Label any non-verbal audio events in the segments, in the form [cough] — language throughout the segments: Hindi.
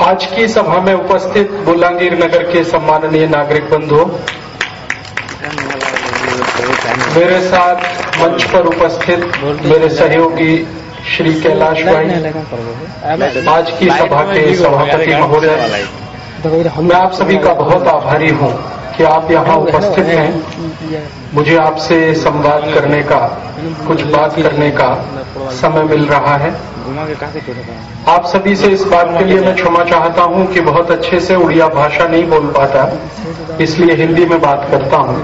आज की सभा में उपस्थित बुलांगीर नगर के सम्माननीय नागरिक बंधुओं मेरे साथ मंच पर उपस्थित मेरे सहयोगी श्री कैलाश भाई, आज की सभा के सभापति महोदय। मैं आप सभी का बहुत आभारी हूँ कि आप यहाँ उपस्थित हैं। मुझे आपसे संवाद करने का, कुछ बात करने का समय मिल रहा है। आप सभी से इस बात के लिए मैं क्षमा चाहता हूँ कि बहुत अच्छे से उड़िया भाषा नहीं बोल पाता। इसलिए हिंदी में बात करता हूँ।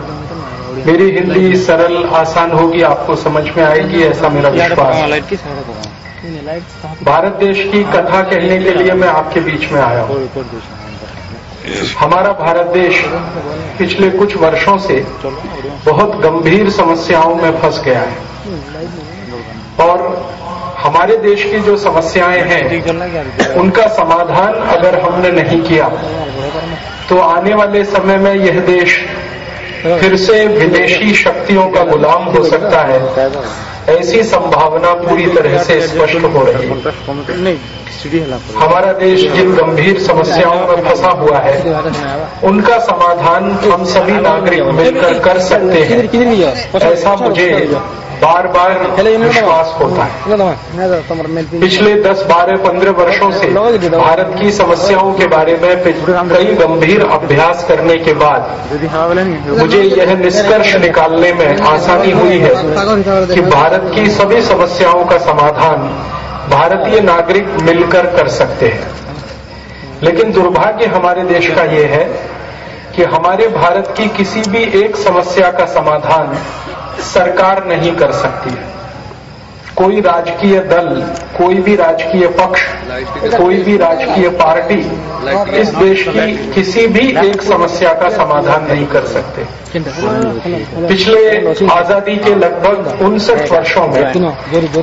मेरी हिंदी सरल, आसान होगी, आपको समझ में आएगी, ऐसा मेरा विश्वास भारत देश की कथा कहने के लिए मैं आपके बीच में आया हूँ। हमारा भारत देश पिछले कुछ वर्षों से बहुत गंभीर समस्याओं में फंस गया है। और हमारे देश की जो समस्याएँ हैं, उनका समाधान अगर हमने नहीं किया तो आने वाले समय में यह देश फिर से विदेशी शक्तियों का गुलाम हो सकता है। ऐसी संभावना पूरी तरह से स्पष्ट हो रही है। हमारा देश जिन गंभीर समस्याओं में फंसा हुआ है उनका समाधान हम सभी नागरिक मिलकर कर सकते हैं। ऐसा मुझे बार बार विश्वास होता है। पिछले 10, 12, 15 वर्षों से भारत की समस्याओं के बारे में कई गंभीर अभ्यास करने के बाद मुझे यह निष्कर्ष निकालने में आसानी हुई है कि भारत की सभी समस्याओं का समाधान भारतीय नागरिक मिलकर कर सकते हैं। लेकिन दुर्भाग्य हमारे देश का यह है कि हमारे भारत की किसी भी एक समस्या का समाधान सरकार नहीं कर सकती है। कोई राजकीय दल, कोई भी राजकीय पक्ष, कोई भी राजकीय पार्टी इस देश की किसी भी एक समस्या का समाधान नहीं कर सकते। पिछले आज़ादी के लगभग उनसठ वर्षों में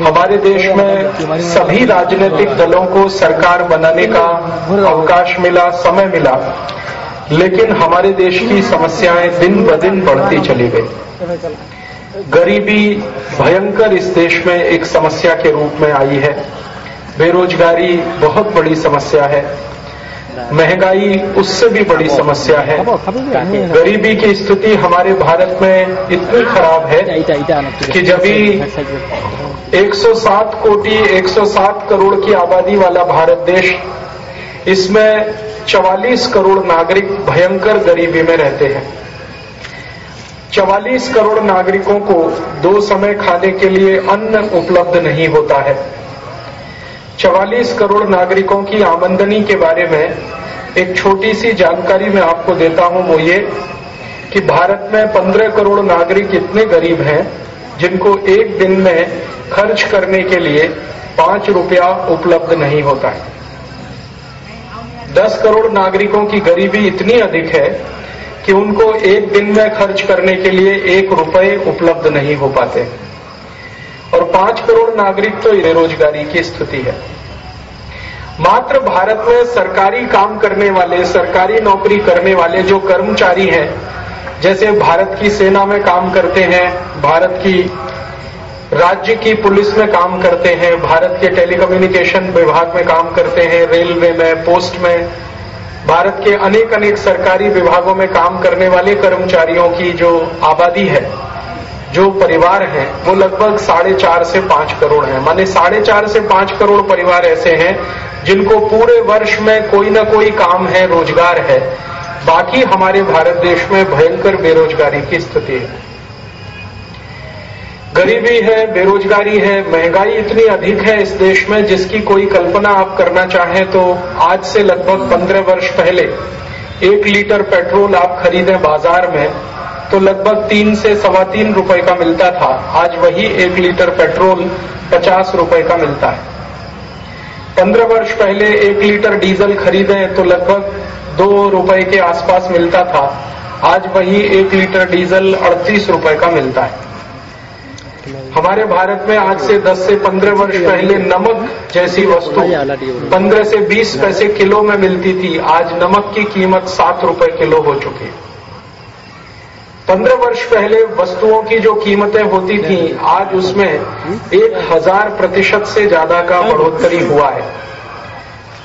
हमारे देश में सभी राजनीतिक दलों को सरकार बनाने का अवकाश मिला, समय मिला, लेकिन हमारे देश की समस्याएँ दिन ब दिन बढ़ती चली गई। गरीबी भयंकर इस देश में एक समस्या के रूप में आई है। बेरोजगारी बहुत बड़ी समस्या है। महँगाई उससे भी बड़ी समस्या है। गरीबी की स्थिति हमारे भारत में इतनी खराब है कि जब भी 107 कोटि 107 करोड़ की आबादी वाला भारत देश, इसमें 44 करोड़ नागरिक भयंकर गरीबी में रहते हैं। 44 करोड़ नागरिकों को दो समय खाने के लिए अन्न उपलब्ध नहीं होता है। 44 करोड़ नागरिकों की आमंदनी के बारे में एक छोटी सी जानकारी मैं आपको देता हूँ वो ये कि भारत में 15 करोड़ नागरिक इतने गरीब हैं जिनको एक दिन में खर्च करने के लिए पाँच रुपया उपलब्ध नहीं होता है। 10 करोड़ नागरिकों की गरीबी इतनी अधिक है कि उनको एक दिन में खर्च करने के लिए एक रुपए उपलब्ध नहीं हो पाते। और पाँच करोड़ नागरिक तो बेरोजगारी की स्थिति है। मात्र भारत में सरकारी काम करने वाले, सरकारी नौकरी करने वाले जो कर्मचारी हैं, जैसे भारत की सेना में काम करते हैं, भारत की राज्य की पुलिस में काम करते हैं, भारत के टेलीकम्युनिकेशन विभाग में काम करते हैं, रेलवे में, पोस्ट में भारत के अनेक अनेक सरकारी विभागों में काम करने वाले कर्मचारियों की जो आबादी है, जो परिवार हैं, वो लगभग साढ़े चार से पाँच करोड़ हैं। माने साढ़े चार से पाँच करोड़ परिवार ऐसे हैं, जिनको पूरे वर्ष में कोई ना कोई काम है, रोज़गार है। बाकी हमारे भारत देश में भयंकर बेरोजगारी की स्थिति है। गरीबी है, बेरोजगारी है, महँगाई इतनी अधिक है इस देश में जिसकी कोई कल्पना आप करना चाहें तो आज से लगभग पंद्रह वर्ष पहले एक लीटर पेट्रोल आप खरीदें बाज़ार में तो लगभग तीन से सवा तीन रुपए का मिलता था। आज वही एक लीटर पेट्रोल पचास रुपए का मिलता है। पंद्रह वर्ष पहले एक लीटर डीजल खरीदें तो लगभग दो रुपए के आसपास मिलता था। आज वही एक लीटर डीजल अड़तीस रुपए का मिलता है। हमारे भारत में आज से 10 से 15 वर्ष पहले नमक जैसी वस्तु 15 से 20 पैसे किलो में मिलती थी। आज नमक की कीमत सात रुपए किलो हो चुकी है। पंद्रह वर्ष पहले वस्तुओं की जो कीमतें होती थी आज उसमें एक हज़ार प्रतिशत से ज़्यादा का बढ़ोतरी हुआ है।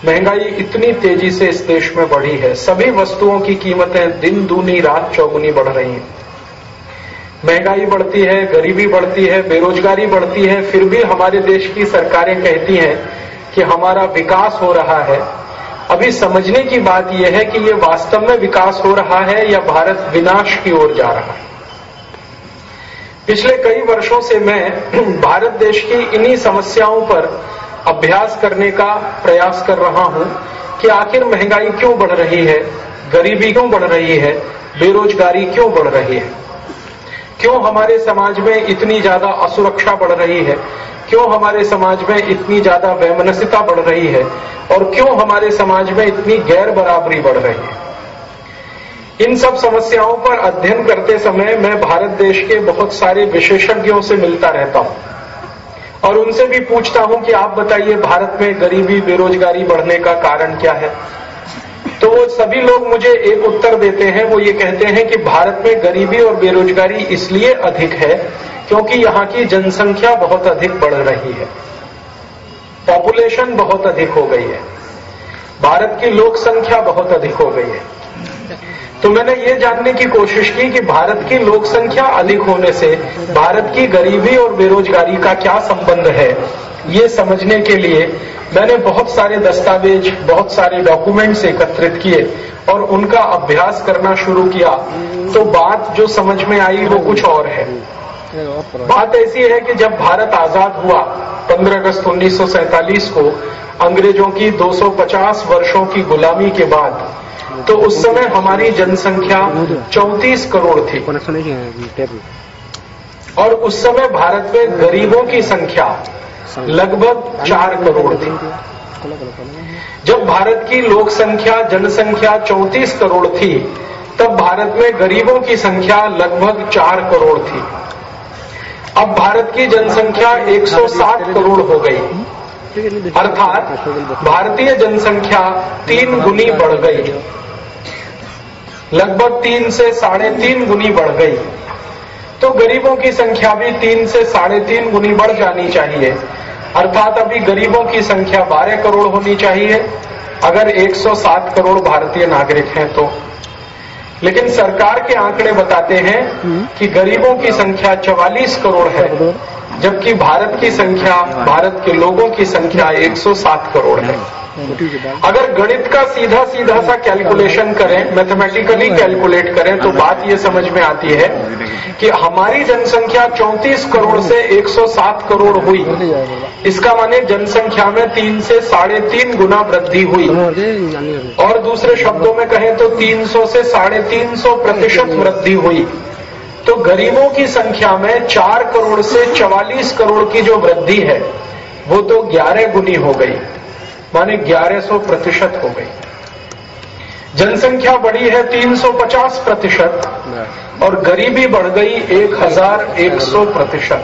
महँगाई इतनी तेज़ी से इस देश में बढ़ी है। सभी वस्तुओं की कीमतें दिन दूनी रात चौगुनी बढ़ रही हैं। महँगाई बढ़ती है, गरीबी बढ़ती है, बेरोजगारी बढ़ती है, फिर भी हमारे देश की सरकारें कहती हैं कि हमारा विकास हो रहा है। अभी समझने की बात यह है कि ये वास्तव में विकास हो रहा है या भारत विनाश की ओर जा रहा है। पिछले कई वर्षों से मैं [clears throat] भारत देश की इन्हीं समस्याओं पर अभ्यास करने का प्रयास कर रहा हूँ कि आखिर महँगाई क्यों बढ़ रही है, गरीबी क्यों बढ़ रही है, बेरोजगारी क्यों बढ़ रही है। क्यों हमारे समाज में इतनी ज़्यादा असुरक्षा बढ़ रही है? क्यों हमारे समाज में इतनी ज़्यादा वैमनस्यता बढ़ रही है? और क्यों हमारे समाज में इतनी गैर बराबरी बढ़ रही है? इन सब समस्याओं पर अध्ययन करते समय मैं भारत देश के बहुत सारे विशेषज्ञों से मिलता रहता हूँ। और उनसे भी पूछता हूँ कि आप बताइए, भारत में गरीबी, बेरोजगारी बढ़ने का कारण क्या है? तो वो सभी लोग मुझे एक उत्तर देते हैं, वो ये कहते हैं कि भारत में गरीबी और बेरोजगारी इसलिए अधिक है क्योंकि यहाँ की जनसंख्या बहुत अधिक बढ़ रही है। पॉपुलेशन बहुत अधिक हो गई है। भारत की लोक संख्या बहुत अधिक हो गई है। तो मैंने ये जानने की कोशिश की कि भारत की लोक संख्या अधिक होने से भारत की गरीबी और बेरोजगारी का क्या संबंध है? ये समझने के लिए मैंने बहुत सारे दस्तावेज़ बहुत सारे डॉक्यूमेंट्स एकत्रित किए और उनका अभ्यास करना शुरू किया। तो बात जो समझ में आई वो कुछ और है। बात ऐसी है कि जब भारत आज़ाद हुआ 15 अगस्त उन्नीस सौ सैंतालीस को अंग्रेज़ों की 250 वर्षों की गुलामी के बाद तो उस समय हमारी जनसंख्या 34 करोड़ थी। और उस समय भारत में गरीबों की संख्या लगभग चार करोड़ थी। जब भारत की लोक संख्या जनसंख्या 34 करोड़ थी तब भारत में गरीबों की संख्या लगभग चार करोड़ थी। अब भारत की जनसंख्या 107 करोड़ हो गई। अर्थात भारतीय जनसंख्या तीन गुनी बढ़ गई। लगभग तीन से साढ़े तीन गुनी बढ़ गई। तो गरीबों की संख्या भी तीन से साढ़े तीन गुनी बढ़ जानी चाहिए। अर्थात अभी गरीबों की संख्या 12 करोड़ होनी चाहिए, अगर 107 करोड़ भारतीय नागरिक हैं तो। लेकिन सरकार के आंकड़े बताते हैं कि गरीबों की संख्या 44 करोड़ है, जबकि भारत की संख्या, भारत के लोगों की संख्या 107 करोड़ है। अगर गणित का सीधा सीधा सा कैलकुलेशन करें मैथमेटिकली कैलकुलेट करें तो बात ये समझ में आती है कि हमारी जनसंख्या 34 करोड़ से 107 करोड़ हुई। इसका माने जनसंख्या में तीन से साढ़े तीन गुना वृद्धि हुई। और दूसरे शब्दों में कहें तो 300 से साढ़े तीन सौ प्रतिशत वृद्धि हुई। तो गरीबों की संख्या में चार करोड़ से चवालीस करोड़ की जो वृद्धि है वो तो ग्यारह गुनी हो गई। माने 1100 प्रतिशत हो गई। जनसंख्या बढ़ी है 350 प्रतिशत और गरीबी बढ़ गई 1100 प्रतिशत।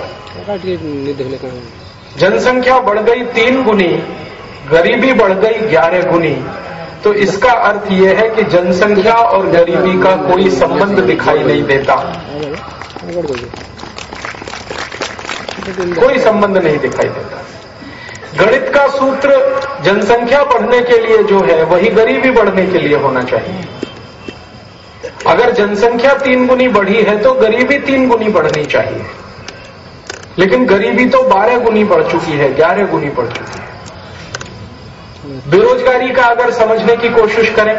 जनसंख्या बढ़ गई तीन गुनी गरीबी बढ़ गई ग्यारह गुनी। तो इसका अर्थ यह है कि जनसंख्या और गरीबी का कोई संबंध दिखाई नहीं देता। कोई संबंध नहीं दिखाई देता। गणित का सूत्र जनसंख्या बढ़ने के लिए जो है, वही गरीबी बढ़ने के लिए होना चाहिए। अगर जनसंख्या तीन गुनी बढ़ी है तो गरीबी तीन गुनी बढ़नी चाहिए। लेकिन गरीबी तो बारह गुनी बढ़ चुकी है, ग्यारह गुनी बढ़ चुकी है। बेरोजगारी का अगर समझने की कोशिश करें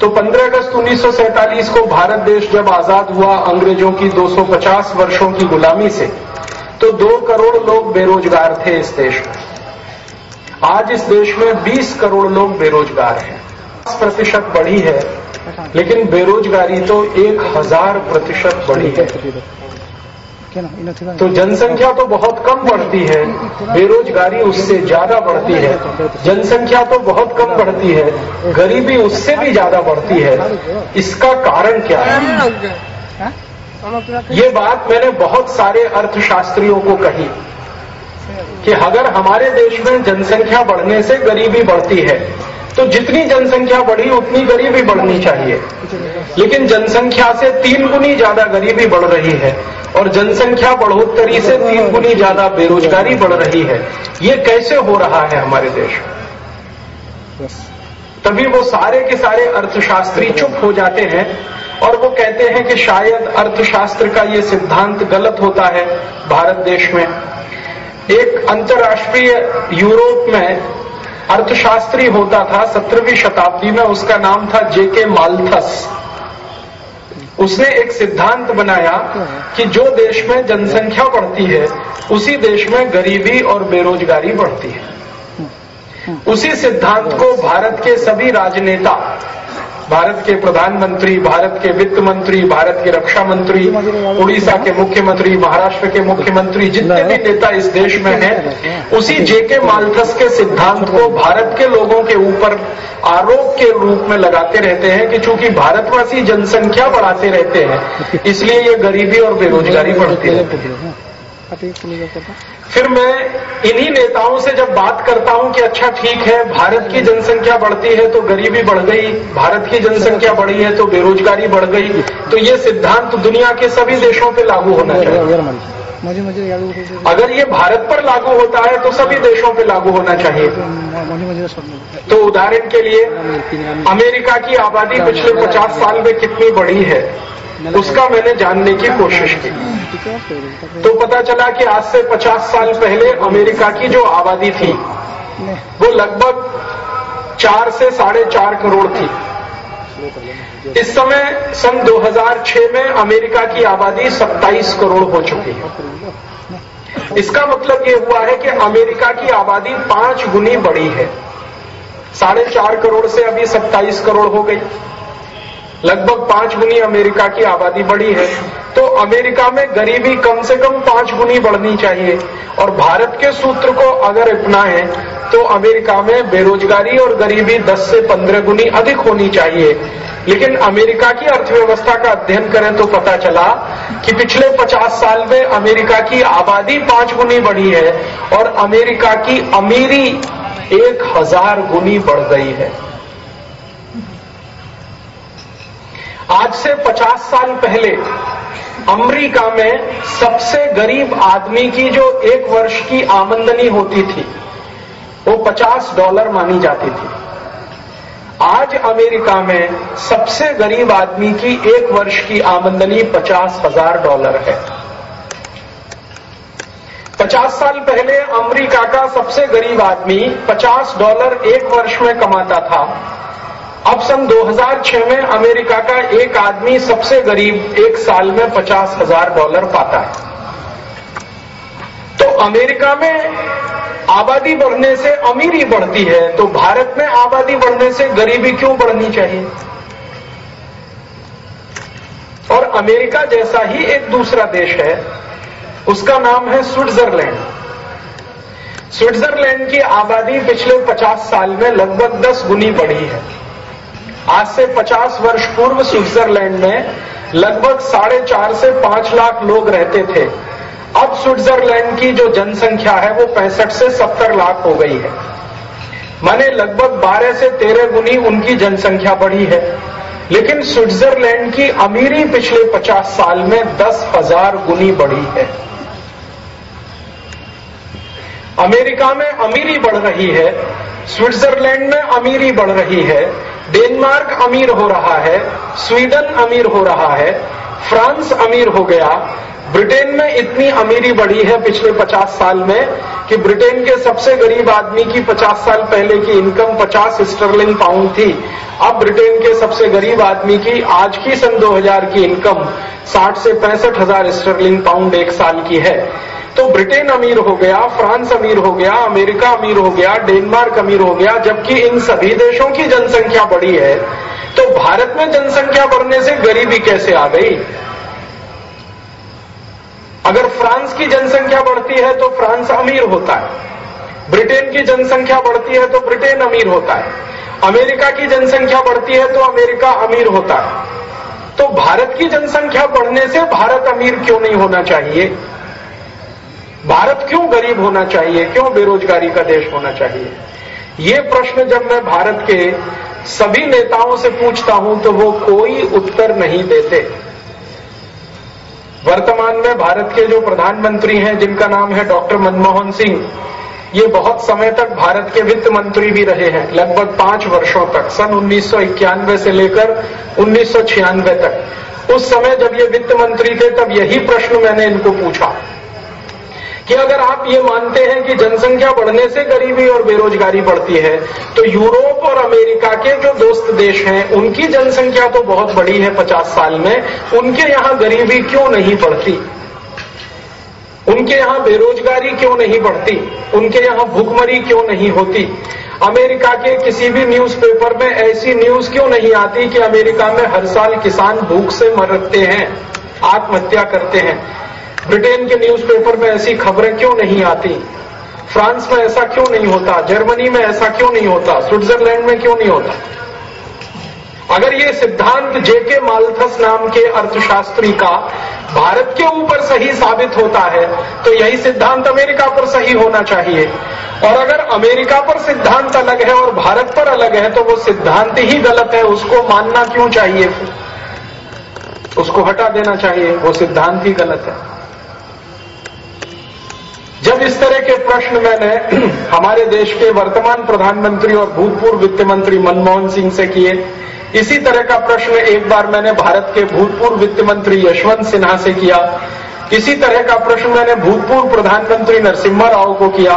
तो 15 अगस्त उन्नीस सौ सैंतालीस को भारत देश जब आज़ाद हुआ अंग्रेज़ों की 250 वर्षों की गुलामी से तो दो करोड़ लोग बेरोजगार थे इस देश में। आज इस देश में 20 करोड़ लोग बेरोजगार हैं। दस प्रतिशत बढ़ी है, लेकिन बेरोजगारी तो एक हज़ार प्रतिशत बढ़ी है। तो जनसंख्या तो बहुत कम बढ़ती है, बेरोजगारी उससे ज़्यादा बढ़ती है। जनसंख्या तो बहुत कम बढ़ती है, गरीबी उससे भी ज़्यादा बढ़ती है। इसका कारण क्या है? ये बात मैंने बहुत सारे अर्थशास्त्रियों को कही। कि अगर हमारे देश में जनसंख्या बढ़ने से गरीबी बढ़ती है तो जितनी जनसंख्या बढ़ी, उतनी गरीबी बढ़नी चाहिए। लेकिन जनसंख्या से तीन गुनी ज़्यादा गरीबी बढ़ रही है, और जनसंख्या बढ़ोत्तरी से तीन गुनी ज़्यादा बेरोजगारी बढ़ रही है। ये कैसे हो रहा है हमारे देश? में तभी वो सारे के सारे अर्थशास्त्री चुप हो जाते हैं, और वो कहते हैं कि शायद अर्थशास्त्र का ये सिद्धांत गलत होता है भारत देश में। एक अंतर्राष्ट्रीय यूरोप में अर्थशास्त्री होता था सत्रहवीं शताब्दी में उसका नाम था जेके माल्थस। उसने एक सिद्धांत बनाया कि जो देश में जनसंख्या बढ़ती है उसी देश में गरीबी और बेरोजगारी बढ़ती है। उसी सिद्धांत को भारत के सभी राजनेता भारत के प्रधानमंत्री, भारत के वित्त मंत्री भारत के रक्षा मंत्री उड़ीसा के मुख्यमंत्री, महाराष्ट्र के मुख्यमंत्री, जितने भी नेता इस देश में हैं, उसी जेके माल्थस के सिद्धांत को भारत के लोगों के ऊपर आरोप के रूप में लगाते रहते हैं कि चूँकि भारतवासी जनसंख्या बढ़ाते रहते हैं, इसलिए ये गरीबी और बेरोजगारी बढ़ती है। फिर मैं इन्हीं नेताओं से जब बात करता हूँ कि अच्छा ठीक है भारत की जनसंख्या बढ़ती है तो गरीबी बढ़ गई भारत की जनसंख्या बढ़ी है तो बेरोजगारी बढ़ गई तो ये सिद्धांत दुनिया के सभी देशों पे लागू होना चाहिए। अगर ये भारत पर लागू होता है तो सभी देशों पे लागू होना चाहिए। तो उदाहरण के लिए अमेरिका की आबादी पिछले 50 साल में कितनी बढ़ी है? उसका मैंने जानने की कोशिश की। तो पता चला कि आज से 50 साल पहले अमेरिका की जो आबादी थी वो लगभग चार से साढ़े चार करोड़ थी। इस समय सन 2006 में अमेरिका की आबादी 27 करोड़ हो चुकी है। इसका मतलब ये हुआ है कि अमेरिका की आबादी पाँच गुनी बढ़ी है। साढ़े चार करोड़ से अभी 27 करोड़ हो गई। लगभग पाँच गुनी अमेरिका की आबादी बढ़ी है। तो अमेरिका में गरीबी कम से कम पाँच गुनी बढ़नी चाहिए। और भारत के सूत्र को अगर अपनाएँ तो अमेरिका में बेरोजगारी और गरीबी 10 से 15 गुनी अधिक होनी चाहिए। लेकिन अमेरिका की अर्थव्यवस्था का अध्ययन करें तो पता चला कि पिछले 50 साल में अमेरिका की आबादी पाँच गुनी बढ़ी है और अमेरिका की अमीरी एक हज़ार गुनी बढ़ गई है। आज से 50 साल पहले अमेरिका में सबसे गरीब आदमी की जो एक वर्ष की आमंदनी होती थी, वो 50 डॉलर मानी जाती थी। आज अमेरिका में सबसे गरीब आदमी की एक वर्ष की आमंदनी पचास हज़ार डॉलर है। 50 साल पहले अमेरिका का सबसे गरीब आदमी 50 डॉलर एक वर्ष में कमाता था। अब सन 2006 में अमेरिका का एक आदमी सबसे गरीब एक साल में पचास हज़ार डॉलर पाता है। तो अमेरिका में आबादी बढ़ने से अमीरी बढ़ती है तो भारत में आबादी बढ़ने से गरीबी क्यों बढ़नी चाहिए? और अमेरिका जैसा ही एक दूसरा देश है, उसका नाम है स्विट्जरलैंड। स्विट्जरलैंड की आबादी पिछले 50 साल में लगभग 10 गुनी बढ़ी है। आज से 50 वर्ष पूर्व स्विट्जरलैंड में लगभग साढ़े चार से पाँच लाख लोग रहते थे। अब स्विट्जरलैंड की जो जनसंख्या है वो पैंसठ से सत्तर लाख हो गई है। माने लगभग 12 से 13 गुनी उनकी जनसंख्या बढ़ी है। लेकिन स्विट्जरलैंड की अमीरी पिछले 50 साल में दस हज़ार गुनी बढ़ी है। अमेरिका में अमीरी बढ़ रही है, स्विट्जरलैंड में अमीरी बढ़ रही है, डेनमार्क अमीर हो रहा है, स्वीडन अमीर हो रहा है, फ्रांस अमीर हो गया। ब्रिटेन में इतनी अमीरी बढ़ी है पिछले 50 साल में कि ब्रिटेन के सबसे गरीब आदमी की 50 साल पहले की इनकम 50 स्टर्लिंग पाउंड थी। अब ब्रिटेन के सबसे गरीब आदमी की आज की सन 2000 की इनकम 60 से पैंसठ हज़ार स्टर्लिंग पाउंड एक साल की है। तो ब्रिटेन अमीर हो गया, फ्रांस अमीर हो गया, अमेरिका अमीर हो गया, डेनमार्क अमीर हो गया, जबकि इन सभी देशों की जनसंख्या बढ़ी है तो भारत में जनसंख्या बढ़ने से गरीबी कैसे आ गई? अगर फ्रांस की जनसंख्या बढ़ती है तो फ्रांस अमीर होता है। ब्रिटेन की जनसंख्या बढ़ती है तो ब्रिटेन अमीर होता है। अमेरिका की जनसंख्या बढ़ती है तो अमेरिका अमीर होता है। तो भारत की जनसंख्या बढ़ने से भारत अमीर क्यों नहीं होना चाहिए? भारत क्यों गरीब होना चाहिए? क्यों बेरोजगारी का देश होना चाहिए? ये प्रश्न जब मैं भारत के सभी नेताओं से पूछता हूँ तो वो कोई उत्तर नहीं देते। वर्तमान में भारत के जो प्रधानमंत्री हैं, जिनका नाम है डॉक्टर मनमोहन सिंह, ये बहुत समय तक भारत के वित्त मंत्री भी रहे हैं, लगभग पाँच वर्षों तक, सन उन्नीस सौ इक्यानवे से लेकर उन्नीस सौ छियानवे तक। उस समय जब ये वित्त मंत्री थे, तब यही प्रश्न मैंने इनको पूछा। कि अगर आप ये मानते हैं कि जनसंख्या बढ़ने से गरीबी और बेरोजगारी बढ़ती है तो यूरोप और अमेरिका के जो दोस्त देश हैं, उनकी जनसंख्या तो बहुत बड़ी है पचास साल में। उनके यहाँ गरीबी क्यों नहीं बढ़ती? उनके यहाँ बेरोजगारी क्यों नहीं बढ़ती? उनके यहाँ भूखमरी क्यों नहीं होती? अमेरिका के किसी भी न्यूज़पेपर में ऐसी न्यूज़ क्यों नहीं आती कि अमेरिका में हर साल किसान भूख से मरते हैं, आत्महत्या करते हैं? ब्रिटेन के न्यूज़पेपर में ऐसी खबरें क्यों नहीं आती? फ्रांस में ऐसा क्यों नहीं होता? जर्मनी में ऐसा क्यों नहीं होता? स्विट्जरलैंड में क्यों नहीं होता? अगर ये सिद्धांत जेके मालथस नाम के अर्थशास्त्री का भारत के ऊपर सही साबित होता है तो यही सिद्धांत अमेरिका पर सही होना चाहिए। और अगर अमेरिका पर सिद्धांत अलग है और भारत पर अलग है तो वो सिद्धांत ही गलत है। उसको मानना क्यों चाहिए? उसको हटा देना चाहिए। वो सिद्धांत ही गलत है। जब इस तरह के प्रश्न मैंने [clears throat] हमारे देश के वर्तमान प्रधानमंत्री और भूतपूर्व वित्त मंत्री मनमोहन सिंह से किए, इसी तरह का प्रश्न एक बार मैंने भारत के भूतपूर्व वित्त मंत्री यशवंत सिन्हा से किया, इसी तरह का प्रश्न मैंने भूतपूर्व प्रधानमंत्री नरसिम्हा राव को किया,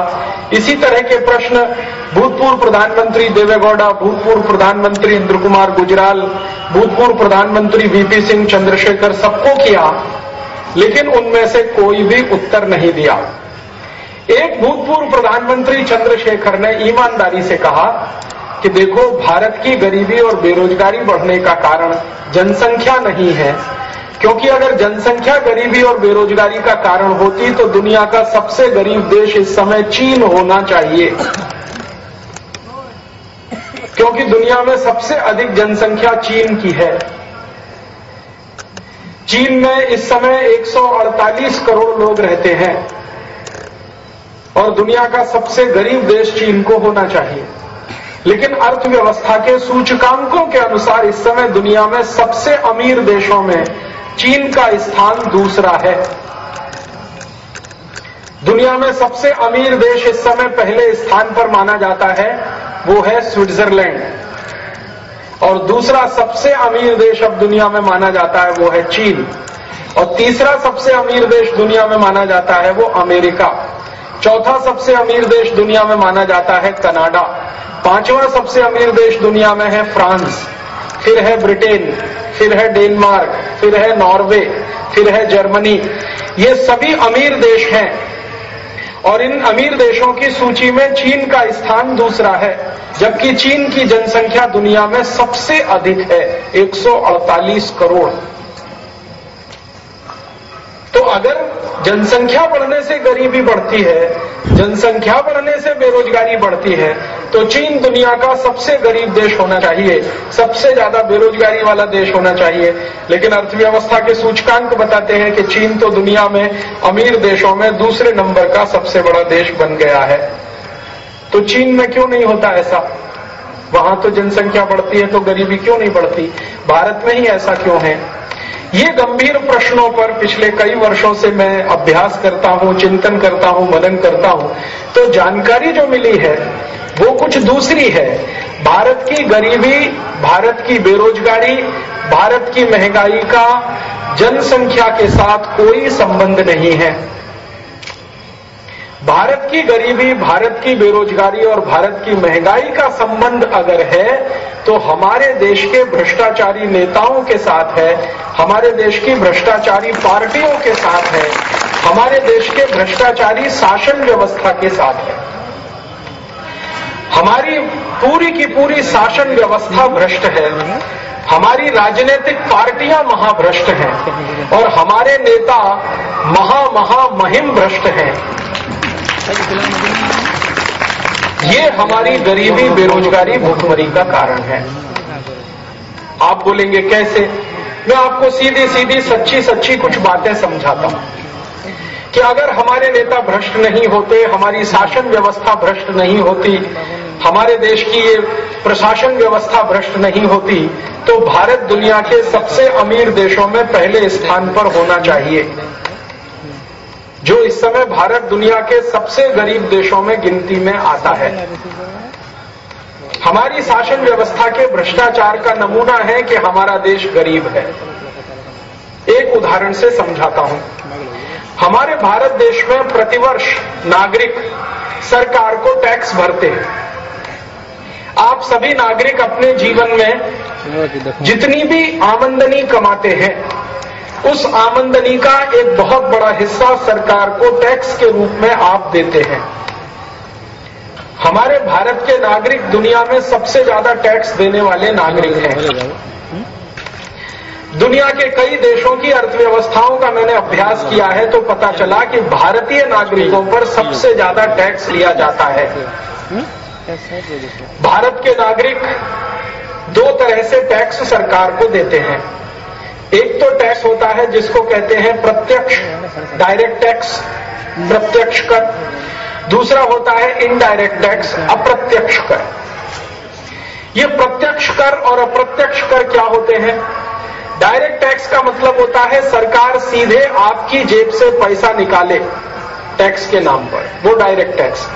इसी तरह के प्रश्न भूतपूर्व प्रधानमंत्री देवेगौड़ा, भूतपूर्व प्रधानमंत्री इंद्र कुमार गुजराल, भूतपूर्व प्रधानमंत्री वीपी सिंह चंद्रशेखर सबको किया, लेकिन उनमें से कोई भी उत्तर नहीं दिया। एक भूतपूर्व प्रधानमंत्री चंद्रशेखर ने ईमानदारी से कहा कि देखो, भारत की गरीबी और बेरोजगारी बढ़ने का कारण जनसंख्या नहीं है। क्योंकि अगर जनसंख्या गरीबी और बेरोजगारी का कारण होती तो दुनिया का सबसे गरीब देश इस समय चीन होना चाहिए। क्योंकि दुनिया में सबसे अधिक जनसंख्या चीन की है। चीन में इस समय 148 करोड़ लोग रहते हैं। और दुनिया का सबसे गरीब देश चीन को होना चाहिए। लेकिन अर्थव्यवस्था के सूचकांकों के अनुसार इस समय दुनिया में सबसे अमीर देशों में चीन का स्थान दूसरा है। दुनिया में सबसे अमीर देश इस समय पहले स्थान पर माना जाता है, वो है स्विट्जरलैंड। और दूसरा सबसे अमीर देश अब दुनिया में माना जाता है, वो है चीन। और तीसरा सबसे अमीर देश दुनिया में माना जाता है, वो अमेरिका। चौथा सबसे अमीर देश दुनिया में माना जाता है कनाडा। पांचवा सबसे अमीर देश दुनिया में है फ्रांस। फिर है ब्रिटेन, फिर है डेनमार्क, फिर है नॉर्वे, फिर है जर्मनी। ये सभी अमीर देश हैं। और इन अमीर देशों की सूची में चीन का स्थान दूसरा है, जबकि चीन की जनसंख्या दुनिया में सबसे अधिक है 148 करोड़। तो अगर जनसंख्या बढ़ने से गरीबी बढ़ती है, जनसंख्या बढ़ने से बेरोजगारी बढ़ती है तो चीन दुनिया का सबसे गरीब देश होना चाहिए, सबसे ज़्यादा बेरोजगारी वाला देश होना चाहिए। लेकिन अर्थव्यवस्था के सूचकांक बताते हैं कि चीन तो दुनिया में अमीर देशों में दूसरे नंबर का सबसे बड़ा देश बन गया है। तो चीन में क्यों नहीं होता ऐसा? वहाँ तो जनसंख्या बढ़ती है तो गरीबी क्यों नहीं बढ़ती? भारत में ही ऐसा क्यों है? ये गंभीर प्रश्नों पर पिछले कई वर्षों से मैं अभ्यास करता हूँ, चिंतन करता हूँ, मनन करता हूँ। तो जानकारी जो मिली है, वो कुछ दूसरी है। भारत की गरीबी, भारत की बेरोजगारी, भारत की महँगाई का जनसंख्या के साथ कोई संबंध नहीं है। भारत की गरीबी, भारत की बेरोजगारी और भारत की महँगाई का संबंध अगर है तो हमारे देश के भ्रष्टाचारी नेताओं के साथ है, हमारे देश की भ्रष्टाचारी पार्टियों के साथ है, हमारे देश के भ्रष्टाचारी शासन व्यवस्था के साथ है। हमारी पूरी की पूरी शासन व्यवस्था भ्रष्ट है, हमारी राजनीतिक पार्टियाँ महाभ्रष्ट हैं, और हमारे नेता महा महा महिम भ्रष्ट हैं। ये हमारी गरीबी, बेरोजगारी, भुखमरी का कारण है। आप बोलेंगे कैसे? मैं आपको सीधी सीधी सच्ची सच्ची कुछ बातें समझाता हूँ। कि अगर हमारे नेता भ्रष्ट नहीं होते, हमारी शासन व्यवस्था भ्रष्ट नहीं होती, हमारे देश की ये प्रशासन व्यवस्था भ्रष्ट नहीं होती तो भारत दुनिया के सबसे अमीर देशों में पहले स्थान पर होना चाहिए। जो इस समय भारत दुनिया के सबसे गरीब देशों में गिनती में आता है। हमारी शासन व्यवस्था के भ्रष्टाचार का नमूना है कि हमारा देश गरीब है। एक उदाहरण से समझाता हूँ। हमारे भारत देश में प्रतिवर्ष नागरिक सरकार को टैक्स भरते हैं। आप सभी नागरिक अपने जीवन में जितनी भी आमंदनी कमाते हैं उस आमंदनी का एक बहुत बड़ा हिस्सा सरकार को टैक्स के रूप में आप देते हैं। हमारे भारत के नागरिक दुनिया में सबसे ज़्यादा टैक्स देने वाले नागरिक हैं। दुनिया के कई देशों की अर्थव्यवस्थाओं का मैंने अभ्यास किया है तो पता चला कि भारतीय नागरिकों पर सबसे ज़्यादा टैक्स लिया जाता है। भारत के नागरिक दो तरह से टैक्स सरकार को देते हैं। एक तो टैक्स होता है जिसको कहते हैं प्रत्यक्ष, डायरेक्ट टैक्स, प्रत्यक्ष कर। दूसरा होता है इनडायरेक्ट टैक्स अप्रत्यक्ष कर। ये प्रत्यक्ष कर और अप्रत्यक्ष कर क्या होते हैं? डायरेक्ट टैक्स का मतलब होता है सरकार सीधे आपकी जेब से पैसा निकाले, टैक्स के नाम पर, वो डायरेक्ट टैक्स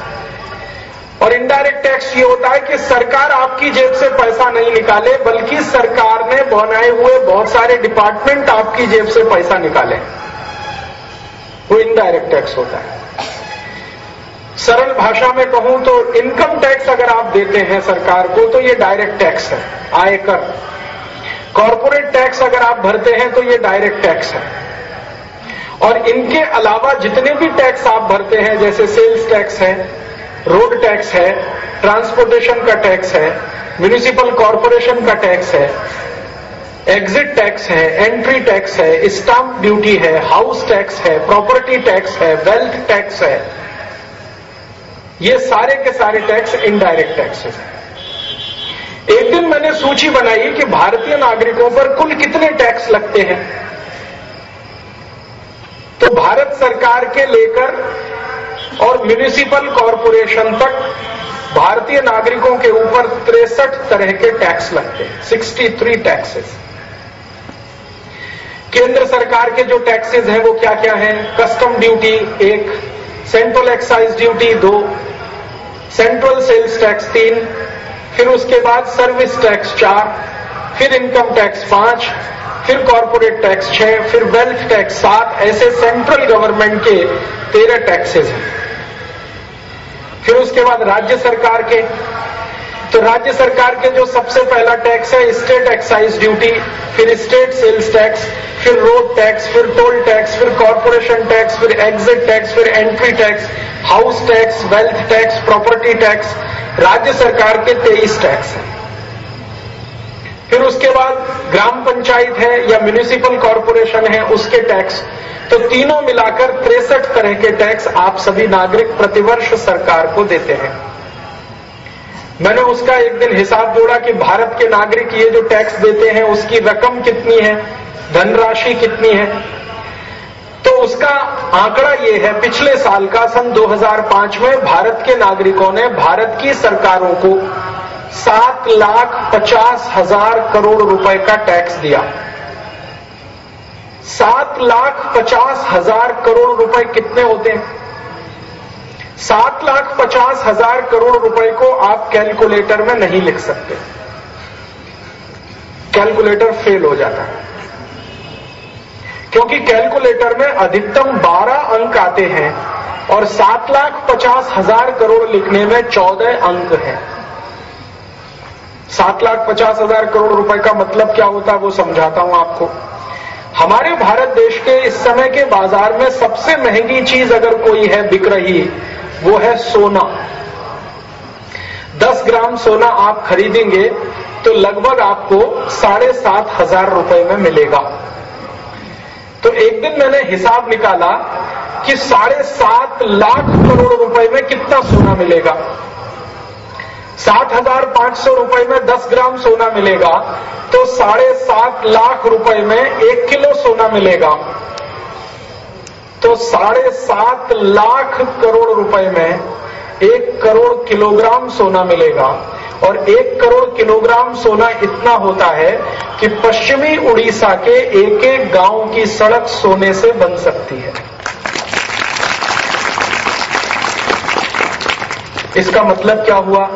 और इनडायरेक्ट टैक्स ये होता है कि सरकार आपकी जेब से पैसा नहीं निकाले, बल्कि सरकार ने बनाए हुए बहुत सारे डिपार्टमेंट आपकी जेब से पैसा निकाले। वो इनडायरेक्ट टैक्स होता है। सरल भाषा में कहूँ तो इनकम टैक्स अगर आप देते हैं सरकार को तो ये डायरेक्ट टैक्स है, आयकर। कॉरपोरेट टैक्स अगर आप भरते हैं तो ये डायरेक्ट टैक्स है। और इनके अलावा जितने भी टैक्स आप भरते हैं, जैसे सेल्स टैक्स है रोड टैक्स है, ट्रांसपोर्टेशन का टैक्स है म्यूनिसिपल कॉरपोरेशन का टैक्स है एग्जिट टैक्स है एंट्री टैक्स है स्टाम्प ड्यूटी है हाउस टैक्स है प्रॉपर्टी टैक्स है वेल्थ टैक्स है। ये सारे के सारे टैक्स इनडायरेक्ट टैक्सेस हैं। एक दिन मैंने सूची बनाई कि भारतीय नागरिकों पर कुल कितने टैक्स लगते हैं। तो भारत सरकार के लेकर और म्यूनिसिपल कॉरपोरेशन तक भारतीय नागरिकों के ऊपर तिरसठ तरह के टैक्स लगते हैं सिक्सटी थ्री टैक्सेस केंद्र सरकार के जो टैक्सेस हैं, वो क्या क्या हैं? कस्टम ड्यूटी एक सेंट्रल एक्साइज ड्यूटी दो सेंट्रल सेल्स टैक्स तीन, फिर उसके बाद सर्विस टैक्स चार, फिर इनकम टैक्स पाँच, फिर कॉरपोरेट टैक्स छह, फिर वेल्थ टैक्स सात, ऐसे सेंट्रल गवर्नमेंट के तेरह टैक्सेस हैं। फिर उसके बाद राज्य सरकार के तो राज्य सरकार के जो सबसे पहला टैक्स है, स्टेट एक्साइज ड्यूटी, फिर स्टेट सेल्स टैक्स, फिर रोड टैक्स, फिर टोल टैक्स, फिर कॉरपोरेशन टैक्स, फिर एग्जिट टैक्स, फिर entry tax, house tax, wealth tax, property tax, राज्य सरकार के तेईस टैक्स हैं। फिर उसके बाद ग्राम पंचायत है या म्यूनिसिपल कॉरपोरेशन है, उसके टैक्स तो तीनों मिलाकर तिरसठ तरह के टैक्स आप सभी नागरिक प्रतिवर्ष सरकार को देते हैं। मैंने उसका एक दिन हिसाब जोड़ा कि भारत के नागरिक ये जो टैक्स देते हैं, उसकी रकम कितनी है, धनराशि कितनी है। तो उसका आंकड़ा ये है, पिछले साल का, सन 2005 में भारत के नागरिकों ने भारत की सरकारों को सात लाख पचास हज़ार करोड़ रुपए का टैक्स दिया। सात लाख पचास हज़ार करोड़ रुपए कितने होते हैं? सात लाख पचास हज़ार करोड़ रुपए को आप कैलकुलेटर में नहीं लिख सकते। कैलकुलेटर फेल हो जाता है। क्योंकि कैलकुलेटर में अधिकतम 12 अंक आते हैं और सात लाख पचास हज़ार करोड़ लिखने में 14 अंक हैं। सात लाख पचास हज़ार करोड़ रुपए का मतलब क्या होता है वो समझाता हूँ आपको। हमारे भारत देश के इस समय के बाज़ार में सबसे महँगी चीज़ अगर कोई है, बिक रही वो है सोना। दस ग्राम सोना आप खरीदेंगे तो लगभग आपको साढ़े सात हज़ार रुपए में मिलेगा। तो एक दिन मैंने हिसाब निकाला कि साढ़े सात लाख करोड़ रुपए में कितना सोना मिलेगा। सात हज़ार पाँच सौ रुपये में दस ग्राम सोना मिलेगा तो साढ़े सात लाख रुपए में एक किलो सोना मिलेगा। तो साढ़े सात लाख करोड़ रुपए में एक करोड़ किलोग्राम सोना मिलेगा। और एक करोड़ किलोग्राम सोना इतना होता है कि पश्चिमी उड़ीसा के एक एक गाँव की सड़क सोने से बन सकती है। इसका मतलब क्या हुआ?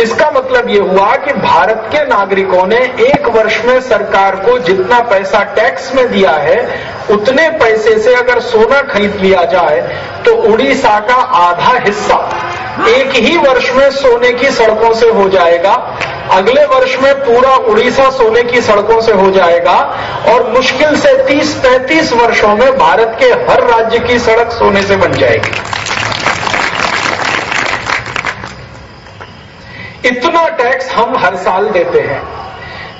इसका मतलब ये हुआ कि भारत के नागरिकों ने एक वर्ष में सरकार को जितना पैसा टैक्स में दिया है, उतने पैसे से अगर सोना खरीद लिया जाए तो उड़ीसा का आधा हिस्सा एक ही वर्ष में सोने की सड़कों से हो जाएगा। अगले वर्ष में पूरा उड़ीसा सोने की सड़कों से हो जाएगा और मुश्किल से 30-35 वर्षों में भारत के हर राज्य की सड़क सोने से बन जाएगी। इतना टैक्स हम हर साल देते हैं।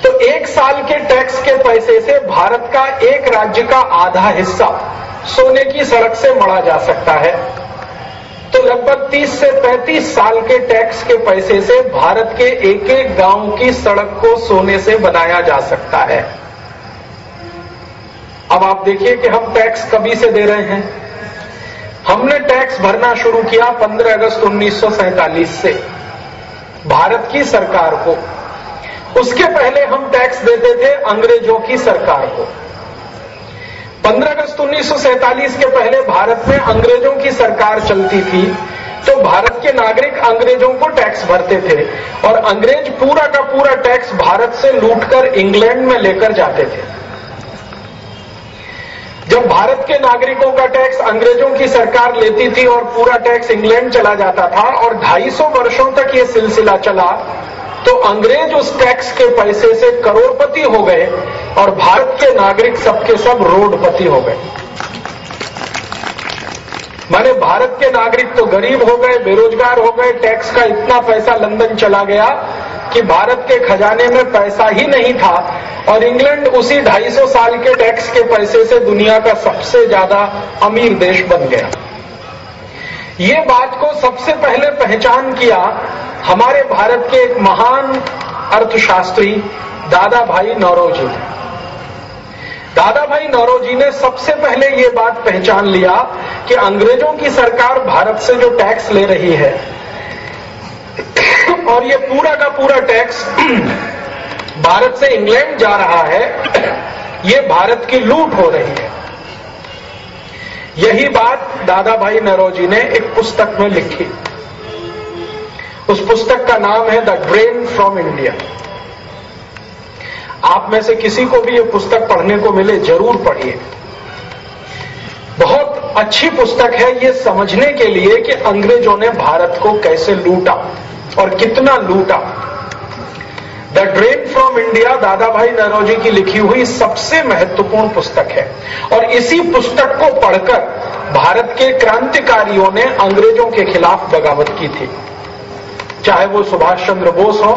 तो एक साल के टैक्स के पैसे से भारत का एक राज्य का आधा हिस्सा सोने की सड़क से मड़ा जा सकता है। तो लगभग 30 से 35 साल के टैक्स के पैसे से भारत के एक एक गाँव की सड़क को सोने से बनाया जा सकता है। अब आप देखिए कि हम टैक्स कभी से दे रहे हैं। हमने टैक्स भरना शुरू किया 15 अगस्त उन्नीस सौ सैंतालीस से। भारत की सरकार को। उसके पहले हम टैक्स देते थे अंग्रेज़ों की सरकार को। 15 अगस्त उन्नीस सौ सैंतालीस के पहले भारत में अंग्रेज़ों की सरकार चलती थी तो भारत के नागरिक अंग्रेज़ों को टैक्स भरते थे और अंग्रेज़ पूरा का पूरा टैक्स भारत से लूटकर इंग्लैंड में लेकर जाते थे। जब भारत के नागरिकों का टैक्स अंग्रेज़ों की सरकार लेती थी और पूरा टैक्स इंग्लैंड चला जाता था और 250 वर्षों तक ये सिलसिला चला तो अंग्रेज़ उस टैक्स के पैसे से करोड़पति हो गए और भारत के नागरिक सबके सब रोडपति हो गए। माने भारत के नागरिक तो गरीब हो गए, बेरोजगार हो गए टैक्स का इतना पैसा लंदन चला गया कि भारत के खजाने में पैसा ही नहीं था और इंग्लैंड उसी 250 साल के टैक्स के पैसे से दुनिया का सबसे ज़्यादा अमीर देश बन गया। ये बात को सबसे पहले पहचान किया हमारे भारत के एक महान अर्थशास्त्री दादा भाई नौरोजी ने। दादा भाई नौरोजी ने सबसे पहले ये बात पहचान लिया कि अंग्रेज़ों की सरकार भारत से जो टैक्स ले रही है, और ये पूरा का पूरा टैक्स भारत से इंग्लैंड जा रहा है, ये भारत की लूट हो रही है। यही बात दादा भाई नरोजी ने एक पुस्तक में लिखी। उस पुस्तक का नाम है द ड्रेन फ्रॉम इंडिया। आप में से किसी को भी ये पुस्तक पढ़ने को मिले, ज़रूर पढ़िए। बहुत अच्छी पुस्तक है ये समझने के लिए कि अंग्रेज़ों ने भारत को कैसे लूटा और कितना लूटा। द ड्रेन फ्रॉम इंडिया दादा भाई नरोजी की लिखी हुई सबसे महत्वपूर्ण पुस्तक है। और इसी पुस्तक को पढ़कर भारत के क्रांतिकारियों ने अंग्रेज़ों के खिलाफ बगावत की थी। चाहे वो सुभाष चंद्र बोस हो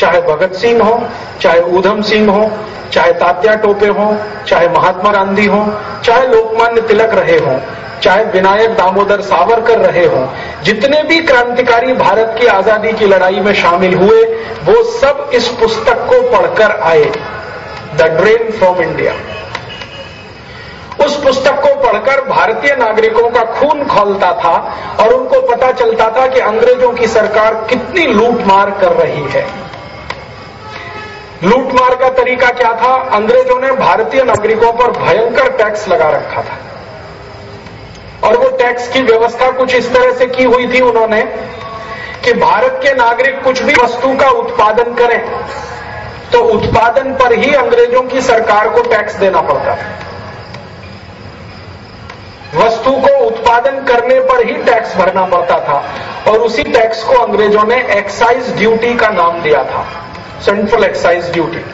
चाहे भगत सिंह हो, चाहे ऊधम सिंह हो, चाहे तात्या टोपे हो, चाहे महात्मा गांधी हो, चाहे लोकमान्य तिलक रहे हों, चाहे विनायक दामोदर सावरकर रहे हों, जितने भी क्रांतिकारी भारत की आज़ादी की लड़ाई में शामिल हुए, वो सब इस पुस्तक को पढ़कर आए। द ड्रेन फ्रॉम इंडिया उस पुस्तक को पढ़कर भारतीय नागरिकों का खून खोलता था और उनको पता चलता था कि अंग्रेज़ों की सरकार कितनी लूटमार कर रही है। लूटमार का तरीका क्या था? अंग्रेज़ों ने भारतीय नागरिकों पर भयंकर टैक्स लगा रखा था। और वो टैक्स की व्यवस्था कुछ इस तरह से की हुई थी उन्होंने कि भारत के नागरिक कुछ भी वस्तु का उत्पादन करें तो उत्पादन पर ही अंग्रेज़ों की सरकार को टैक्स देना पड़ता था। वस्तु को उत्पादन करने पर ही टैक्स भरना पड़ता था और उसी टैक्स को अंग्रेज़ों ने एक्साइज ड्यूटी का नाम दिया था। सेंट्रल एक्साइज ड्यूटी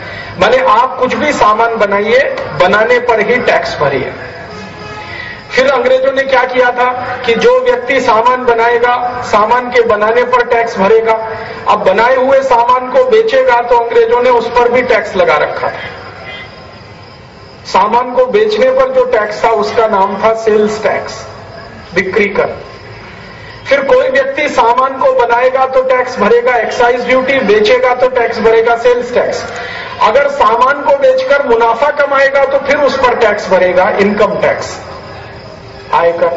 माने आप कुछ भी सामान बनाइए, बनाने पर ही टैक्स भरिए। फिर अंग्रेज़ों ने क्या किया था कि जो व्यक्ति सामान बनाएगा, सामान के बनाने पर टैक्स भरेगा, अब बनाए हुए सामान को बेचेगा तो अंग्रेज़ों ने उस पर भी टैक्स लगा रखा था। सामान को बेचने पर जो टैक्स था, उसका नाम था सेल्स टैक्स बिक्री कर। फिर कोई व्यक्ति सामान को बनाएगा तो टैक्स भरेगा एक्साइज ड्यूटी बेचेगा तो टैक्स भरेगा सेल्स टैक्स अगर सामान को बेचकर मुनाफा कमाएगा तो फिर उस पर टैक्स भरेगा इनकम टैक्स आयकर.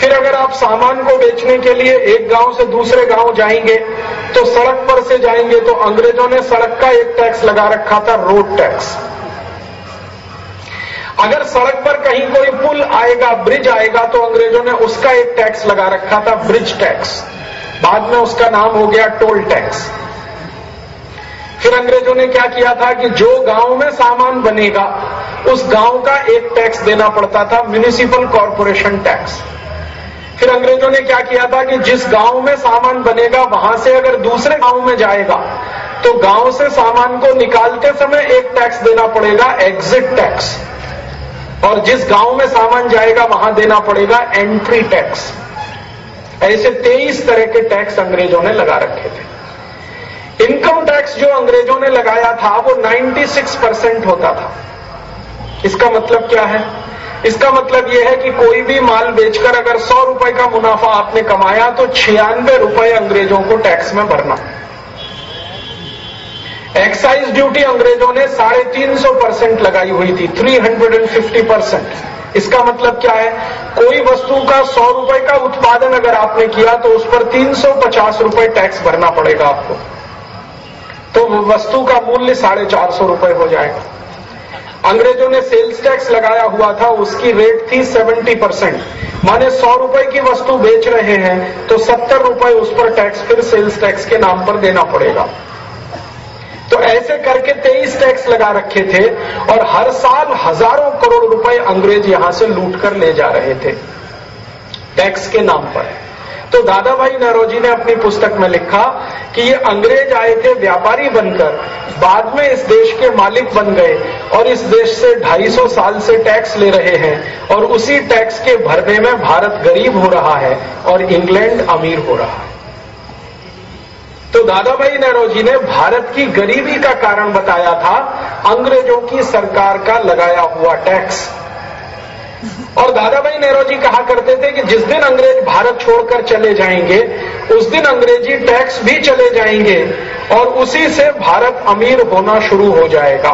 फिर अगर आप सामान को बेचने के लिए एक गाँव से दूसरे गाँव जाएँगे तो सड़क पर से जाएँगे तो अंग्रेज़ों ने सड़क का एक टैक्स लगा रखा था रोड टैक्स अगर सड़क पर कहीं कोई पुल आएगा, ब्रिज आएगा तो अंग्रेज़ों ने उसका एक टैक्स लगा रखा था, ब्रिज टैक्स। बाद में उसका नाम हो गया टोल टैक्स। फिर अंग्रेज़ों ने क्या किया था कि जो गाँव में सामान बनेगा, उस गाँव का एक टैक्स देना पड़ता था म्यूनिसिपल कॉरपोरेशन टैक्स फिर अंग्रेज़ों ने क्या किया था कि जिस गाँव में सामान बनेगा, वहाँ से अगर दूसरे गाँव में जाएगा तो गाँव से सामान को निकालते समय एक टैक्स देना पड़ेगा एग्जिट टैक्स और जिस गाँव में सामान जाएगा, वहाँ देना पड़ेगा एंट्री टैक्स ऐसे तेईस तरह के टैक्स अंग्रेज़ों ने लगा रखे थे। इनकम टैक्स जो अंग्रेज़ों ने लगाया था, वो 96 परसेंट होता था। इसका मतलब क्या है? इसका मतलब यह है कि कोई भी माल बेचकर अगर सौ रुपए का मुनाफा आपने कमाया तो छियानवे रुपए अंग्रेज़ों को टैक्स में भरना। एक्साइज ड्यूटी अंग्रेज़ों ने साढ़े तीन सौ परसेंट लगाई हुई थी three hundred and fifty percent इसका मतलब क्या है? कोई वस्तु का सौ रुपए का उत्पादन अगर आपने किया तो उस पर तीन सौ पचास रुपए टैक्स भरना पड़ेगा आपको। तो वस्तु का मूल्य साढ़े चार सौ रुपए हो जाएगा। अंग्रेज़ों ने सेल्स टैक्स लगाया हुआ था, उसकी रेट थी सेवेंटी परसेंट माने सौ रुपए की वस्तु बेच रहे हैं तो सत्तर रुपए उस पर टैक्स फिर सेल्स टैक्स के नाम पर देना पड़ेगा। तो ऐसे करके तेईस टैक्स लगा रखे थे और हर साल हज़ारों करोड़ रुपए अंग्रेज़ यहाँ से लूट कर ले जा रहे थे। टैक्स के नाम पर। तो दादा भाई नरोजी ने अपनी पुस्तक में लिखा कि ये अंग्रेज़ आए थे व्यापारी बनकर, बाद में इस देश के मालिक बन गए और इस देश से 250 साल से टैक्स ले रहे हैं और उसी टैक्स के भरने में भारत गरीब हो रहा है और इंग्लैंड अमीर हो रहा है। तो दादा भाई नेहरूजी ने भारत की गरीबी का कारण बताया था, अंग्रेज़ों की सरकार का लगाया हुआ टैक्स। और दादा भाई नेहरूजी कहा करते थे कि जिस दिन अंग्रेज़ भारत छोड़कर चले जाएँगे, उस दिन अंग्रेज़ी टैक्स भी चले जाएँगे और उसी से भारत अमीर होना शुरू हो जाएगा।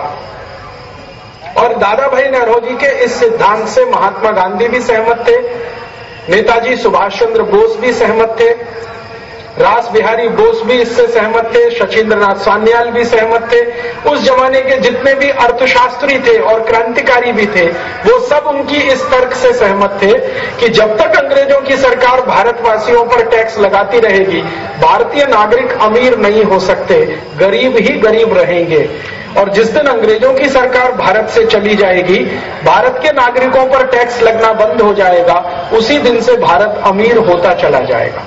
और दादा भाई नेहरू जी के इस सिद्धांत से महात्मा गांधी भी सहमत थे, नेताजी सुभाष चंद्र बोस भी सहमत थे रास बिहारी बोस भी इससे सहमत थे शचीन्द्र नाथ सान्याल भी सहमत थे। उस जमाने के जितने भी अर्थशास्त्री थे और क्रांतिकारी भी थे, वो सब उनकी इस तर्क से सहमत थे कि जब तक अंग्रेज़ों की सरकार भारतवासियों पर टैक्स लगाती रहेगी, भारतीय नागरिक अमीर नहीं हो सकते, गरीब ही गरीब रहेंगे। और जिस दिन अंग्रेज़ों की सरकार भारत से चली जाएगी, भारत के नागरिकों पर टैक्स लगना बंद हो जाएगा, उसी दिन से भारत अमीर होता चला जाएगा।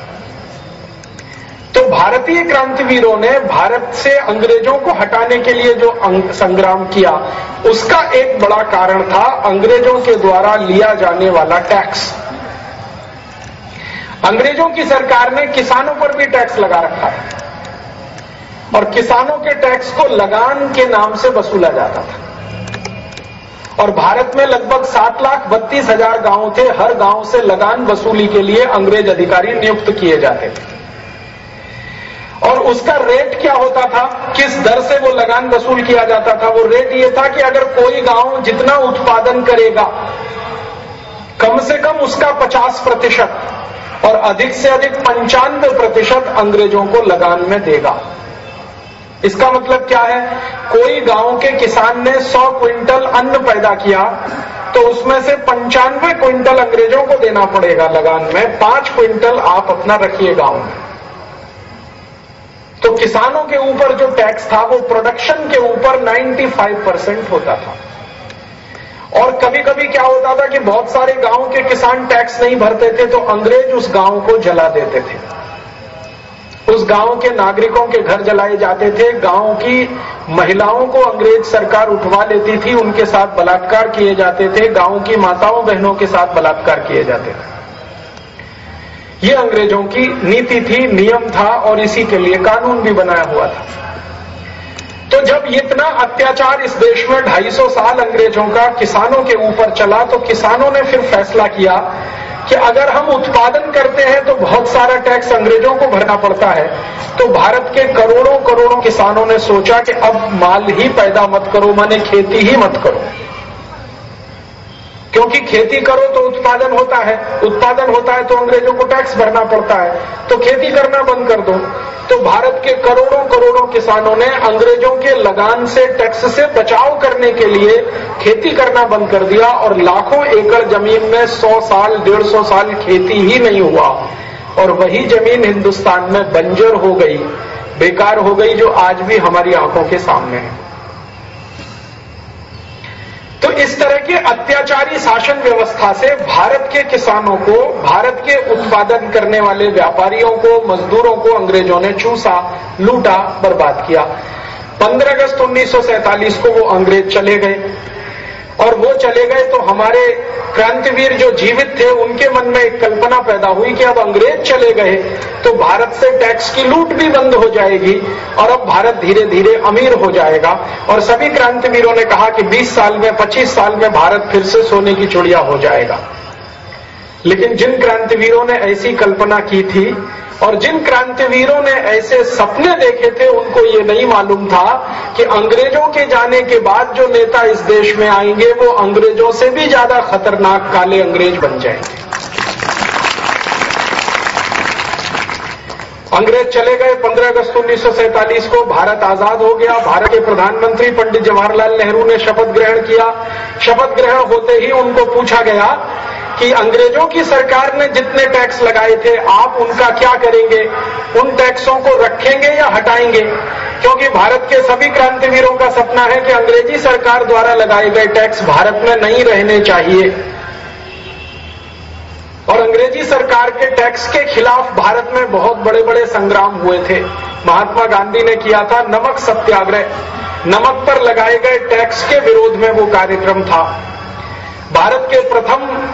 तो भारतीय क्रांतिवीरों ने भारत से अंग्रेज़ों को हटाने के लिए जो संग्राम किया, उसका एक बड़ा कारण था अंग्रेज़ों के द्वारा लिया जाने वाला टैक्स। अंग्रेज़ों की सरकार ने किसानों पर भी टैक्स लगा रखा है। और किसानों के टैक्स को लगान के नाम से वसूला जाता था। और भारत में लगभग सात लाख बत्तीस हज़ार गाँव थे, हर गाँव से लगान वसूली के लिए अंग्रेज़ अधिकारी नियुक्त किए जाते थे। और उसका रेट क्या होता था? किस दर से वो लगान वसूल किया जाता था? वो रेट ये था कि अगर कोई गाँव जितना उत्पादन करेगा, कम से कम उसका 50 प्रतिशत और अधिक से अधिक पंचानवे प्रतिशत अंग्रेज़ों को लगान में देगा। इसका मतलब क्या है? कोई गाँव के किसान ने 100 क्विंटल अन्न पैदा किया तो उसमें से पंचानवे क्विंटल अंग्रेज़ों को देना पड़ेगा लगान में, पाँच क्विंटल आप अपना रखिए गाँव में। तो किसानों के ऊपर जो टैक्स था, वो प्रोडक्शन के ऊपर 95 परसेंट होता था। और कभी कभी क्या होता था कि बहुत सारे गाँव के किसान टैक्स नहीं भरते थे तो अंग्रेज़ उस गाँव को जला देते थे। उस गाँव के नागरिकों के घर जलाए जाते थे, गाँव की महिलाओं को अंग्रेज़ सरकार उठवा लेती थी, उनके साथ बलात्कार किए जाते थे, गाँव की माताओं बहनों के साथ बलात्कार किए जाते थे। ये अंग्रेज़ों की नीति थी, नियम था और इसी के लिए कानून भी बनाया हुआ था। तो जब इतना अत्याचार इस देश में 250 साल अंग्रेज़ों का किसानों के ऊपर चला तो किसानों ने फिर फैसला किया कि अगर हम उत्पादन करते हैं तो बहुत सारा टैक्स अंग्रेज़ों को भरना पड़ता है। तो भारत के करोड़ों करोड़ों किसानों ने सोचा कि अब माल ही पैदा मत करो, माने खेती ही मत करो। क्योंकि खेती करो तो उत्पादन होता है, उत्पादन होता है तो अंग्रेज़ों को टैक्स भरना पड़ता है तो खेती करना बंद कर दो। तो भारत के करोड़ों करोड़ों किसानों ने अंग्रेज़ों के लगान से टैक्स से बचाव करने के लिए खेती करना बंद कर दिया और लाखों एकड़ ज़मीन में सौ साल, डेढ़ सौ साल खेती ही नहीं हुआ। और वही ज़मीन हिंदुस्तान में बंजर हो गई, बेकार हो गई जो आज भी हमारी आँखों के सामने है। तो इस तरह के अत्याचारी शासन व्यवस्था से भारत के किसानों को, भारत के उत्पादन करने वाले व्यापारियों को, मजदूरों को अंग्रेज़ों ने चूसा, लूटा, बर्बाद किया। 15 अगस्त 1947 को वो अंग्रेज़ चले गए। और वो चले गए तो हमारे क्रांतिवीर जो जीवित थे, उनके मन में एक कल्पना पैदा हुई कि अब अंग्रेज़ चले गए तो भारत से टैक्स की लूट भी बंद हो जाएगी और अब भारत धीरे धीरे अमीर हो जाएगा। और सभी क्रांतिवीरों ने कहा कि 20 साल में 25 साल में भारत फिर से सोने की चुड़िया हो जाएगा। लेकिन जिन क्रांतिवीरों ने ऐसी कल्पना की थी और जिन क्रांतिवीरों ने ऐसे सपने देखे थे, उनको ये नहीं मालूम था कि अंग्रेज़ों के जाने के बाद जो नेता इस देश में आएँगे, वो अंग्रेज़ों से भी ज़्यादा खतरनाक काले अंग्रेज़ बन जाएँगे। अंग्रेज़ चले गए 15 अगस्त उन्नीस सौ सैंतालीस को, भारत आज़ाद हो गया। भारत के प्रधानमंत्री पंडित जवाहरलाल नेहरू ने शपथ ग्रहण किया। शपथ ग्रहण होते ही उनको पूछा गया कि अंग्रेज़ों की सरकार ने जितने टैक्स लगाए थे, आप उनका क्या करेंगे? उन टैक्सों को रखेंगे या हटाएँगे? क्योंकि भारत के सभी क्रांतिवीरों का सपना है कि अंग्रेज़ी सरकार द्वारा लगाए गए टैक्स भारत में नहीं रहने चाहिए। और अंग्रेज़ी सरकार के टैक्स के खिलाफ भारत में बहुत बड़े बड़े संग्राम हुए थे। महात्मा गांधी ने किया था नमक सत्याग्रह। नमक पर लगाए गए टैक्स के विरोध में वो कार्यक्रम था। भारत के प्रथम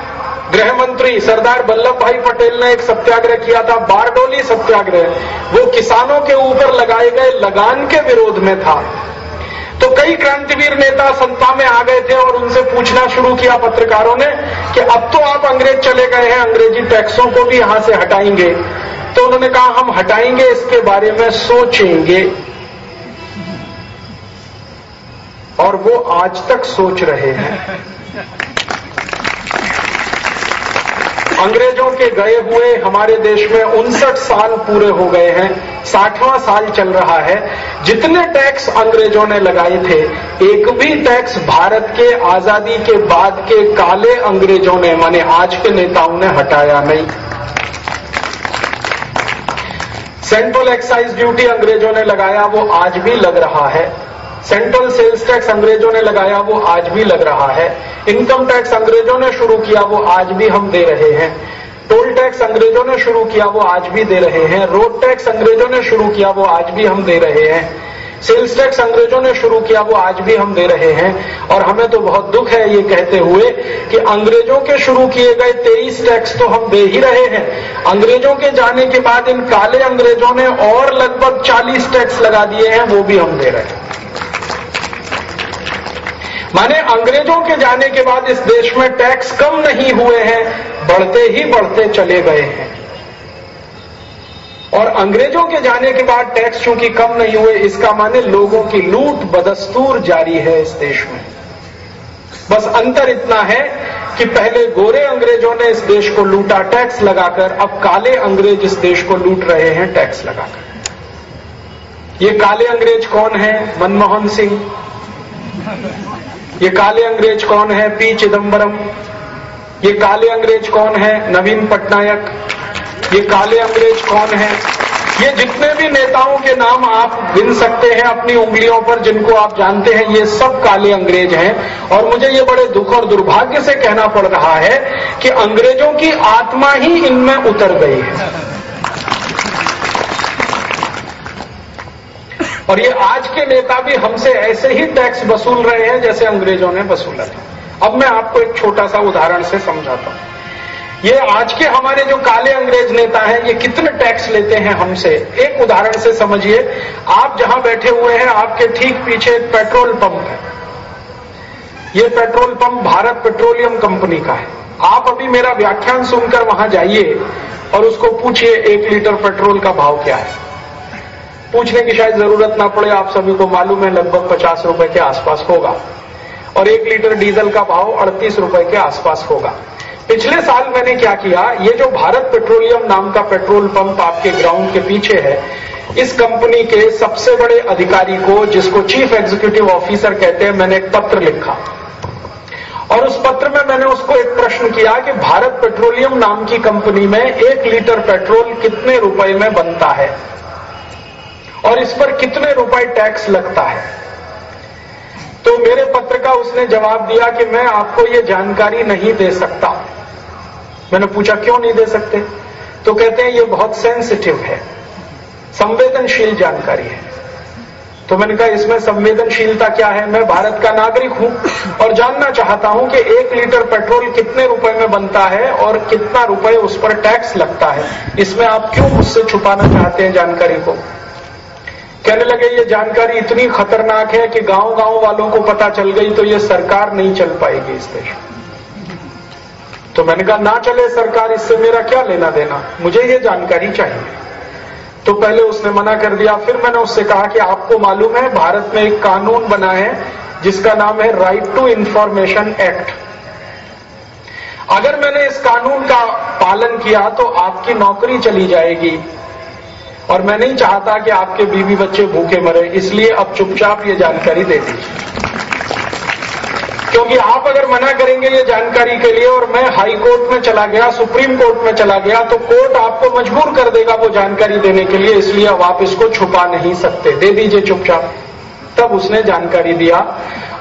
गृह मंत्री सरदार वल्लभ भाई पटेल ने एक सत्याग्रह किया था, बारडोली सत्याग्रह। वो किसानों के ऊपर लगाए गए लगान के विरोध में था। तो कई क्रांतिवीर नेता संता में आ गए थे और उनसे पूछना शुरू किया पत्रकारों ने कि अब तो आप अंग्रेज़ चले गए हैं, अंग्रेज़ी टैक्सों को भी यहाँ से हटाएँगे। तो उन्होंने कहा, हम हटाएँगे, इसके बारे में सोचेंगे। और वो आज तक सोच रहे हैं। अंग्रेज़ों के गए हुए हमारे देश में उनसठ साल पूरे हो गए हैं, साठवां साल चल रहा है। जितने टैक्स अंग्रेज़ों ने लगाए थे, एक भी टैक्स भारत के आज़ादी के बाद के काले अंग्रेज़ों ने, माने आज के नेताओं ने हटाया नहीं। सेंट्रल एक्साइज ड्यूटी अंग्रेज़ों ने लगाया, वो आज भी लग रहा है। सेंट्रल सेल्स टैक्स अंग्रेज़ों ने लगाया, वो आज भी लग रहा है। इनकम टैक्स अंग्रेज़ों ने शुरू किया, वो आज भी हम दे रहे हैं। टोल टैक्स अंग्रेज़ों ने शुरू किया, वो आज भी दे रहे हैं। रोड टैक्स अंग्रेज़ों ने शुरू किया, वो आज भी हम दे रहे हैं। सेल्स टैक्स अंग्रेज़ों ने शुरू किया, वो आज भी हम दे रहे हैं। और हमें तो बहुत दुख है ये कहते हुए कि अंग्रेज़ों के शुरू किए गए तेईस टैक्स तो हम दे ही रहे हैं। अंग्रेज़ों के जाने के बाद इन काले अंग्रेज़ों ने और लगभग चालीस टैक्स लगा दिए हैं, वो भी हम दे रहे हैं। माने अंग्रेज़ों के जाने के बाद इस देश में टैक्स कम नहीं हुए हैं, बढ़ते ही बढ़ते चले गए हैं। और अंग्रेज़ों के जाने के बाद टैक्स चूँकि कम नहीं हुए, इसका माने लोगों की लूट बदस्तूर जारी है इस देश में। बस अंतर इतना है कि पहले गोरे अंग्रेज़ों ने इस देश को लूटा टैक्स लगाकर, अब काले अंग्रेज़ इस देश को लूट रहे हैं टैक्स लगाकर। ये काले अंग्रेज़ कौन है? मनमोहन सिंह। ये काले अंग्रेज़ कौन है? पी चिदम्बरम ये काले अंग्रेज़ कौन है? नवीन पटनायक। ये काले अंग्रेज़ कौन है? ये जितने भी नेताओं के नाम आप गिन सकते हैं अपनी उंगलियों पर, जिनको आप जानते हैं, ये सब काले अंग्रेज़ हैं। और मुझे ये बड़े दुख और दुर्भाग्य से कहना पड़ रहा है कि अंग्रेज़ों की आत्मा ही इनमें उतर गई है। और ये आज के नेता भी हमसे ऐसे ही टैक्स वसूल रहे हैं जैसे अंग्रेज़ों ने वसूला था। अब मैं आपको एक छोटा सा उदाहरण से समझाता हूँ। ये आज के हमारे जो काले अंग्रेज़ नेता हैं, ये कितने टैक्स लेते हैं हमसे? एक उदाहरण से समझिए। आप जहाँ बैठे हुए हैं, आपके ठीक पीछे एक पेट्रोल पंप है। ये petrol pump Bharat Petroleum company का है। आप अभी मेरा व्याख्यान सुनकर वहाँ जाइए और उसको पूछिए, एक लीटर पेट्रोल का भाव क्या है? पूछने की शायद ज़रूरत ना पड़े, आप सभी को मालूम है, लगभग पचास रुपए के आसपास होगा। और एक लीटर डीजल का भाव अड़तीस रुपए के आसपास होगा। पिछले साल मैंने क्या किया, ये जो भारत पेट्रोलियम नाम का पेट्रोल पंप आपके ग्राउंड के पीछे है, इस कंपनी के सबसे बड़े अधिकारी को, जिसको चीफ एग्जीक्यूटिव ऑफिसर कहते हैं, मैंने एक पत्र लिखा। और उस पत्र में मैंने उसको एक प्रश्न किया कि भारत पेट्रोलियम नाम की कंपनी में एक लीटर पेट्रोल कितने रुपए में बनता है? और इस पर कितने रुपए टैक्स लगता है? तो मेरे पत्र का उसने जवाब दिया कि मैं आपको ये जानकारी नहीं दे सकता। मैंने पूछा, क्यों नहीं दे सकते? तो कहते हैं, ये बहुत सेंसिटिव है। संवेदनशील जानकारी है। तो मैंने कहा, इसमें संवेदनशीलता क्या है? मैं भारत का नागरिक हूँ और जानना चाहता हूँ कि एक लीटर पेट्रोल कितने रुपए में बनता है और कितना रुपए उस पर टैक्स लगता है। इसमें आप क्यों मुझसे छुपाना चाहते हैं जानकारी को? कहने लगे, ये जानकारी इतनी खतरनाक है कि गाँव गाँव वालों को पता चल गई तो ये सरकार नहीं चल पाएगी इस देश तो मैंने कहा, ना चले सरकार, इससे मेरा क्या लेना देना? मुझे ये जानकारी चाहिए। तो पहले उसने मना कर दिया। फिर मैंने उससे कहा कि आपको मालूम है, भारत में एक कानून बना है, जिसका नाम है राइट टू इंफॉर्मेशन एक्ट अगर मैंने इस कानून का पालन किया तो आपकी नौकरी चली जाएगी। और मैं नहीं चाहता कि आपके बीवी बच्चे भूखे मरे, इसलिए अब चुपचाप ये जानकारी दे दीजिए क्योंकि आप अगर मना करेंगे ये जानकारी के लिए और मैं हाई कोर्ट में चला गया, सुप्रीम कोर्ट में चला गया तो कोर्ट आपको मजबूर कर देगा वो जानकारी देने के लिए, इसलिए अब आप इसको छुपा नहीं सकते। दे दीजिए चुपचाप। तब उसने जानकारी दिया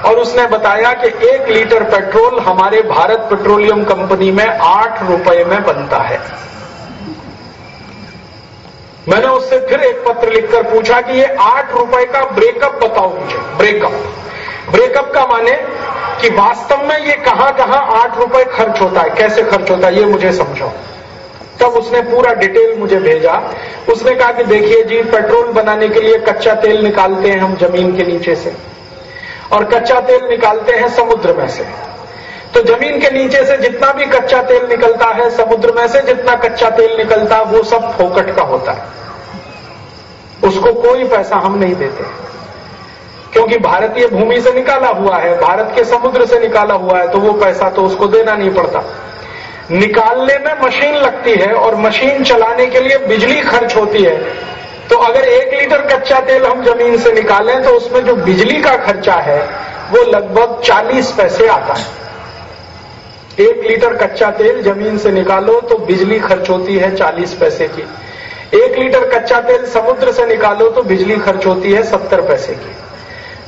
और उसने बताया कि एक लीटर पेट्रोल हमारे भारत पेट्रोलियम कंपनी में आठ रुपए में बनता है। मैंने उससे फिर एक पत्र लिखकर पूछा कि ये आठ रुपए का ब्रेकअप बताओ मुझे। ब्रेकअप ब्रेकअप का माने कि वास्तव में ये कहाँ कहाँ आठ रुपए खर्च होता है। कैसे खर्च होता है, ये मुझे समझाओ। तब उसने पूरा डिटेल मुझे भेजा। उसने कहा कि देखिए जी पेट्रोल बनाने के लिए कच्चा तेल निकालते हैं हम ज़मीन के नीचे से। और कच्चा तेल निकालते हैं समुद्र में से। तो ज़मीन के नीचे से जितना भी कच्चा तेल निकलता है, समुद्र में से जितना कच्चा तेल निकलता है वो सब फोकट का होता है। उसको कोई पैसा हम नहीं देते। क्योंकि भारतीय भूमि से निकाला हुआ है, भारत के समुद्र से निकाला हुआ है तो वो पैसा तो उसको देना नहीं पड़ता। निकालने में मशीन लगती है और मशीन चलाने के लिए बिजली खर्च होती है। तो अगर एक लीटर कच्चा तेल हम ज़मीन से निकालें तो उसमें जो बिजली का खर्चा है, वो लगभग 40 पैसे आता है। एक लीटर कच्चा तेल ज़मीन से निकालो तो बिजली खर्च होती है 40 पैसे की। एक लीटर कच्चा तेल समुद्र से निकालो तो बिजली खर्च होती है 70 पैसे की।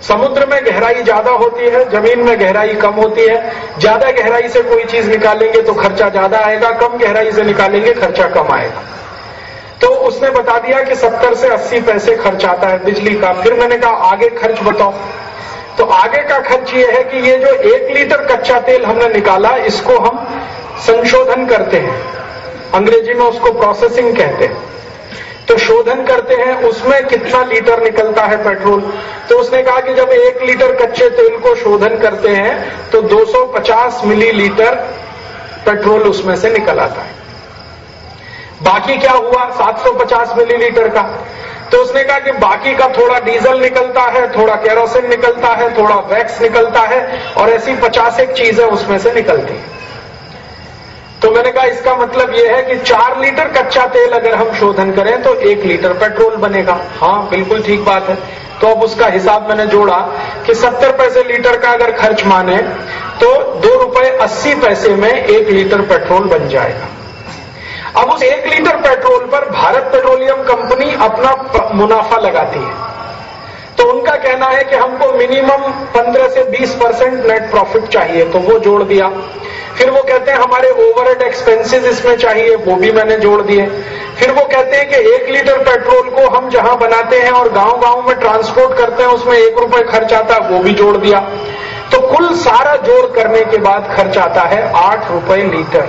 समुद्र में गहराई ज़्यादा होती है, ज़मीन में गहराई कम होती है। ज़्यादा गहराई से कोई चीज़ निकालेंगे तो खर्चा ज़्यादा आएगा, कम गहराई से निकालेंगे, खर्चा कम आएगा। तो उसने बता दिया कि 70 से 80 पैसे खर्च आता है बिजली का। फिर मैंने कहा, आगे खर्च बताओ। तो आगे का खर्च ये है कि ये जो एक लीटर कच्चा तेल हमने निकाला, इसको हम संशोधन करते हैं। अंग्रेज़ी में उसको प्रोसेसिंग कहते हैं। तो शोधन करते हैं, उसमें कितना लीटर निकलता है पेट्रोल? तो उसने कहा कि जब एक लीटर कच्चे तेल को शोधन करते हैं तो 250 मिलीलीटर पेट्रोल उसमें से निकल आता है। बाकी क्या हुआ? 750 मिलीलीटर का। तो उसने कहा कि बाकी का थोड़ा डीजल निकलता है, थोड़ा केरोसिन निकलता है, थोड़ा वैक्स निकलता है और ऐसी पचास एक चीज़ें उसमें से निकलती है। तो मैंने कहा, इसका मतलब यह है कि चार लीटर कच्चा तेल अगर हम शोधन करें तो एक लीटर पेट्रोल बनेगा। हाँ बिल्कुल ठीक बात है। तो अब उसका हिसाब मैंने जोड़ा कि सत्तर पैसे लीटर का अगर खर्च माने तो दो रुपए अस्सी पैसे में एक लीटर पेट्रोल बन जाएगा। अब उस एक लीटर पेट्रोल पर भारत पेट्रोलियम कंपनी अपना मुनाफा लगाती है। तो उनका कहना है कि हमको मिनिमम 15 से 20 परसेंट नेट प्रॉफिट चाहिए तो वो जोड़ दिया। फिर वो कहते हैं, हमारे ओवरहेड एक्सपेंसेस इसमें चाहिए, वो भी मैंने जोड़ दिए। फिर वो कहते हैं कि एक लीटर पेट्रोल को हम जहाँ बनाते हैं और गाँव गाँव में ट्रांसपोर्ट करते हैं, उसमें एक रुपए खर्च आता है वो भी जोड़ दिया। तो कुल सारा जोड़ करने के बाद खर्च आता है आठ रुपए लीटर।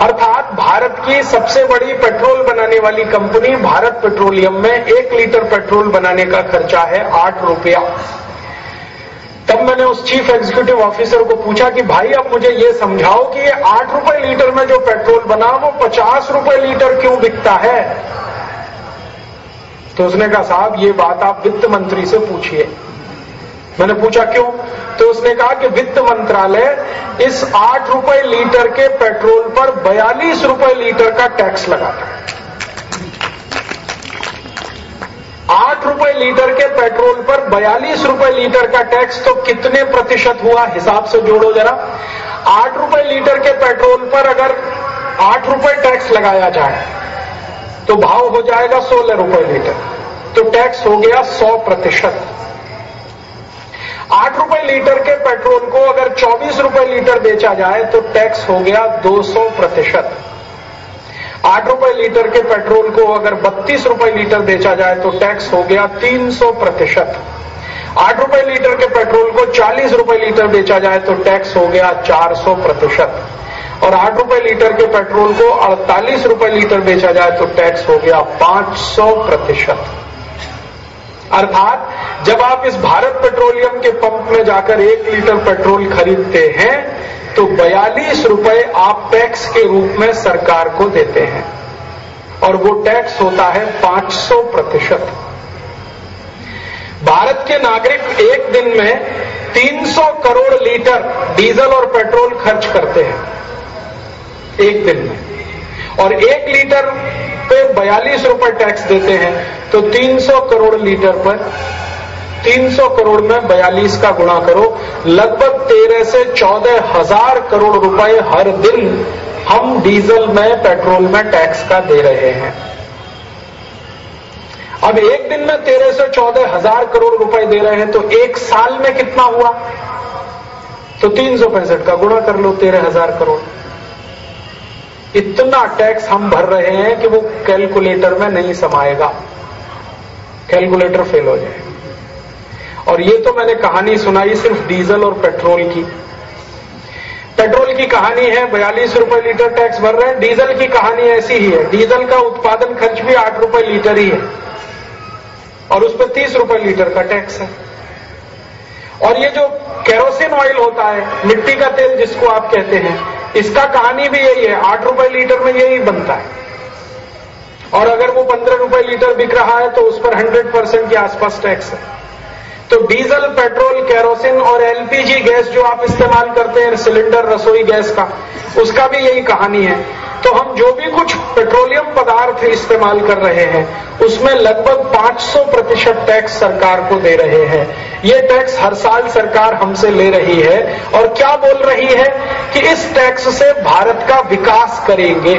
अर्थात भारत की सबसे बड़ी पेट्रोल बनाने वाली कंपनी भारत पेट्रोलियम में एक लीटर पेट्रोल बनाने का खर्चा है आठ रुपया। तब मैंने उस चीफ एग्जीक्यूटिव ऑफिसर को पूछा कि भाई, अब मुझे ये समझाओ कि ये आठ रुपए लीटर में जो पेट्रोल बना, वो पचास रुपए लीटर क्यों बिकता है? तो उसने कहा, साहब, ये बात आप वित्त मंत्री से पूछिए। मैंने पूछा क्यों? तो उसने कहा कि वित्त मंत्रालय इस आठ रुपए लीटर के पेट्रोल पर बयालीस रुपए लीटर का टैक्स लगाता है। आठ रुपए लीटर के पेट्रोल पर बयालीस रुपए लीटर का टैक्स तो कितने प्रतिशत हुआ? हिसाब से जोड़ो जरा। आठ रुपए लीटर के पेट्रोल पर अगर आठ रुपए टैक्स लगाया जाए तो भाव हो जाएगा सोलह रुपए लीटर। तो टैक्स हो गया सौ प्रतिशत। आठ रुपए लीटर के पेट्रोल को अगर चौबीस रुपए लीटर बेचा जाए तो टैक्स हो गया दो सौ प्रतिशत। आठ रुपए लीटर के पेट्रोल को अगर बत्तीस रुपए लीटर बेचा जाए तो टैक्स हो गया तीन सौ प्रतिशत। आठ रुपए लीटर के पेट्रोल को चालीस रुपए लीटर बेचा जाए तो टैक्स हो गया चार सौ प्रतिशत। और आठ रुपए लीटर के पेट्रोल को अड़तालीस रुपए लीटर बेचा जाए तो टैक्स हो गया पाँच सौ प्रतिशत। अर्थात, जब आप इस भारत पेट्रोलियम के पंप में जाकर एक लीटर पेट्रोल खरीदते हैं तो बयालीस रुपए आप टैक्स के रूप में सरकार को देते हैं। और वो टैक्स होता है 500 प्रतिशत। भारत के नागरिक एक दिन में 300 करोड़ लीटर डीजल और पेट्रोल खर्च करते हैं, एक दिन में। और एक लीटर पे बयालीस रुपए टैक्स देते हैं तो 300 करोड़ लीटर पर 300 करोड़ में 42 का गुणा करो। लगभग तेरह से चौदह हज़ार करोड़ रुपए हर दिन हम डीजल में, पेट्रोल में टैक्स का दे रहे हैं। अब एक दिन में तेरह से चौदह हज़ार करोड़ रुपए दे रहे हैं तो एक साल में कितना हुआ? तो तीन सौ पैंसठ का गुणा कर लो, तेरह हज़ार करोड़। इतना टैक्स हम भर रहे हैं कि वो कैलकुलेटर में नहीं समाएगा। कैलकुलेटर फेल हो जाएगा और ये तो मैंने कहानी सुनाई सिर्फ़ डीजल और पेट्रोल की। पेट्रोल की कहानी है, बयालीस रुपए लीटर टैक्स भर रहे हैं। डीजल की कहानी ऐसी ही है। डीजल का उत्पादन खर्च भी आठ रुपए लीटर ही है। और उस पर तीस रुपए लीटर का टैक्स है। और ये जो केरोसिन ऑयल होता है, मिट्टी का तेल जिसको आप कहते हैं इसका कहानी भी यही है, आठ रुपए लीटर में यही बनता है। और अगर वो पंद्रह रुपए लीटर बिक रहा है तो उस पर हंड्रेड परसेंट के आसपास टैक्स है। तो डीजल, पेट्रोल, कैरोसिन और एलपीजी गैस जो आप इस्तेमाल करते हैं, सिलेंडर, रसोई गैस का, उसका भी यही कहानी है। तो हम जो भी कुछ पेट्रोलियम पदार्थ इस्तेमाल कर रहे हैं, उसमें लगभग 500 प्रतिशत टैक्स सरकार को दे रहे हैं। ये टैक्स हर साल सरकार हमसे ले रही है और क्या बोल रही है कि इस टैक्स से भारत का विकास करेंगे।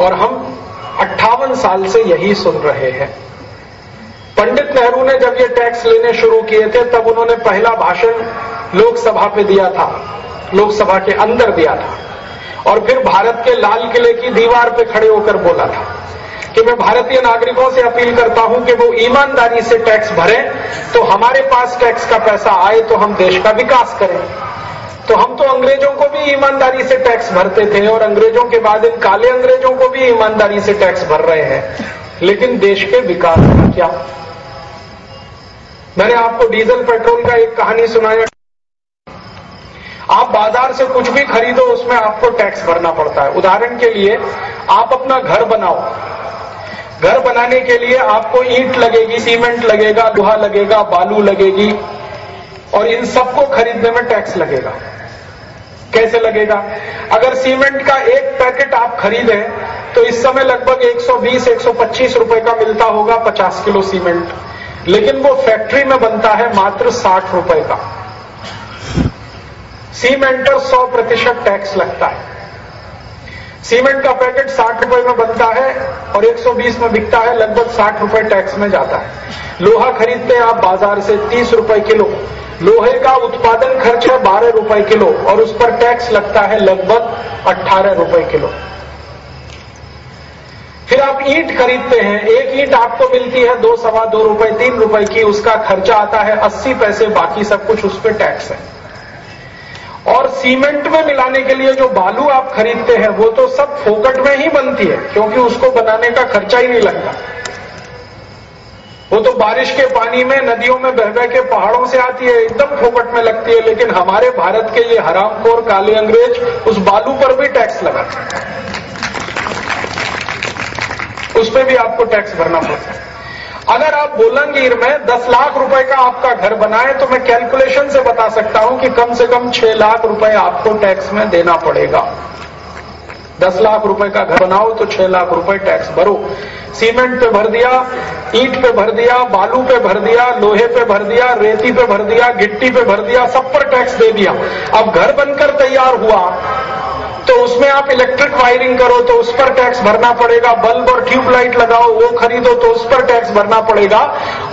और हम अट्ठावन साल से यही सुन रहे हैं। पंडित नेहरू ने जब ये टैक्स लेने शुरू किए थे, तब उन्होंने पहला भाषण लोकसभा पे दिया था, लोकसभा के अंदर दिया था। और फिर भारत के लाल किले की दीवार पे खड़े होकर बोला था कि मैं भारतीय नागरिकों से अपील करता हूँ कि वो ईमानदारी से टैक्स भरें तो हमारे पास टैक्स का पैसा आए तो हम देश का विकास करें। तो हम तो अंग्रेज़ों को भी ईमानदारी से टैक्स भरते थे और अंग्रेज़ों के बाद इन काले अंग्रेज़ों को भी ईमानदारी से टैक्स भर रहे हैं। लेकिन देश के विकास का क्या? मैंने आपको डीजल पेट्रोल का एक कहानी सुनाया। आप बाज़ार से कुछ भी खरीदो, उसमें आपको टैक्स भरना पड़ता है। उदाहरण के लिए, आप अपना घर बनाओ। घर बनाने के लिए आपको ईंट लगेगी, सीमेंट लगेगा, लोहा लगेगा, बालू लगेगी, और इन सबको खरीदने में टैक्स लगेगा। कैसे लगेगा? अगर सीमेंट का एक पैकेट आप खरीदें तो इस समय लगभग 120-125 रुपए का मिलता होगा 50 किलो सीमेंट। लेकिन वो फैक्ट्री में बनता है मात्र 60 रुपए का। सीमेंट पर 100 प्रतिशत टैक्स लगता है। सीमेंट का पैकेट 60 रुपए में बनता है और 120 में बिकता है, लगभग 60 रुपए टैक्स में जाता है। लोहा खरीदते हैं आप बाज़ार से 30 रुपए किलो। लोहे का उत्पादन खर्च है 12 रुपए किलो और उस पर टैक्स लगता है लगभग 18 रुपए किलो। फिर आप ईंट खरीदते हैं, एक ईंट आपको मिलती है दो सवा दो रुपए, तीन रुपए की, उसका खर्चा आता है अस्सी पैसे, बाकी सब कुछ उस पर टैक्स है। और सीमेंट में मिलाने के लिए जो बालू आप खरीदते हैं, वो तो सब फोकट में ही बनती है, क्योंकि उसको बनाने का खर्चा ही नहीं लगता। वो तो बारिश के पानी में, नदियों में बह बह के पहाड़ों से आती है, एकदम फोकट में लगती है, लेकिन हमारे भारत के ये हरामखोर काले अंग्रेज़ उस बालू पर भी टैक्स लगाते उस पर भी आपको टैक्स भरना पड़ता है। अगर आप बोलंगीर में 10 लाख रुपए का आपका घर बनाए तो मैं कैलकुलेशन से बता सकता हूँ कि कम से कम 6 लाख रुपए आपको टैक्स में देना पड़ेगा। 10 लाख रुपए का घर बनाओ तो 6 लाख रुपए टैक्स भरो। सीमेंट पे भर दिया, ईट पे भर दिया, बालू पे भर दिया, लोहे पे भर दिया, रेती पे भर दिया, गिट्टी पे भर दिया, सब पर टैक्स दे दिया। अब घर बनकर तैयार हुआ तो उसमें आप इलेक्ट्रिक वायरिंग करो तो उस पर टैक्स भरना पड़ेगा। बल्ब और ट्यूबलाइट लगाओ, वो खरीदो तो उस पर टैक्स भरना पड़ेगा।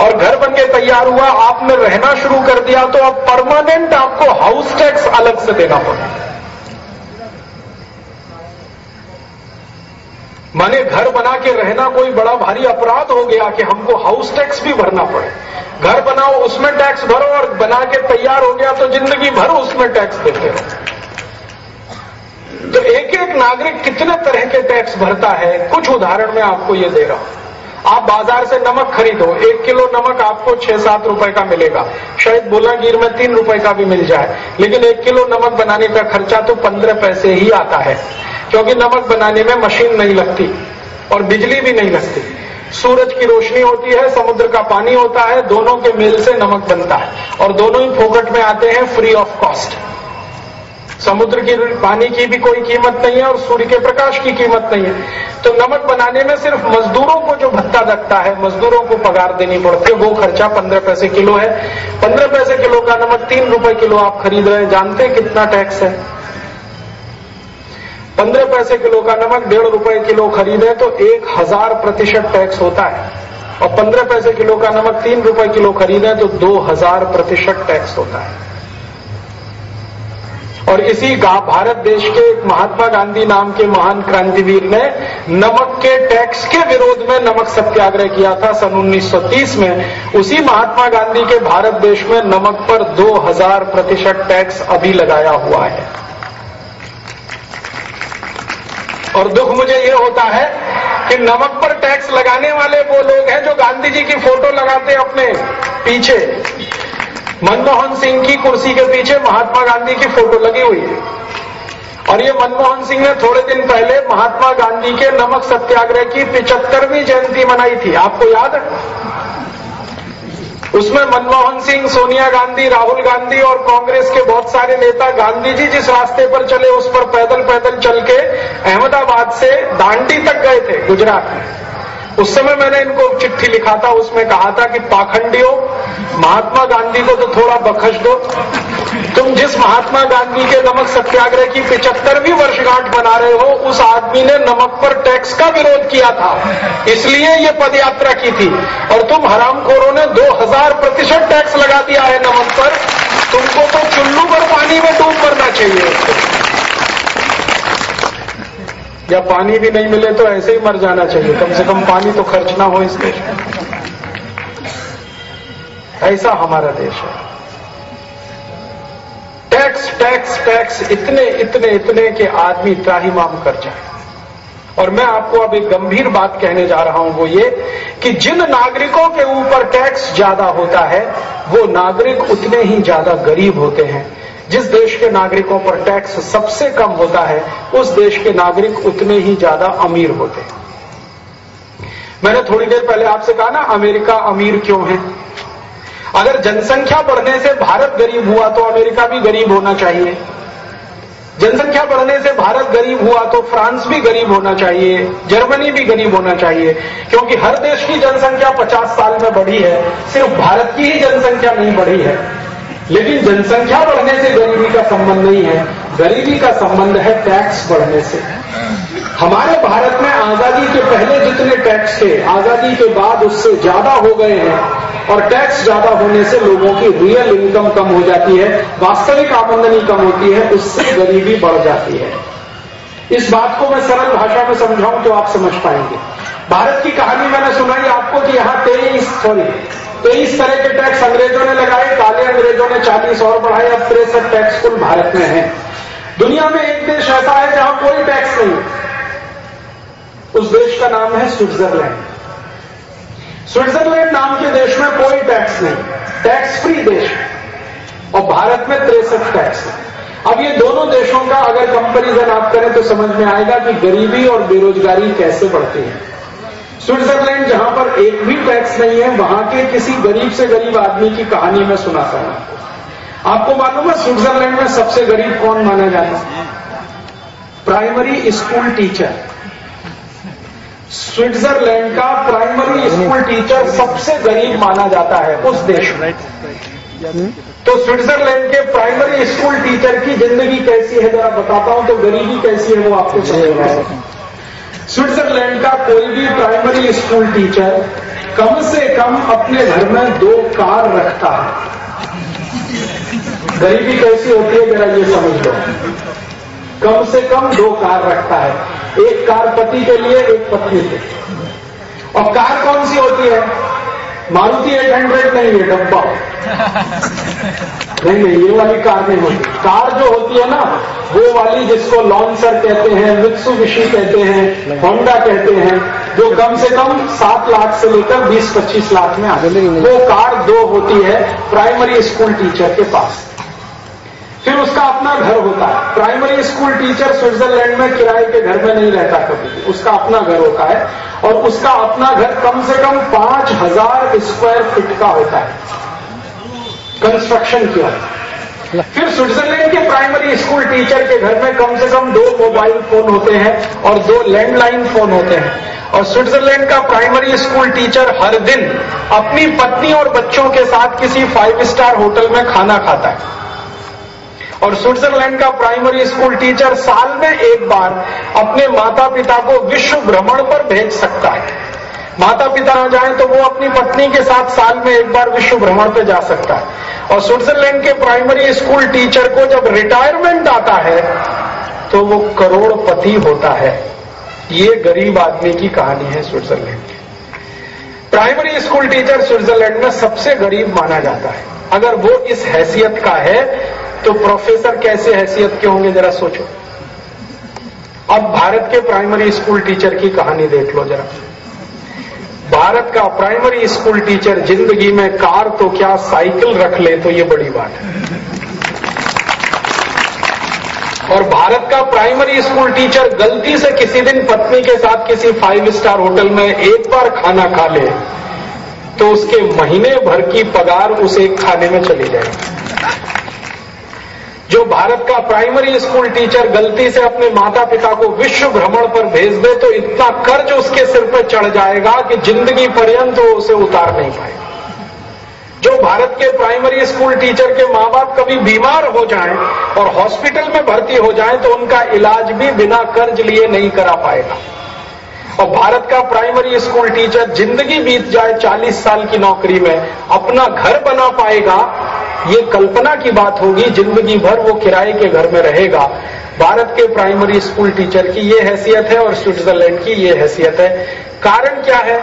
और घर बन के तैयार हुआ, आपने रहना शुरू कर दिया तो अब परमानेंट आपको हाउस टैक्स अलग से देना पड़ेगा। माने घर बना के रहना कोई बड़ा भारी अपराध हो गया कि हमको हाउस टैक्स भी भरना पड़े। घर बनाओ, उसमें टैक्स भरो और बना के तैयार हो गया तो ज़िंदगी भर उसमें टैक्स देते रहो। तो एक एक नागरिक कितने तरह के टैक्स भरता है? कुछ उदाहरण में आपको ये दे रहा हूँ। आप बाज़ार से नमक खरीदो, एक किलो नमक आपको छह सात रुपए का मिलेगा। शायद बोलागीर में तीन रुपए का भी मिल जाए, लेकिन एक किलो नमक बनाने का खर्चा तो पंद्रह पैसे ही आता है, क्योंकि नमक बनाने में मशीन नहीं लगती और बिजली भी नहीं लगती। सूरज की रोशनी होती है, समुद्र का पानी होता है, दोनों के मेल से नमक बनता है। और दोनों ही फोकट में आते हैं फ्री ऑफ़ कॉस्ट समुद्र की पानी की भी कोई कीमत नहीं है और सूर्य के प्रकाश की कीमत नहीं है। तो नमक बनाने में सिर्फ़ मजदूरों को जो भत्ता लगता है, मजदूरों को पगार देनी पड़ती है। वो खर्चा पंद्रह पैसे किलो है। पंद्रह पैसे किलो का नमक तीन रुपए किलो आप खरीद रहे हैं। जानते हैं कितना टैक्स है? पंद्रह पैसे किलो का नमक डेढ़ रुपए किलो खरीदे तो एक हज़ार प्रतिशत टैक्स होता है। और पंद्रह पैसे किलो का नमक तीन रुपए किलो खरीदे तो दो हज़ार प्रतिशत टैक्स होता है। और इसी भारत देश के एक महात्मा गांधी नाम के महान क्रांतिवीर ने नमक के टैक्स के विरोध में नमक सत्याग्रह किया था सन 1930 में। उसी महात्मा गांधी के भारत देश में नमक पर 2000 प्रतिशत टैक्स अभी लगाया हुआ है। और दुख मुझे ये होता है कि नमक पर टैक्स लगाने वाले वो लोग हैं जो गांधी जी की फ़ोटो लगाते अपने पीछे। मनमोहन सिंह की कुर्सी के पीछे महात्मा गांधी की फ़ोटो लगी हुई है। और ये मनमोहन सिंह ने थोड़े दिन पहले महात्मा गांधी के नमक सत्याग्रह की पिचहत्तरवीं जयंती मनाई थी। आपको याद है? उसमें मनमोहन सिंह, सोनिया गांधी, राहुल गांधी और कांग्रेस के बहुत सारे नेता गांधी जी जिस रास्ते पर चले, उस पर पैदल पैदल चल के अहमदाबाद से दांडी तक गए थे, गुजरात में। उस समय मैंने इनको चिट्ठी लिखा था, उसमें कहा था कि पाखंडियों, महात्मा गांधी को तो थोड़ा बखश दो। तुम जिस महात्मा गांधी के नमक सत्याग्रह की पिचहत्तरवीं वर्षगांठ बना रहे हो, उस आदमी ने नमक पर टैक्स का विरोध किया था। इसलिए ये पदयात्रा की थी। और तुम हरामखोरों ने 2000 प्रतिशत टैक्स लगा दिया है नमक पर। तुमको तो चुल्लू पर पानी में डूब मरना चाहिए। या पानी भी नहीं मिले तो ऐसे ही मर जाना चाहिए। कम से कम पानी तो खर्च ना हो इस देश में ऐसा हमारा देश है। टैक्स टैक्स टैक्स इतने इतने इतने के आदमी त्राहीमाम कर जाए। और मैं आपको अब एक गंभीर बात कहने जा रहा हूँ, वो ये कि जिन नागरिकों के ऊपर टैक्स ज़्यादा होता है, वो नागरिक उतने ही ज़्यादा गरीब होते हैं। जिस देश के नागरिकों पर टैक्स सबसे कम होता है, उस देश के नागरिक उतने ही ज़्यादा अमीर होते हैं। मैंने थोड़ी देर पहले आपसे कहा ना, अमेरिका अमीर क्यों है? अगर जनसंख्या बढ़ने से भारत गरीब हुआ तो अमेरिका भी गरीब होना चाहिए। जनसंख्या बढ़ने से भारत गरीब हुआ तो फ्रांस भी गरीब होना चाहिए, जर्मनी भी गरीब होना चाहिए, क्योंकि हर देश की जनसंख्या 50 साल में बढ़ी है, सिर्फ़ भारत की ही जनसंख्या नहीं बढ़ी है। लेकिन जनसंख्या बढ़ने से गरीबी का संबंध नहीं है। गरीबी का संबंध है टैक्स बढ़ने से। हमारे भारत में आज़ादी के पहले जितने टैक्स थे, आज़ादी के बाद उससे ज़्यादा हो गए हैं और टैक्स ज़्यादा होने से लोगों की रियल इनकम कम हो जाती है, वास्तविक आमदनी कम होती है, उससे गरीबी बढ़ जाती है। इस बात को मैं सरल भाषा में समझाऊं तो आप समझ पाएँगे। भारत की कहानी मैंने सुनाई आपको कि यहाँ तेईस सॉरी तेईस तरह के टैक्स अंग्रेज़ों ने लगाए, काले अंग्रेज़ों ने चालीस और बढ़ाए, अब तिरसठ टैक्स कुल भारत में है। दुनिया में एक देश ऐसा है जहाँ कोई टैक्स नहीं। उस देश का नाम है स्विट्जरलैंड। स्विट्जरलैंड नाम के देश में कोई टैक्स नहीं। टैक्स फ्री देश और भारत में तिरसठ टैक्स है। अब ये दोनों देशों का अगर कंपेरिजन आप करें तो समझ में आएगा कि गरीबी और बेरोजगारी कैसे बढ़ती है। स्विट्जरलैंड, जहाँ पर एक भी टैक्स नहीं है, वहाँ के किसी गरीब से गरीब आदमी की कहानी में सुनाता हूँ आपको। मालूम है, स्विट्जरलैंड में सबसे गरीब कौन माना जाता है? Primary school teacher. स्विट्जरलैंड का प्राइमरी स्कूल टीचर सबसे गरीब माना जाता है उस देश में। तो स्विट्जरलैंड के प्राइमरी स्कूल टीचर की ज़िंदगी कैसी है, जरा बताता हूँ तो गरीबी कैसी है वो आपको समझ स्विट्जरलैंड का कोई भी प्राइमरी स्कूल टीचर कम से कम अपने घर में दो कार रखता है। गरीबी कैसी होती है मेरा ये समझ लो। कम से कम दो कार रखता है। एक कार पति के लिए, एक पत्नी के। और कार कौन सी होती है? मारुति एट हंड्रेड नहीं है डब्बा। [laughs] नहीं नहीं ये वाली कार नहीं होती। कार जो होती है ना वो वाली जिसको लॉन्सर कहते हैं मित्सुबिशी कहते हैं होंडा कहते हैं जो कम से कम सात लाख से लेकर बीस पच्चीस लाख में आ वो कार दो होती है प्राइमरी स्कूल टीचर के पास। फिर उसका अपना घर होता है। प्राइमरी स्कूल टीचर स्विट्जरलैंड में किराए के घर में नहीं रहता कभी उसका अपना घर होता है और उसका अपना घर कम से कम पाँच हज़ार स्क्वायर फीट का होता है। कंस्ट्रक्शन किया। फिर स्विट्जरलैंड के प्राइमरी स्कूल टीचर के घर में कम से कम दो मोबाइल फ़ोन होते हैं और दो लैंडलाइन फ़ोन होते हैं। और स्विट्जरलैंड का प्राइमरी स्कूल टीचर हर दिन अपनी पत्नी और बच्चों के साथ किसी फाइव स्टार होटल में खाना खाता है। और स्विट्जरलैंड का प्राइमरी स्कूल टीचर साल में एक बार अपने माता पिता को विश्व भ्रमण पर भेज सकता है। माता पिता ना जाए तो वो अपनी पत्नी के साथ साल में एक बार विश्व भ्रमण पर जा सकता है। और स्विट्जरलैंड के प्राइमरी स्कूल टीचर को जब रिटायरमेंट आता है तो वो करोड़पति होता है। ये गरीब आदमी की कहानी है स्विट्जरलैंड की। प्राइमरी स्कूल टीचर स्विट्जरलैंड में सबसे गरीब माना जाता है। अगर वो इस हैसियत का है तो प्रोफेसर कैसे हैसियत के होंगे, जरा सोचो। अब भारत के प्राइमरी स्कूल टीचर की कहानी देख लो जरा। भारत का प्राइमरी स्कूल टीचर ज़िंदगी में कार तो क्या साइकिल रख ले तो ये बड़ी बात है। और भारत का प्राइमरी स्कूल टीचर गलती से किसी दिन पत्नी के साथ किसी फाइव स्टार होटल में एक बार खाना खा ले तो उसके महीने भर की पगार उसे खाने में चली जाएगी। जो भारत का प्राइमरी स्कूल टीचर गलती से अपने माता पिता को विश्व भ्रमण पर भेज दे तो इतना कर्ज उसके सिर पर चढ़ जाएगा कि ज़िंदगी पर्यंत वो उसे उतार नहीं पाएगा। जो भारत के प्राइमरी स्कूल टीचर के माँ बाप कभी बीमार हो जाएँ और हॉस्पिटल में भर्ती हो जाएँ तो उनका इलाज भी बिना कर्ज लिए नहीं करा पाएगा। और भारत का प्राइमरी स्कूल टीचर ज़िंदगी बीत जाए 40 साल की नौकरी में, अपना घर बना पाएगा, ये कल्पना की बात होगी, ज़िंदगी भर वो किराए के घर में रहेगा। भारत के प्राइमरी स्कूल टीचर की ये हैसियत है और स्विट्जरलैंड की ये हैसियत है। कारण क्या है?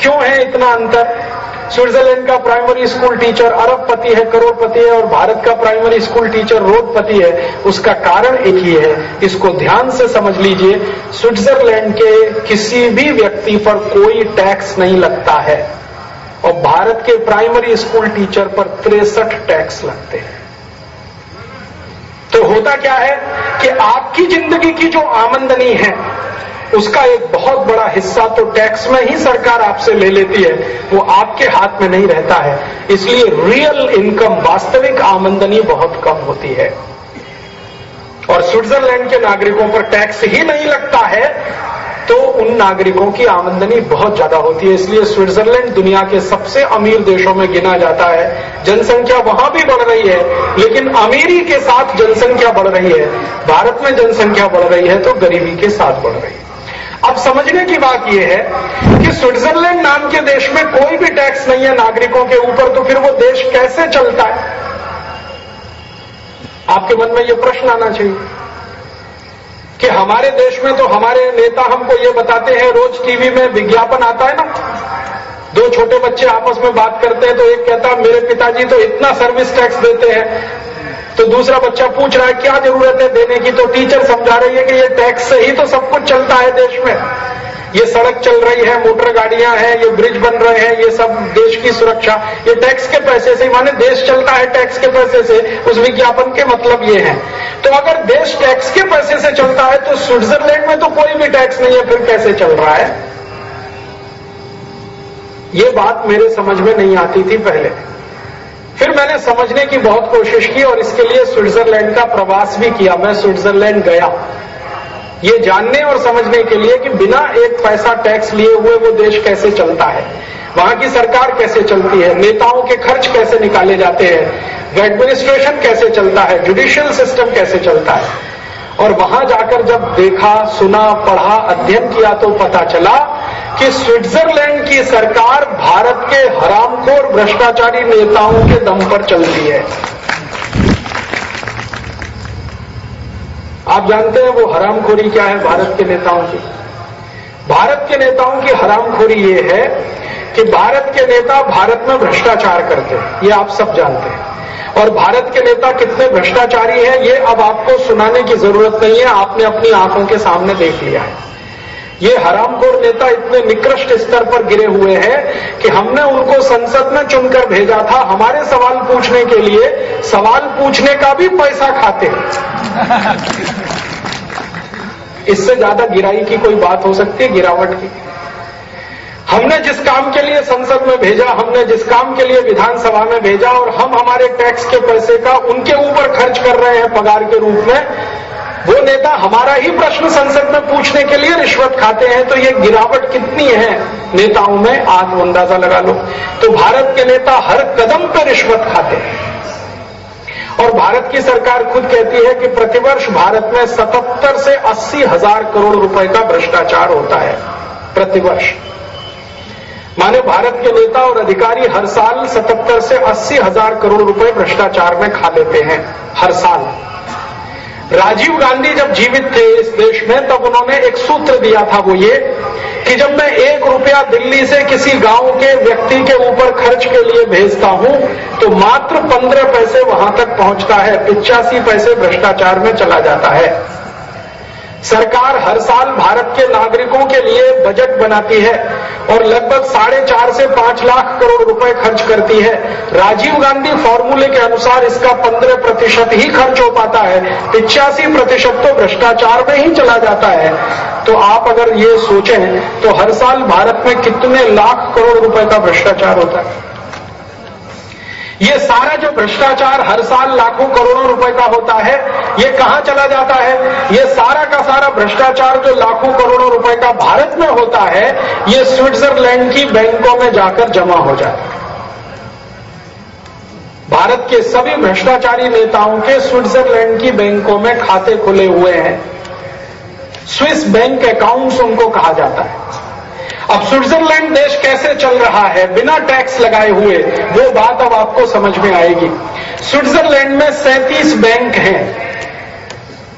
क्यों है इतना अंतर? स्विट्जरलैंड का प्राइमरी स्कूल टीचर अरबपति है, करोड़पति है और भारत का प्राइमरी स्कूल टीचर रोडपति है, उसका कारण एक ही है। इसको ध्यान से समझ लीजिए, स्विट्जरलैंड के किसी भी व्यक्ति पर कोई टैक्स नहीं लगता है। और भारत के प्राइमरी स्कूल टीचर पर तिरसठ टैक्स लगते हैं। तो होता क्या है कि आपकी ज़िंदगी की जो आमंदनी है उसका एक बहुत बड़ा हिस्सा तो टैक्स में ही सरकार आपसे ले लेती है। वो आपके हाथ में नहीं रहता है। इसलिए रियल इनकम वास्तविक आमंदनी बहुत कम होती है। और स्विट्जरलैंड के नागरिकों पर टैक्स ही नहीं लगता है तो उन नागरिकों की आमदनी बहुत ज़्यादा होती है। इसलिए स्विट्जरलैंड दुनिया के सबसे अमीर देशों में गिना जाता है। जनसंख्या वहाँ भी बढ़ रही है, लेकिन अमीरी के साथ जनसंख्या बढ़ रही है। भारत में जनसंख्या बढ़ रही है तो गरीबी के साथ बढ़ रही है। अब समझने की बात यह है कि स्विट्जरलैंड नाम के देश में कोई भी टैक्स नहीं है नागरिकों के ऊपर तो फिर वो देश कैसे चलता है? आपके मन में यह प्रश्न आना चाहिए कि हमारे देश में तो हमारे नेता हमको ये बताते हैं, रोज टीवी में विज्ञापन आता है ना। दो छोटे बच्चे आपस में बात करते हैं तो एक कहता है, मेरे पिताजी तो इतना सर्विस टैक्स देते हैं। तो दूसरा बच्चा पूछ रहा है, क्या ज़रूरत है देने की? तो टीचर समझा रही है कि ये टैक्स से ही तो सब कुछ चलता है देश में। ये सड़क चल रही है, मोटर गाड़ियाँ हैं, ये ब्रिज बन रहे हैं, ये सब देश की सुरक्षा। ये टैक्स के पैसे से माने देश चलता है टैक्स के पैसे से, उस विज्ञापन के मतलब ये है। तो अगर देश टैक्स के पैसे से चलता है तो स्विट्जरलैंड में तो कोई भी टैक्स नहीं है, फिर कैसे चल रहा है? ये बात मेरे समझ में नहीं आती थी पहले। फिर मैंने समझने की बहुत कोशिश की और इसके लिए स्विट्जरलैंड का प्रवास भी किया। मैं स्विट्जरलैंड गया। ये जानने और समझने के लिए कि बिना एक पैसा टैक्स लिए हुए वो देश कैसे चलता है, वहाँ की सरकार कैसे चलती है, नेताओं के खर्च कैसे निकाले जाते हैं एडमिनिस्ट्रेशन कैसे चलता है जुडिशियल सिस्टम कैसे चलता है। और वहाँ जाकर जब देखा, सुना, पढ़ा, अध्ययन किया तो पता चला कि स्विट्जरलैंड की सरकार भारत के हरामखोर भ्रष्टाचारी नेताओं के दम पर चलती है। आप जानते हैं वो हरामखोरी क्या है भारत के नेताओं की? भारत के नेताओं की हरामखोरी ये है कि भारत के नेता भारत में भ्रष्टाचार करते हैं, ये आप सब जानते हैं। और भारत के नेता कितने भ्रष्टाचारी हैं, ये अब आपको सुनाने की ज़रूरत नहीं है, आपने अपनी आँखों के सामने देख लिया है। ये हरामखोर नेता इतने निकृष्ट स्तर पर गिरे हुए हैं कि हमने उनको संसद में चुनकर भेजा था हमारे सवाल पूछने के लिए। सवाल पूछने का भी पैसा खाते इससे ज़्यादा गिराई की कोई बात हो सकती है? गिरावट की। हमने जिस काम के लिए संसद में भेजा, हमने जिस काम के लिए विधानसभा में भेजा और हम हमारे टैक्स के पैसे का उनके ऊपर खर्च कर रहे हैं पगार के रूप में वो नेता हमारा ही प्रश्न संसद में पूछने के लिए रिश्वत खाते हैं तो ये गिरावट कितनी है? नेताओं में आप अंदाज़ा लगा लो। तो भारत के नेता हर कदम पर रिश्वत खाते हैं। और भारत की सरकार खुद कहती है कि प्रतिवर्ष भारत में सतहत्तर से अस्सी हज़ार करोड़ रुपए का भ्रष्टाचार होता है। प्रतिवर्ष। माने भारत के नेता और अधिकारी हर साल सतहत्तर से अस्सी हज़ार करोड़ रुपए भ्रष्टाचार में खा लेते हैं। हर साल। राजीव गांधी जब जीवित थे इस देश में, तब उन्होंने एक सूत्र दिया था वो ये, कि जब मैं एक रुपया दिल्ली से किसी गाँव के व्यक्ति के ऊपर खर्च के लिए भेजता हूँ तो मात्र पंद्रह पैसे वहाँ तक पहुँचता है, पिचासी पैसे भ्रष्टाचार में चला जाता है। सरकार हर साल भारत के नागरिकों के लिए बजट बनाती है और लगभग साढ़े चार से पाँच लाख करोड़ रुपए खर्च करती है। राजीव गांधी फॉर्मूले के अनुसार इसका पंद्रह प्रतिशत ही खर्च हो पाता है। पिचासी प्रतिशत तो भ्रष्टाचार में ही चला जाता है। तो आप अगर ये सोचें तो हर साल भारत में कितने लाख करोड़ रुपए का भ्रष्टाचार होता है? ये सारा जो भ्रष्टाचार हर साल लाखों करोड़ों रुपए का होता है, ये कहाँ चला जाता है? ये सारा का सारा भ्रष्टाचार जो लाखों करोड़ों रुपए का भारत में होता है, ये स्विट्जरलैंड की बैंकों में जाकर जमा हो जाता है। भारत के सभी भ्रष्टाचारी नेताओं के स्विट्जरलैंड की बैंकों में खाते खुले हुए हैं। स्विस बैंक अकाउंट्स उनको कहा जाता है। अब स्विट्जरलैंड देश कैसे चल रहा है? बिना टैक्स लगाए हुए, वो बात अब आपको समझ में आएगी। स्विट्जरलैंड में सैंतीस बैंक हैं।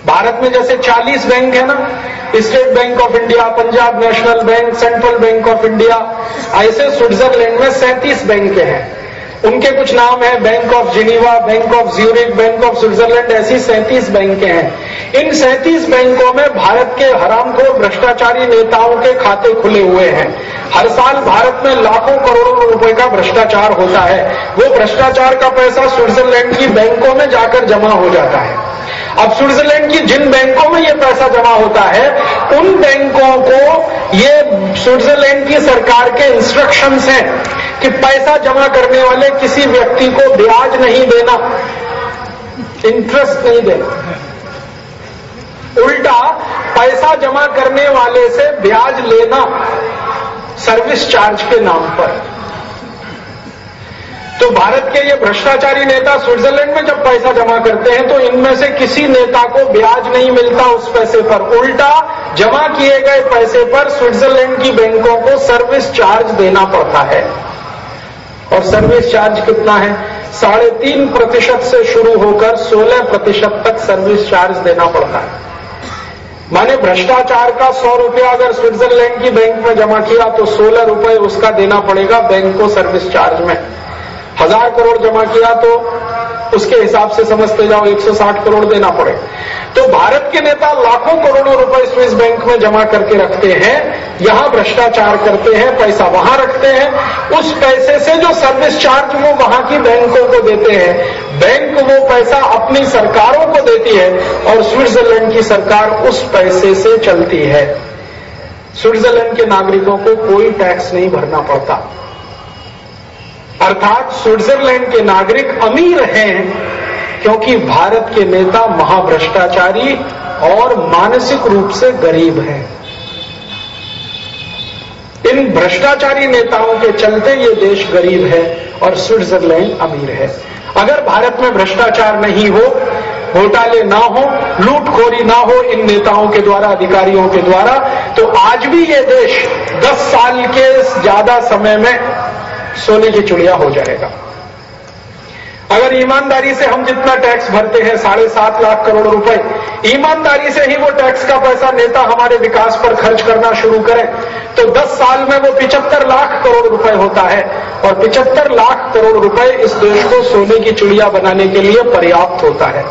भारत में जैसे 40 बैंक है ना, State Bank of India, Punjab National Bank, Central Bank of India, ऐसे स्विट्जरलैंड में सैंतीस बैंक हैं। उनके कुछ नाम है, Bank of Geneva, Bank of Zurich Bank of Switzerland, ऐसी सैंतीस बैंक हैं। इन सैंतीस बैंकों में भारत के हरामखोर भ्रष्टाचारी नेताओं के खाते खुले हुए हैं। हर साल भारत में लाखों करोड़ों रुपए का भ्रष्टाचार होता है। वो भ्रष्टाचार का पैसा स्विट्जरलैंड की बैंकों में जाकर जमा हो जाता है। अब स्विट्जरलैंड की जिन बैंकों में ये पैसा जमा होता है, उन बैंकों को ये स्विट्जरलैंड की सरकार के इंस्ट्रक्शंस हैं कि पैसा जमा करने वाले किसी व्यक्ति को ब्याज नहीं देना इंटरेस्ट नहीं देना। उल्टा पैसा जमा करने वाले से ब्याज लेना सर्विस चार्ज के नाम पर। तो भारत के ये भ्रष्टाचारी नेता स्विट्जरलैंड में जब पैसा जमा करते हैं तो इनमें से किसी नेता को ब्याज नहीं मिलता उस पैसे पर। उल्टा जमा किए गए पैसे पर स्विट्जरलैंड की बैंकों को सर्विस चार्ज देना पड़ता है। और सर्विस चार्ज कितना है? साढ़े तीन प्रतिशत से शुरू होकर सोलह प्रतिशत तक सर्विस चार्ज देना पड़ता है। माने भ्रष्टाचार का सौ रुपया अगर स्विट्जरलैंड की बैंक में जमा किया तो सोलह रुपए उसका देना पड़ेगा बैंक को सर्विस चार्ज में। हज़ार करोड़ जमा किया तो उसके हिसाब से समझते जाओ 160 करोड़ देना पड़े। तो भारत के नेता लाखों करोड़ों रुपए स्विस बैंक में जमा करके रखते हैं, यहाँ भ्रष्टाचार करते हैं, पैसा वहाँ रखते हैं, उस पैसे से जो सर्विस चार्ज वो वहाँ की बैंकों को देते हैं। बैंक वो पैसा अपनी सरकारों को देती है और स्विट्जरलैंड की सरकार उस पैसे से चलती है। स्विट्जरलैंड के नागरिकों को कोई टैक्स नहीं भरना पड़ता। अर्थात स्विट्जरलैंड के नागरिक अमीर हैं, क्योंकि भारत के नेता महाभ्रष्टाचारी और मानसिक रूप से गरीब हैं। इन भ्रष्टाचारी नेताओं के चलते ये देश गरीब है और स्विट्जरलैंड अमीर है। अगर भारत में भ्रष्टाचार नहीं हो, घोटाले ना हो, लूटखोरी ना हो इन नेताओं के द्वारा, अधिकारियों के द्वारा तो आज भी ये देश 10 साल के ज़्यादा समय में सोने की चिड़िया हो जाएगा। अगर ईमानदारी से हम जितना टैक्स भरते हैं, साढ़े सात लाख करोड़ रुपए, ईमानदारी से ही वो टैक्स का पैसा नेता हमारे विकास पर खर्च करना शुरू करें तो 10 साल में वो पिचहत्तर लाख करोड़ रुपए होता है। और पिचहत्तर लाख करोड़ रुपए इस देश को सोने की चिड़िया बनाने के लिए पर्याप्त होता है।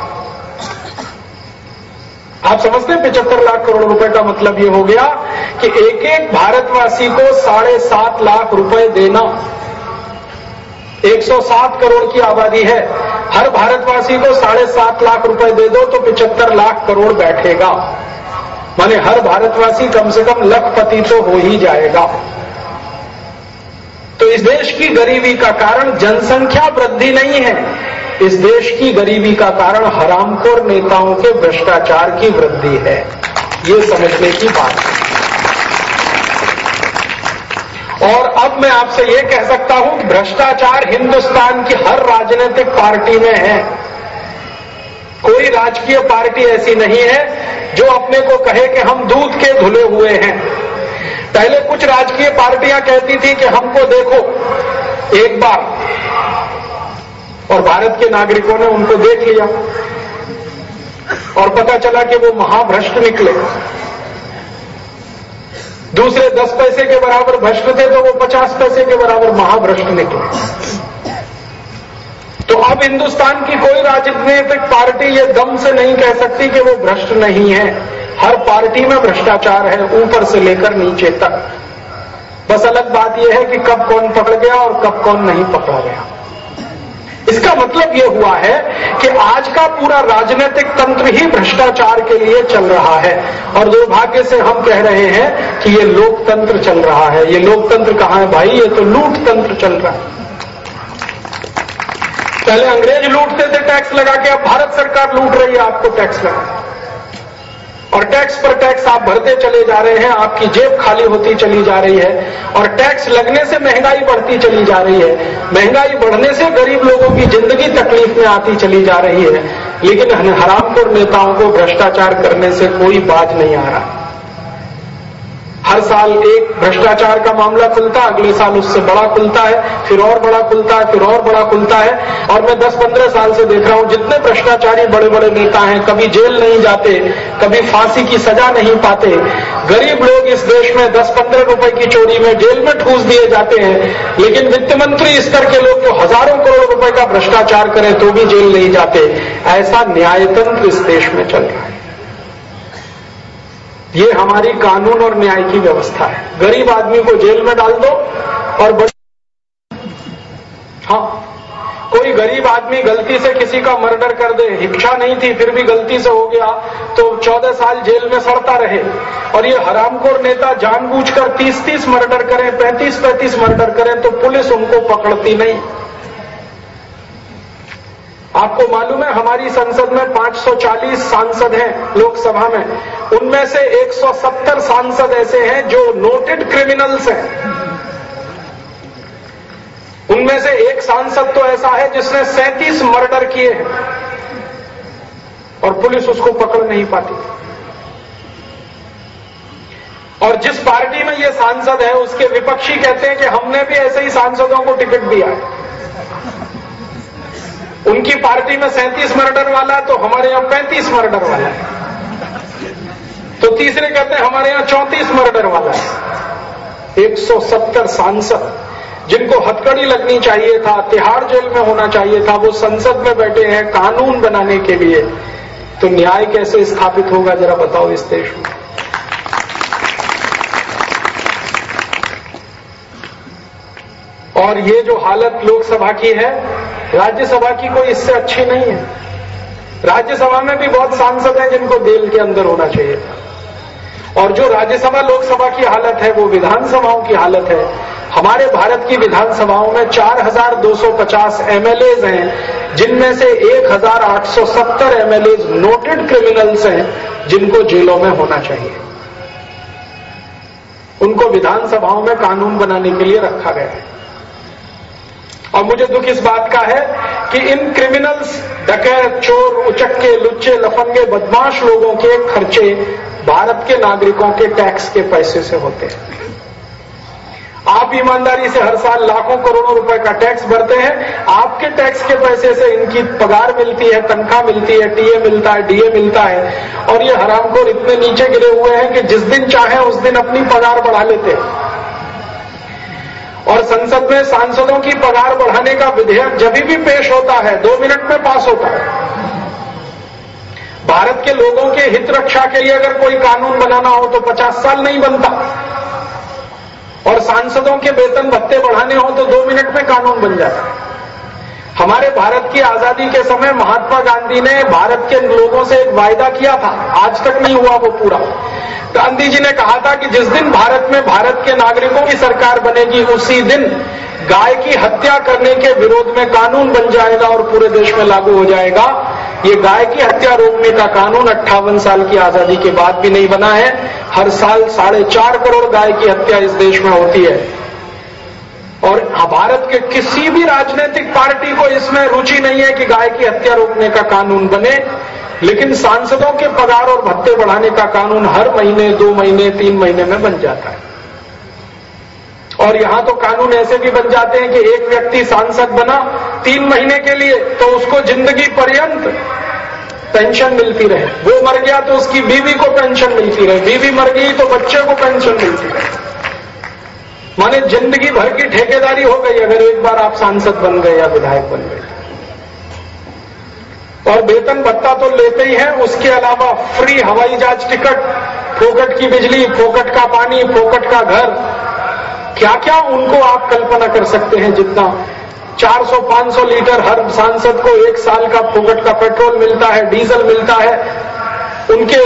आप समझते हैं पिचहत्तर लाख करोड़ रुपए का मतलब ये हो गया कि एक एक भारतवासी को साढ़े सात लाख रुपए देना 107 करोड़ की आबादी है। हर भारतवासी को साढ़े सात लाख रुपए दे दो तो पिचहत्तर लाख करोड़ बैठेगा। माने हर भारतवासी कम से कम लखपति तो हो ही जाएगा। तो इस देश की गरीबी का कारण जनसंख्या वृद्धि नहीं है। इस देश की गरीबी का कारण हरामखोर नेताओं के भ्रष्टाचार की वृद्धि है। ये समझने की बात है। और अब मैं आपसे ये कह सकता हूँ कि भ्रष्टाचार हिंदुस्तान की हर राजनीतिक पार्टी में है। कोई राजकीय पार्टी ऐसी नहीं है जो अपने को कहे कि हम दूध के धुले हुए हैं। पहले कुछ राजकीय पार्टियाँ कहती थी कि हमको देखो, एक बार। और भारत के नागरिकों ने उनको देख लिया। और पता चला कि वो महाभ्रष्ट निकले। दूसरे दस पैसे के बराबर भ्रष्ट थे तो वो पचास पैसे के बराबर महाभ्रष्ट निकले। तो अब हिंदुस्तान की कोई राजनीतिक पार्टी ये दम से नहीं कह सकती कि वो भ्रष्ट नहीं है। हर पार्टी में भ्रष्टाचार है, ऊपर से लेकर नीचे तक। बस अलग बात यह है कि कब कौन पकड़ गया और कब कौन नहीं पकड़ा गया। इसका मतलब यह हुआ है कि आज का पूरा राजनीतिक तंत्र ही भ्रष्टाचार के लिए चल रहा है। और दुर्भाग्य से हम कह रहे हैं कि ये लोकतंत्र चल रहा है। ये लोकतंत्र कहाँ है भाई? ये तो लूट तंत्र चल रहा है। पहले अंग्रेज़ लूटते थे टैक्स लगा के, अब भारत सरकार लूट रही है, आपको टैक्स लगा। और टैक्स पर टैक्स आप भरते चले जा रहे हैं, आपकी जेब खाली होती चली जा रही है और टैक्स लगने से महँगाई बढ़ती चली जा रही है। महँगाई बढ़ने से गरीब लोगों की ज़िंदगी तकलीफ़ में आती चली जा रही है। लेकिन हरामपुर नेताओं को भ्रष्टाचार करने से कोई बाज नहीं आ रहा। हर साल एक भ्रष्टाचार का मामला खुलता है, अगले साल उससे बड़ा खुलता है, फिर और बड़ा खुलता है, फिर और बड़ा खुलता है। और मैं 10-15 साल से देख रहा हूँ, जितने भ्रष्टाचारी बड़े बड़े नेता हैं, कभी जेल नहीं जाते, कभी फांसी की सजा नहीं पाते। गरीब लोग इस देश में 10-15 रुपए की चोरी में जेल में ठूस दिए जाते हैं, लेकिन वित्त मंत्री स्तर के लोग जो हज़ारों करोड़ रुपए का भ्रष्टाचार करें तो भी जेल नहीं जाते। ऐसा न्यायतंत्र इस देश में चल रहा है। ये हमारी कानून और न्याय की व्यवस्था है। गरीब आदमी को जेल में डाल दो और बड़ी हाँ। कोई गरीब आदमी गलती से किसी का मर्डर कर दे, इच्छा नहीं थी, फिर भी गलती से हो गया तो चौदह साल जेल में सड़ता रहे। और ये हरामखोर नेता जानबूझकर तीस तीस मर्डर करें, पैंतीस पैंतीस मर्डर करें तो पुलिस उनको पकड़ती नहीं। आपको मालूम है, हमारी संसद में 540 सांसद हैं लोकसभा में। उनमें से 170 सांसद ऐसे हैं जो नोटेड क्रिमिनल्स हैं। उनमें से एक सांसद तो ऐसा है जिसने 37 मर्डर किए हैं और पुलिस उसको पकड़ नहीं पाती। और जिस पार्टी में ये सांसद है, उसके विपक्षी कहते हैं कि हमने भी ऐसे ही सांसदों को टिकट दिया है। उनकी पार्टी में सैंतीस मर्डर वाला है तो हमारे यहाँ पैंतीस मर्डर वाला है। तो तीसरे कहते हैं, हमारे यहाँ चौंतीस मर्डर वाला है। 170 सांसद, जिनको हथकड़ी लगनी चाहिए था, तिहाड़ जेल में होना चाहिए था, वो संसद में बैठे हैं कानून बनाने के लिए। तो न्याय कैसे स्थापित होगा, जरा बताओ इस देश में। और ये जो हालत लोकसभा की है राज्यसभा की कोई इससे अच्छी नहीं है। राज्यसभा में भी बहुत सांसद हैं जिनको जेल के अंदर होना चाहिए था। और जो राज्यसभा लोकसभा की हालत है वो विधानसभाओं की हालत है। हमारे भारत की विधानसभाओं में 4,250 एमएलए हैं जिनमें से 1,870 एमएलए नोटेड क्रिमिनल्स हैं जिनको जेलों में होना चाहिए। उनको विधानसभाओं में कानून बनाने के लिए रखा गया है। और मुझे दुख इस बात का है कि इन क्रिमिनल्स डकैत, चोर, उचक्के, लुच्चे, लफंगे, बदमाश लोगों के खर्चे भारत के नागरिकों के टैक्स के पैसे से होते हैं। आप ईमानदारी से हर साल लाखों करोड़ों रुपए का टैक्स भरते हैं, आपके टैक्स के पैसे से इनकी पगार मिलती है, तनख्वाह मिलती है, टीए मिलता है, डीए मिलता है, और ये हरामखोर इतने नीचे गिरे हुए हैं कि जिस दिन चाहे उस दिन अपनी पगार बढ़ा लेते हैं। और संसद में सांसदों की पगार बढ़ाने का विधेयक जब भी पेश होता है, दो मिनट में पास होता है। भारत के लोगों के हित रक्षा के लिए अगर कोई कानून बनाना हो तो पचास साल नहीं बनता। और सांसदों के वेतन भत्ते बढ़ाने हो तो दो मिनट में कानून बन जाता हमारे भारत की आज़ादी के समय महात्मा गांधी ने भारत के लोगों से एक वायदा किया था, आज तक नहीं हुआ वो पूरा। गांधी जी ने कहा था कि जिस दिन भारत में भारत के नागरिकों की सरकार बनेगी, उसी दिन गाय की हत्या करने के विरोध में कानून बन जाएगा और पूरे देश में लागू हो जाएगा। ये गाय की हत्या रोकने का कानून अट्ठावन साल की आज़ादी के बाद भी नहीं बना है। हर साल साढ़े चार करोड़ गाय की हत्या इस देश में होती है। और भारत के किसी भी राजनीतिक पार्टी को इसमें रुचि नहीं है कि गाय की हत्या रोकने का कानून बने। लेकिन सांसदों के पगार और भत्ते बढ़ाने का कानून हर महीने, दो महीने, तीन महीने में बन जाता है। और यहाँ तो कानून ऐसे भी बन जाते हैं कि एक व्यक्ति सांसद बना तीन महीने के लिए तो उसको ज़िंदगी पर्यंत पेंशन मिलती रहे। वो मर गया तो उसकी बीवी को पेंशन मिलती रहे। बीवी मर गई तो बच्चे को पेंशन मिलती रहे। माने ज़िंदगी भर की ठेकेदारी हो गई, अगर एक बार आप सांसद बन गए या विधायक बन गए। और वेतन भत्ता तो लेते ही हैं, उसके अलावा फ्री हवाई जहाज़ टिकट फोकट की बिजली, फोकट का पानी, फोकट का घर। क्या क्या उनको आप कल्पना कर सकते हैं जितना 400-500 लीटर हर सांसद को एक साल का फोकट का पेट्रोल मिलता है, डीजल मिलता है उनके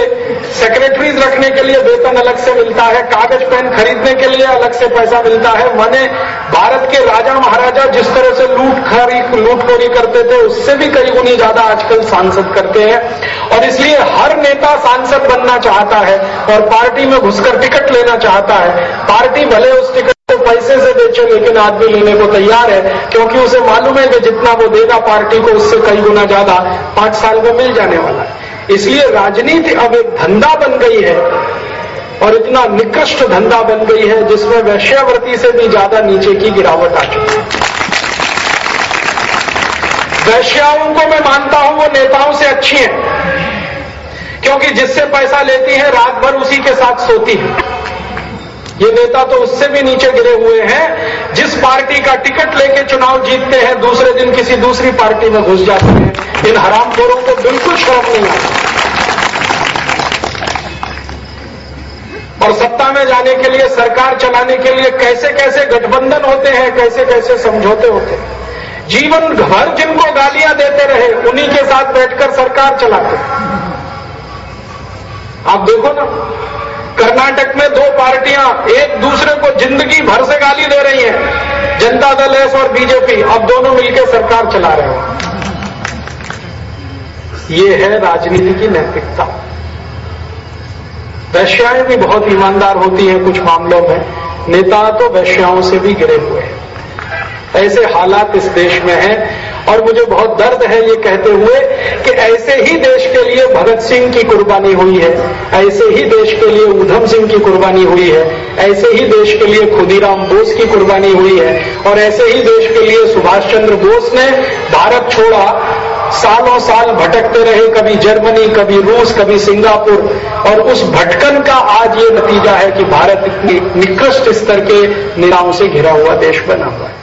सेक्रेटरीज रखने के लिए वेतन अलग से मिलता है, कागज़ पेन खरीदने के लिए अलग से पैसा मिलता है। माने भारत के राजा महाराजा जिस तरह से लूट खरी, लूटखोरी करते थे, उससे भी कई गुनी ज़्यादा आजकल सांसद करते हैं। और इसलिए हर नेता सांसद बनना चाहता है और पार्टी में घुसकर टिकट लेना चाहता है। पार्टी भले उस टिकट को पैसे से बेचे, लेकिन आदमी लेने को तैयार है, क्योंकि उसे मालूम है कि जितना वो देगा, पार्टी को उससे कई गुना ज़्यादा पाँच साल में मिल जाने वाला है। इसलिए राजनीति अब एक धंधा बन गई है और इतना निकृष्ट धंधा बन गई है जिसमें वैश्यावृत्ति से भी ज़्यादा नीचे की गिरावट आ चुकी है। वैश्याओं को मैं मानता हूँ वो नेताओं से अच्छी है, क्योंकि जिससे पैसा लेती है, रात भर उसी के साथ सोती है। ये नेता तो उससे भी नीचे गिरे हुए हैं। जिस पार्टी का टिकट लेके चुनाव जीतते हैं, दूसरे दिन किसी दूसरी पार्टी में घुस जाते हैं। इन हरामखोरों को बिल्कुल शर्म नहीं आता। और सत्ता में जाने के लिए, सरकार चलाने के लिए कैसे कैसे गठबंधन होते हैं कैसे कैसे समझौते होते हैं। जीवन भर जिनको गालियाँ देते रहे, उन्हीं के साथ बैठकर सरकार चलाते आप देखो ना कर्नाटक में दो पार्टियाँ एक दूसरे को ज़िंदगी भर से गाली दे रही हैं। जनता दल एस और बीजेपी, अब दोनों मिलकर सरकार चला रहे हैं। ये है राजनीति की नैतिकता। वैश्याएँ भी बहुत ईमानदार होती हैं कुछ मामलों में। नेता तो वैश्याओं से भी गिरे हुए हैं। ऐसे हालात इस देश में हैं और मुझे बहुत दर्द है ये कहते हुए कि ऐसे ही देश के लिए भगत सिंह की कुर्बानी हुई है। ऐसे ही देश के लिए उधम सिंह की कुर्बानी हुई है। ऐसे ही देश के लिए खुदीराम बोस की कुर्बानी हुई है। और ऐसे ही देश के लिए सुभाष चंद्र बोस ने भारत छोड़ा। सालों साल भटकते रहे, कभी जर्मनी, कभी रूस, कभी सिंगापुर। और उस भटकन का आज ये नतीजा है कि भारत निकृष्ट स्तर के नेताओं से घिरा हुआ देश बना हुआ है।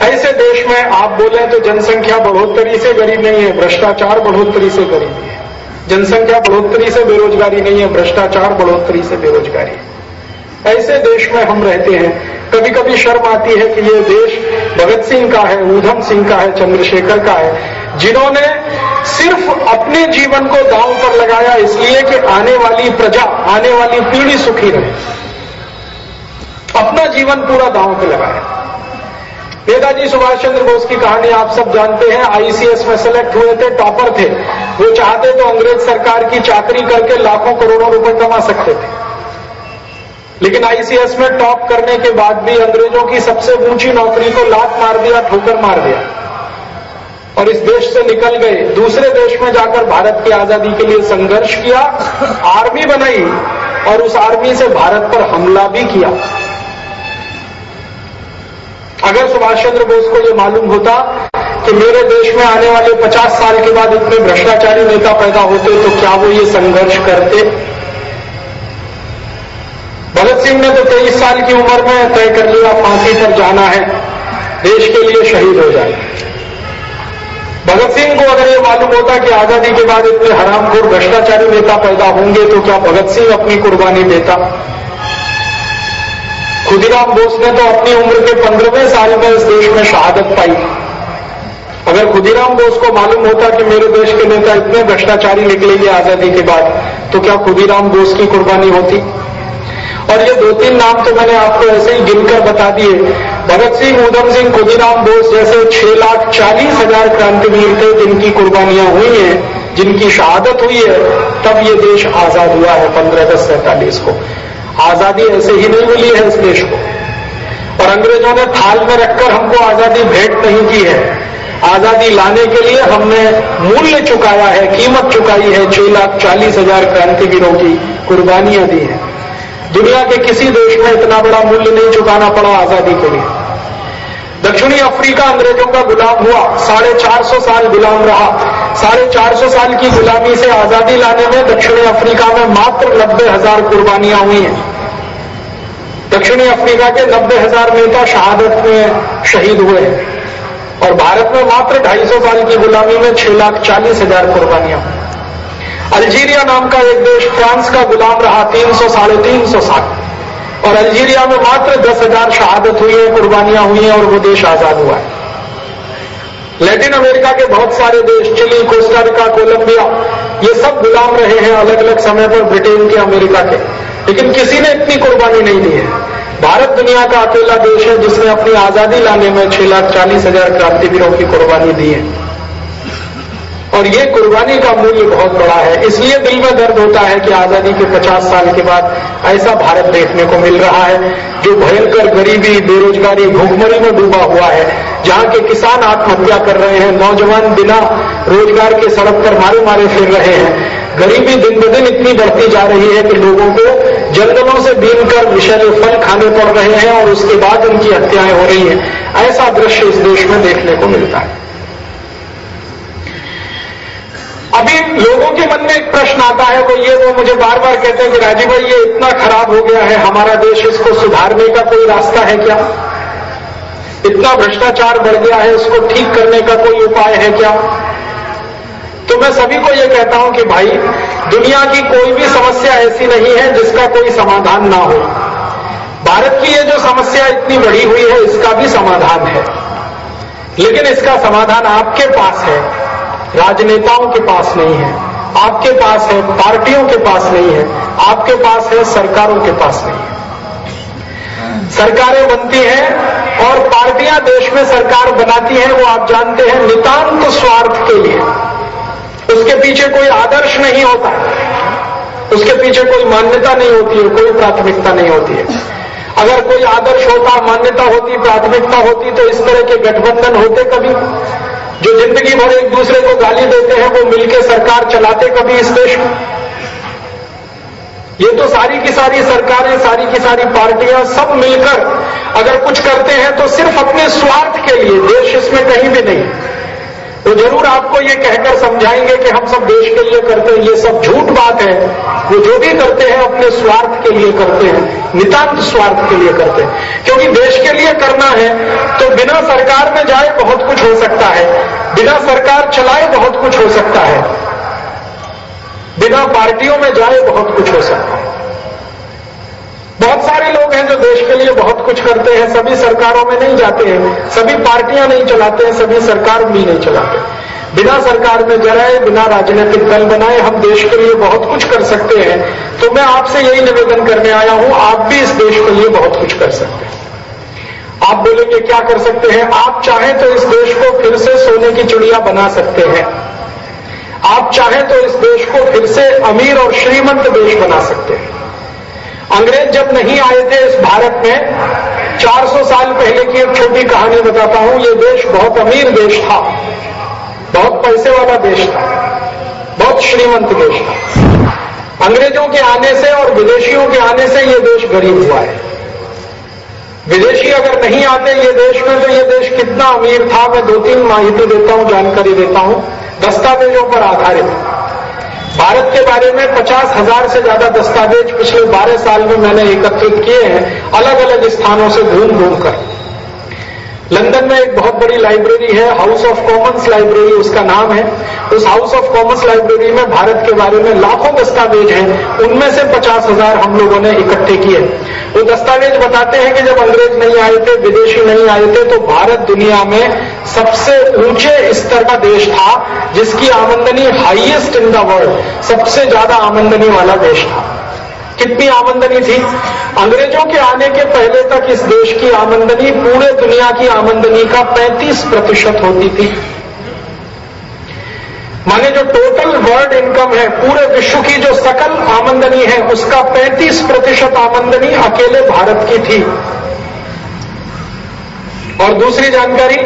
ऐसे देश में आप बोले तो जनसंख्या बढ़ोतरी से गरीब नहीं है, भ्रष्टाचार बढ़ोतरी से गरीबी है। जनसंख्या बढ़ोतरी से बेरोजगारी नहीं है, भ्रष्टाचार बढ़ोतरी से बेरोजगारी है। ऐसे देश में हम रहते हैं कभी कभी शर्म आती है कि ये देश भगत सिंह का है, ऊधम सिंह का है, चंद्रशेखर का है, जिन्होंने सिर्फ़ अपने जीवन को दांव पर लगाया, इसलिए कि आने वाली प्रजा, आने वाली पीढ़ी सुखी रहे। अपना जीवन पूरा दांव पर लगाया नेताजी सुभाष चंद्र बोस की कहानी आप सब जानते हैं। आईसीएस में सेलेक्ट हुए थे टॉपर थे। वो चाहते तो अंग्रेज़ सरकार की चाकरी करके लाखों करोड़ों रुपए कमा सकते थे। लेकिन आईसीएस में टॉप करने के बाद भी अंग्रेज़ों की सबसे ऊँची नौकरी को लात मार दिया, ठोकर मार दिया। और इस देश से निकल गए। दूसरे देश में जाकर भारत की आज़ादी के लिए संघर्ष किया आर्मी बनाई और उस आर्मी से भारत पर हमला भी किया। अगर सुभाष चंद्र बोस को यह मालूम होता कि मेरे देश में आने वाले 50 साल के बाद इतने भ्रष्टाचारी नेता पैदा होते तो क्या वो ये संघर्ष करते? भगत सिंह ने तो तेईस साल की उम्र में तय कर लिया, फांसी पर जाना है, देश के लिए शहीद हो जाए। भगत सिंह को अगर ये मालूम होता कि आज़ादी के बाद इतने हरामखोर, भ्रष्टाचारी नेता पैदा होंगे तो क्या भगत सिंह अपनी कुर्बानी देता? खुदीराम बोस ने तो अपनी उम्र के पंद्रहवें साल में इस देश में शहादत पाई। अगर खुदीराम बोस को मालूम होता कि मेरे देश के नेता इतने भ्रष्टाचारी निकलेंगे आज़ादी के बाद तो क्या खुदीराम बोस की कुर्बानी होती? और ये दो तीन नाम तो मैंने आपको ऐसे ही गिनकर बता दिए। भगत सिंह, उधम सिंह, खुदीराम बोस जैसे छह लाख चालीस हज़ार क्रांतिवीर थे, जिनकी कुर्बानियाँ हुई हैं, जिनकी शहादत हुई है, तब ये देश आज़ाद हुआ है पंद्रह अगस्त सैंतालीस को। आज़ादी ऐसे ही नहीं मिली है इस देश को। और अंग्रेज़ों ने थाल में रखकर हमको आज़ादी भेंट नहीं की है। आज़ादी लाने के लिए हमने मूल्य चुकाया है, कीमत चुकाई है, छह लाख चालीस हज़ार क्रांतिवीरों की कुर्बानियाँ दी हैं। दुनिया के किसी देश में इतना बड़ा मूल्य नहीं चुकाना पड़ा आज़ादी के लिए। दक्षिणी अफ्रीका अंग्रेज़ों का गुलाम हुआ, साढ़े चार सौ साल गुलाम रहा। साढ़े चार सौ साल की गुलामी से आज़ादी लाने में दक्षिणी अफ्रीका में मात्र नब्बे हज़ार कुर्बानियाँ हुई हैं। दक्षिणी अफ्रीका के नब्बे हज़ार नेता शहादत में शहीद हुए हैं। और भारत में मात्र ढाई सौ साल की गुलामी में छह लाख चालीस हज़ार कुर्बानियाँ। अल्जीरिया नाम का एक देश फ्रांस का गुलाम रहा तीन सौ, साढ़े तीन सौ साल। और अल्जीरिया में मात्र दस हज़ार शहादत हुई है, कुर्बानियाँ हुई हैं और वो देश आज़ाद हुआ है। लैटिन अमेरिका के बहुत सारे देश, चिली कोस्टारिका कोलंबिया, ये सब गुलाम रहे हैं अलग अलग समय पर ब्रिटेन के, अमेरिका के। लेकिन किसी ने इतनी कुर्बानी नहीं दी है। भारत दुनिया का अकेला देश है जिसने अपनी आज़ादी लाने में छह लाख चालीस हज़ार क्रांतिवीरों की कुर्बानी दी है। और ये कुर्बानी का मूल्य बहुत बड़ा है। इसलिए दिल में दर्द होता है कि आज़ादी के 50 साल के बाद ऐसा भारत देखने को मिल रहा है, जो भयंकर गरीबी, बेरोजगारी, भूखमरी में डूबा हुआ है, जहाँ के किसान आत्महत्या कर रहे हैं, नौजवान बिना रोज़गार के सड़क पर मारे मारे फिर रहे हैं। गरीबी दिन ब दिन इतनी बढ़ती जा रही है कि लोगों को जंगलों से बीन कर विषैले फल खाने पड़ रहे हैं और उसके बाद उनकी हत्याएँ हो रही हैं। ऐसा दृश्य इस देश में देखने को मिलता है। अभी लोगों के मन में एक प्रश्न आता है वो ये वो मुझे बार बार कहते हैं कि राजीव भाई, ये इतना खराब हो गया है, हमारा देश इसको सुधारने का कोई रास्ता है क्या? इतना भ्रष्टाचार बढ़ गया है, इसको ठीक करने का कोई उपाय है क्या? तो मैं सभी को यह कहता हूँ कि भाई, दुनिया की कोई भी समस्या ऐसी नहीं है जिसका कोई समाधान ना हो। भारत की ये जो समस्या इतनी बढ़ी हुई है, इसका भी समाधान है। लेकिन इसका समाधान आपके पास है। राजनेताओं के पास नहीं है, आपके पास है, पार्टियों के पास नहीं है, आपके पास है, सरकारों के पास नहीं है। सरकारें बनती हैं और पार्टियाँ देश में सरकार बनाती हैं, वो आप जानते हैं, नितांत स्वार्थ के लिए। उसके पीछे कोई आदर्श नहीं होता। उसके पीछे कोई मान्यता नहीं होती है कोई प्राथमिकता नहीं होती है। अगर कोई आदर्श होता, मान्यता होती, प्राथमिकता होती तो इस तरह के गठबंधन होते कभी। जो ज़िंदगी भर एक दूसरे को गाली देते हैं, वो मिलकर सरकार चलाते कभी इस देश में ये तो सारी की सारी सरकारें, सारी की सारी पार्टियाँ सब मिलकर अगर कुछ करते हैं तो सिर्फ़ अपने स्वार्थ के लिए, देश इसमें कहीं भी नहीं। तो ज़रूर आपको ये कहकर समझाएँगे कि हम सब देश के लिए करते हैं, ये सब झूठ बात है। वो जो भी करते हैं, अपने स्वार्थ के लिए करते हैं, नितांत स्वार्थ के लिए करते हैं। क्योंकि देश के लिए करना है तो बिना सरकार में जाए बहुत कुछ हो सकता है। बिना सरकार चलाए बहुत कुछ हो सकता है। बिना पार्टियों में जाए बहुत कुछ हो सकता है। बहुत सारे लोग हैं जो देश के लिए बहुत कुछ करते हैं, सभी सरकारों में नहीं जाते हैं, सभी पार्टियाँ नहीं चलाते हैं, सभी सरकार भी नहीं चलाते। बिना सरकार में जराए बिना राजनीतिक दल बनाए हम देश के लिए बहुत कुछ कर सकते हैं। तो मैं आपसे यही निवेदन करने आया हूँ, आप भी इस देश के लिए बहुत कुछ कर सकते हैं। आप बोलेंगे क्या कर सकते हैं? आप चाहें तो इस देश को फिर से सोने की चिड़िया बना सकते हैं। आप चाहें तो इस देश को फिर से अमीर और श्रीमंत देश बना सकते हैं। अंग्रेज़ जब नहीं आए थे इस भारत में 400 साल पहले की एक छोटी कहानी बताता हूँ, ये देश बहुत अमीर देश था, बहुत पैसे वाला देश था, बहुत श्रीमंत देश था। अंग्रेज़ों के आने से और विदेशियों के आने से ये देश गरीब हुआ है। विदेशी अगर नहीं आते ये देश में तो ये देश कितना अमीर था, मैं दो तीन माहिती देता हूँ, जानकारी देता हूँ, दस्तावेजों पर आधारित। भारत के बारे में पचास हज़ार से ज़्यादा दस्तावेज़ पिछले बारह साल में मैंने एकत्रित किए हैं अलग अलग स्थानों से घूम घूम कर। लंदन में एक बहुत बड़ी लाइब्रेरी है, हाउस ऑफ़ कॉमन्स लाइब्रेरी उसका नाम है। उस हाउस ऑफ़ कॉमन्स लाइब्रेरी में भारत के बारे में लाखों दस्तावेज़ हैं। उनमें से पचास हज़ार हम लोगों ने इकट्ठे किए। वो दस्तावेज़ बताते हैं कि जब अंग्रेज़ नहीं आए थे, विदेशी नहीं आए थे तो भारत दुनिया में सबसे ऊँचे स्तर का देश था, जिसकी आमंदनी हाईएस्ट इन द वर्ल्ड सबसे ज़्यादा आमंदनी वाला देश था। कितनी आमंदनी थी? अंग्रेज़ों के आने के पहले तक इस देश की आमंदनी, पूरे दुनिया की आमंदनी का 35 प्रतिशत होती थी। माने जो टोटल वर्ल्ड इनकम है, पूरे विश्व की जो सकल आमंदनी है, उसका 35 प्रतिशत आमंदनी अकेले भारत की थी। और दूसरी जानकारी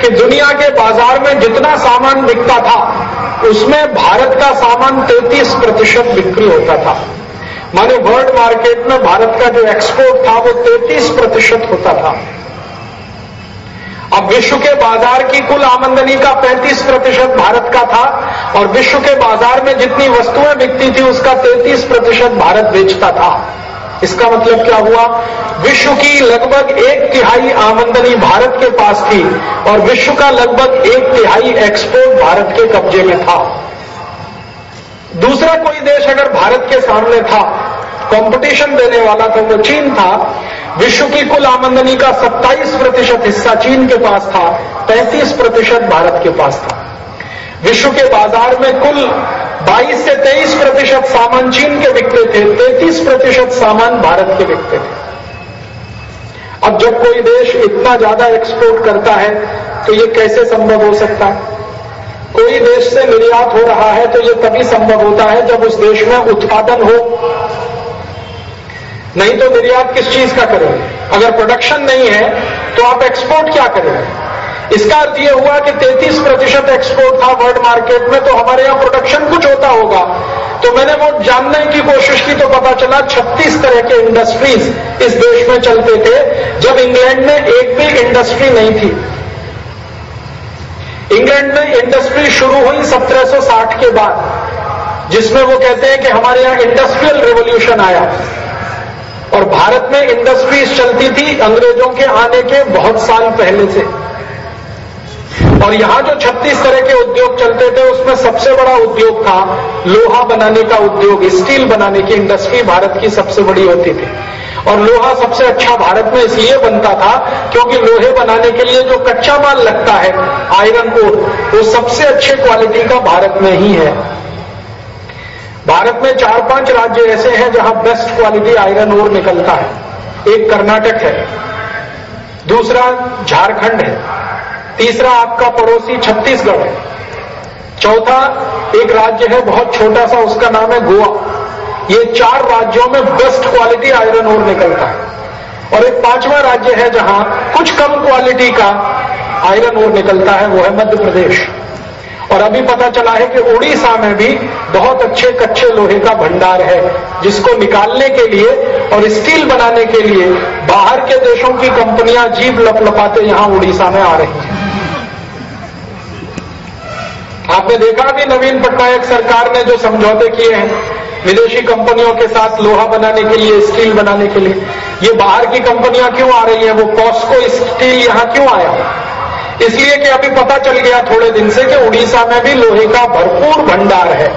कि दुनिया के बाज़ार में जितना सामान बिकता था, उसमें भारत का सामान 33 प्रतिशत बिक्री होता था। माने वर्ल्ड मार्केट में भारत का जो एक्सपोर्ट था वो 33 प्रतिशत होता था। अब विश्व के बाज़ार की कुल आमंदनी का 35 प्रतिशत भारत का था और विश्व के बाज़ार में जितनी वस्तुएँ बिकती थी उसका 33 प्रतिशत भारत बेचता था। इसका मतलब क्या हुआ? विश्व की लगभग एक तिहाई आमंदनी भारत के पास थी और विश्व का लगभग एक तिहाई एक्सपोर्ट भारत के कब्जे में था। दूसरा कोई देश अगर भारत के सामने था कंपटीशन देने वाला था, वो चीन था, विश्व की कुल आमंदनी का 27 प्रतिशत हिस्सा चीन के पास था 35 प्रतिशत भारत के पास था। विश्व के बाज़ार में कुल 22 से 23 प्रतिशत सामान चीन के बिकते थे 33 प्रतिशत सामान भारत के बिकते थे। अब जब कोई देश इतना ज़्यादा एक्सपोर्ट करता है तो ये कैसे संभव हो सकता है? कोई देश से निर्यात हो रहा है तो ये तभी संभव होता है जब उस देश में उत्पादन हो। नहीं तो निर्यात किस चीज़ का करेंगे अगर प्रोडक्शन नहीं है तो आप एक्सपोर्ट क्या करेंगे इसका अर्थ यह हुआ कि 33 प्रतिशत एक्सपोर्ट था वर्ल्ड मार्केट में तो हमारे यहाँ प्रोडक्शन कुछ होता होगा। तो मैंने वो जानने की कोशिश की तो पता चला 36 तरह के इंडस्ट्रीज़ इस देश में चलते थे, जब इंग्लैंड में एक भी इंडस्ट्री नहीं थी। इंग्लैंड में इंडस्ट्री शुरू हुई 1760 के बाद, जिसमें वो कहते हैं कि हमारे यहाँ इंडस्ट्रियल रेवोल्यूशन आया। और भारत में इंडस्ट्रीज़ चलती थी अंग्रेज़ों के आने के बहुत साल पहले से। और यहाँ जो 36 तरह के उद्योग चलते थे, उसमें सबसे बड़ा उद्योग था लोहा बनाने का उद्योग, स्टील बनाने की इंडस्ट्री भारत की सबसे बड़ी होती थी। और लोहा सबसे अच्छा भारत में इसलिए बनता था क्योंकि लोहे बनाने के लिए जो कच्चा माल लगता है, आयरन ओर वो सबसे अच्छे क्वालिटी का भारत में ही है। भारत में चार पाँच राज्य ऐसे हैं जहाँ बेस्ट क्वालिटी आयरन ओर निकलता है। एक कर्नाटक है, दूसरा झारखंड है। तीसरा आपका पड़ोसी छत्तीसगढ़। है चौथा एक राज्य है, बहुत छोटा सा, उसका नाम है गोवा। ये चार राज्यों में बेस्ट क्वालिटी आयरन ओर निकलता है। और एक पांचवा राज्य है जहाँ कुछ कम क्वालिटी का आयरन ओर निकलता है, वो है मध्य प्रदेश। और अभी पता चला है कि उड़ीसा में भी बहुत अच्छे कच्चे लोहे का भंडार है, जिसको निकालने के लिए और स्टील बनाने के लिए बाहर के देशों की कंपनियाँ जीव लप लपाते यहाँ उड़ीसा में आ रही हैं। आपने देखा कि नवीन पटनायक सरकार ने जो समझौते किए हैं, विदेशी कंपनियों के साथ लोहा बनाने के लिए, स्टील बनाने के लिए, ये बाहर की कंपनियाँ क्यों आ रही हैं? वो कॉस्को स्टील यहाँ क्यों आया? इसलिए कि अभी पता चल गया थोड़े दिन से कि उड़ीसा में भी लोहे का भरपूर भंडार है।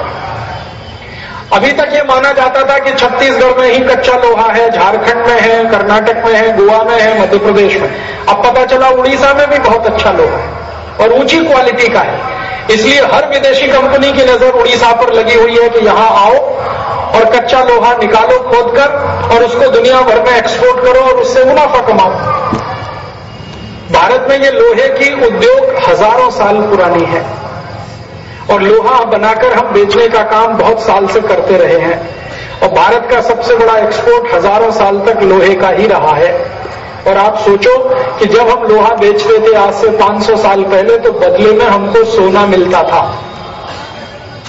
अभी तक ये माना जाता था कि छत्तीसगढ़ में ही कच्चा लोहा है, झारखंड में है, कर्नाटक में है, गोवा में है मध्य प्रदेश में। अब पता चला उड़ीसा में भी बहुत अच्छा लोहा है और ऊँची क्वालिटी का है। इसलिए हर विदेशी कंपनी की नज़र उड़ीसा पर लगी हुई है कि यहाँ आओ और कच्चा लोहा निकालो, खोदकर और उसको दुनिया भर में एक्सपोर्ट करो और उससे मुनाफा कमाओ। भारत में ये लोहे की उद्योग हज़ारों साल पुरानी है। और लोहा बनाकर हम बेचने का काम बहुत साल से करते रहे हैं। और भारत का सबसे बड़ा एक्सपोर्ट हज़ारों साल तक लोहे का ही रहा है। और आप सोचो कि जब हम लोहा बेचते थे आज से 500 साल पहले तो बदले में हमको सोना मिलता था।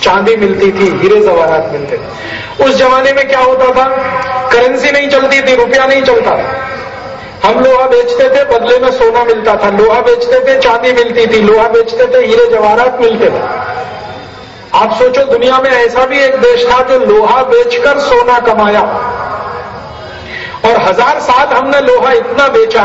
चांदी मिलती थी, हीरे जवाहरात मिलते थे। उस जमाने में क्या होता था? करेंसी नहीं चलती थी, रुपया नहीं चलता हम लोहा बेचते थे, बदले में सोना मिलता था। लोहा बेचते थे, चांदी मिलती थी। लोहा बेचते थे, हीरे जवाहरात मिलते थे। आप सोचो, दुनिया में ऐसा भी एक देश था जो लोहा बेचकर सोना कमाया। और हज़ार साल हमने लोहा इतना बेचा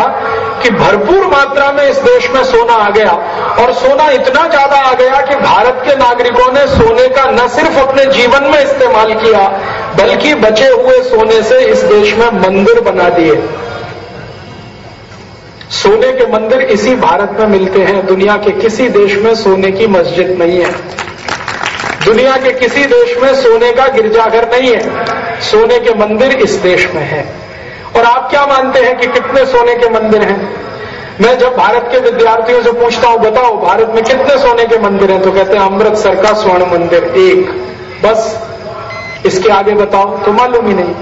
कि भरपूर मात्रा में इस देश में सोना आ गया। और सोना इतना ज़्यादा आ गया कि भारत के नागरिकों ने सोने का न सिर्फ़ अपने जीवन में इस्तेमाल किया, बल्कि बचे हुए सोने से इस देश में मंदिर बना दिए। सोने के मंदिर इसी भारत में मिलते हैं, दुनिया के किसी देश में सोने की मस्जिद नहीं है। दुनिया के किसी देश में सोने का गिरजाघर नहीं है, सोने के मंदिर इस देश में है। और आप क्या मानते हैं कि कितने सोने के मंदिर हैं? मैं जब भारत के विद्यार्थियों से पूछता हूँ, बताओ, भारत में कितने सोने के मंदिर हैं? तो कहते हैं, अमृतसर का स्वर्ण मंदिर एक। बस, इसके आगे बताओ तो मालूम ही नहीं।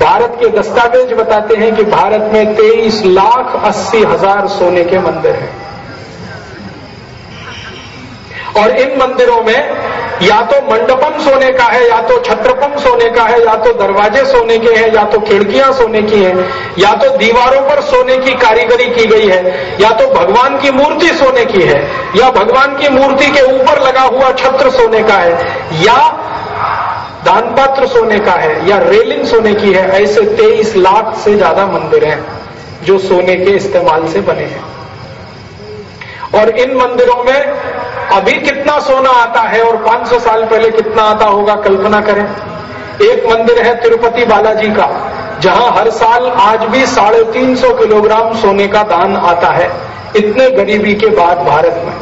भारत के दस्तावेज़ बताते हैं कि भारत में तेईस लाख अस्सी हज़ार सोने के मंदिर हैं। और इन मंदिरों में या तो मंडपम सोने का है, या तो छत्रपम सोने का है, या तो दरवाजे सोने के हैं, या तो खिड़कियाँ सोने की हैं, या तो दीवारों पर सोने की कारीगरी की गई है, या तो भगवान की मूर्ति सोने की है, या भगवान की मूर्ति के ऊपर लगा हुआ छत्र सोने का है, या दानपात्र सोने का है या रेलिंग सोने की है, ऐसे तेईस लाख से ज़्यादा मंदिर हैं जो सोने के इस्तेमाल से बने हैं। और इन मंदिरों में अभी कितना सोना आता है और 500 साल पहले कितना आता होगा, कल्पना करें। एक मंदिर है तिरुपति बालाजी का, जहाँ हर साल आज भी साढ़े तीन सौ किलोग्राम सोने का दान आता है, इतने गरीबी के बाद भारत में।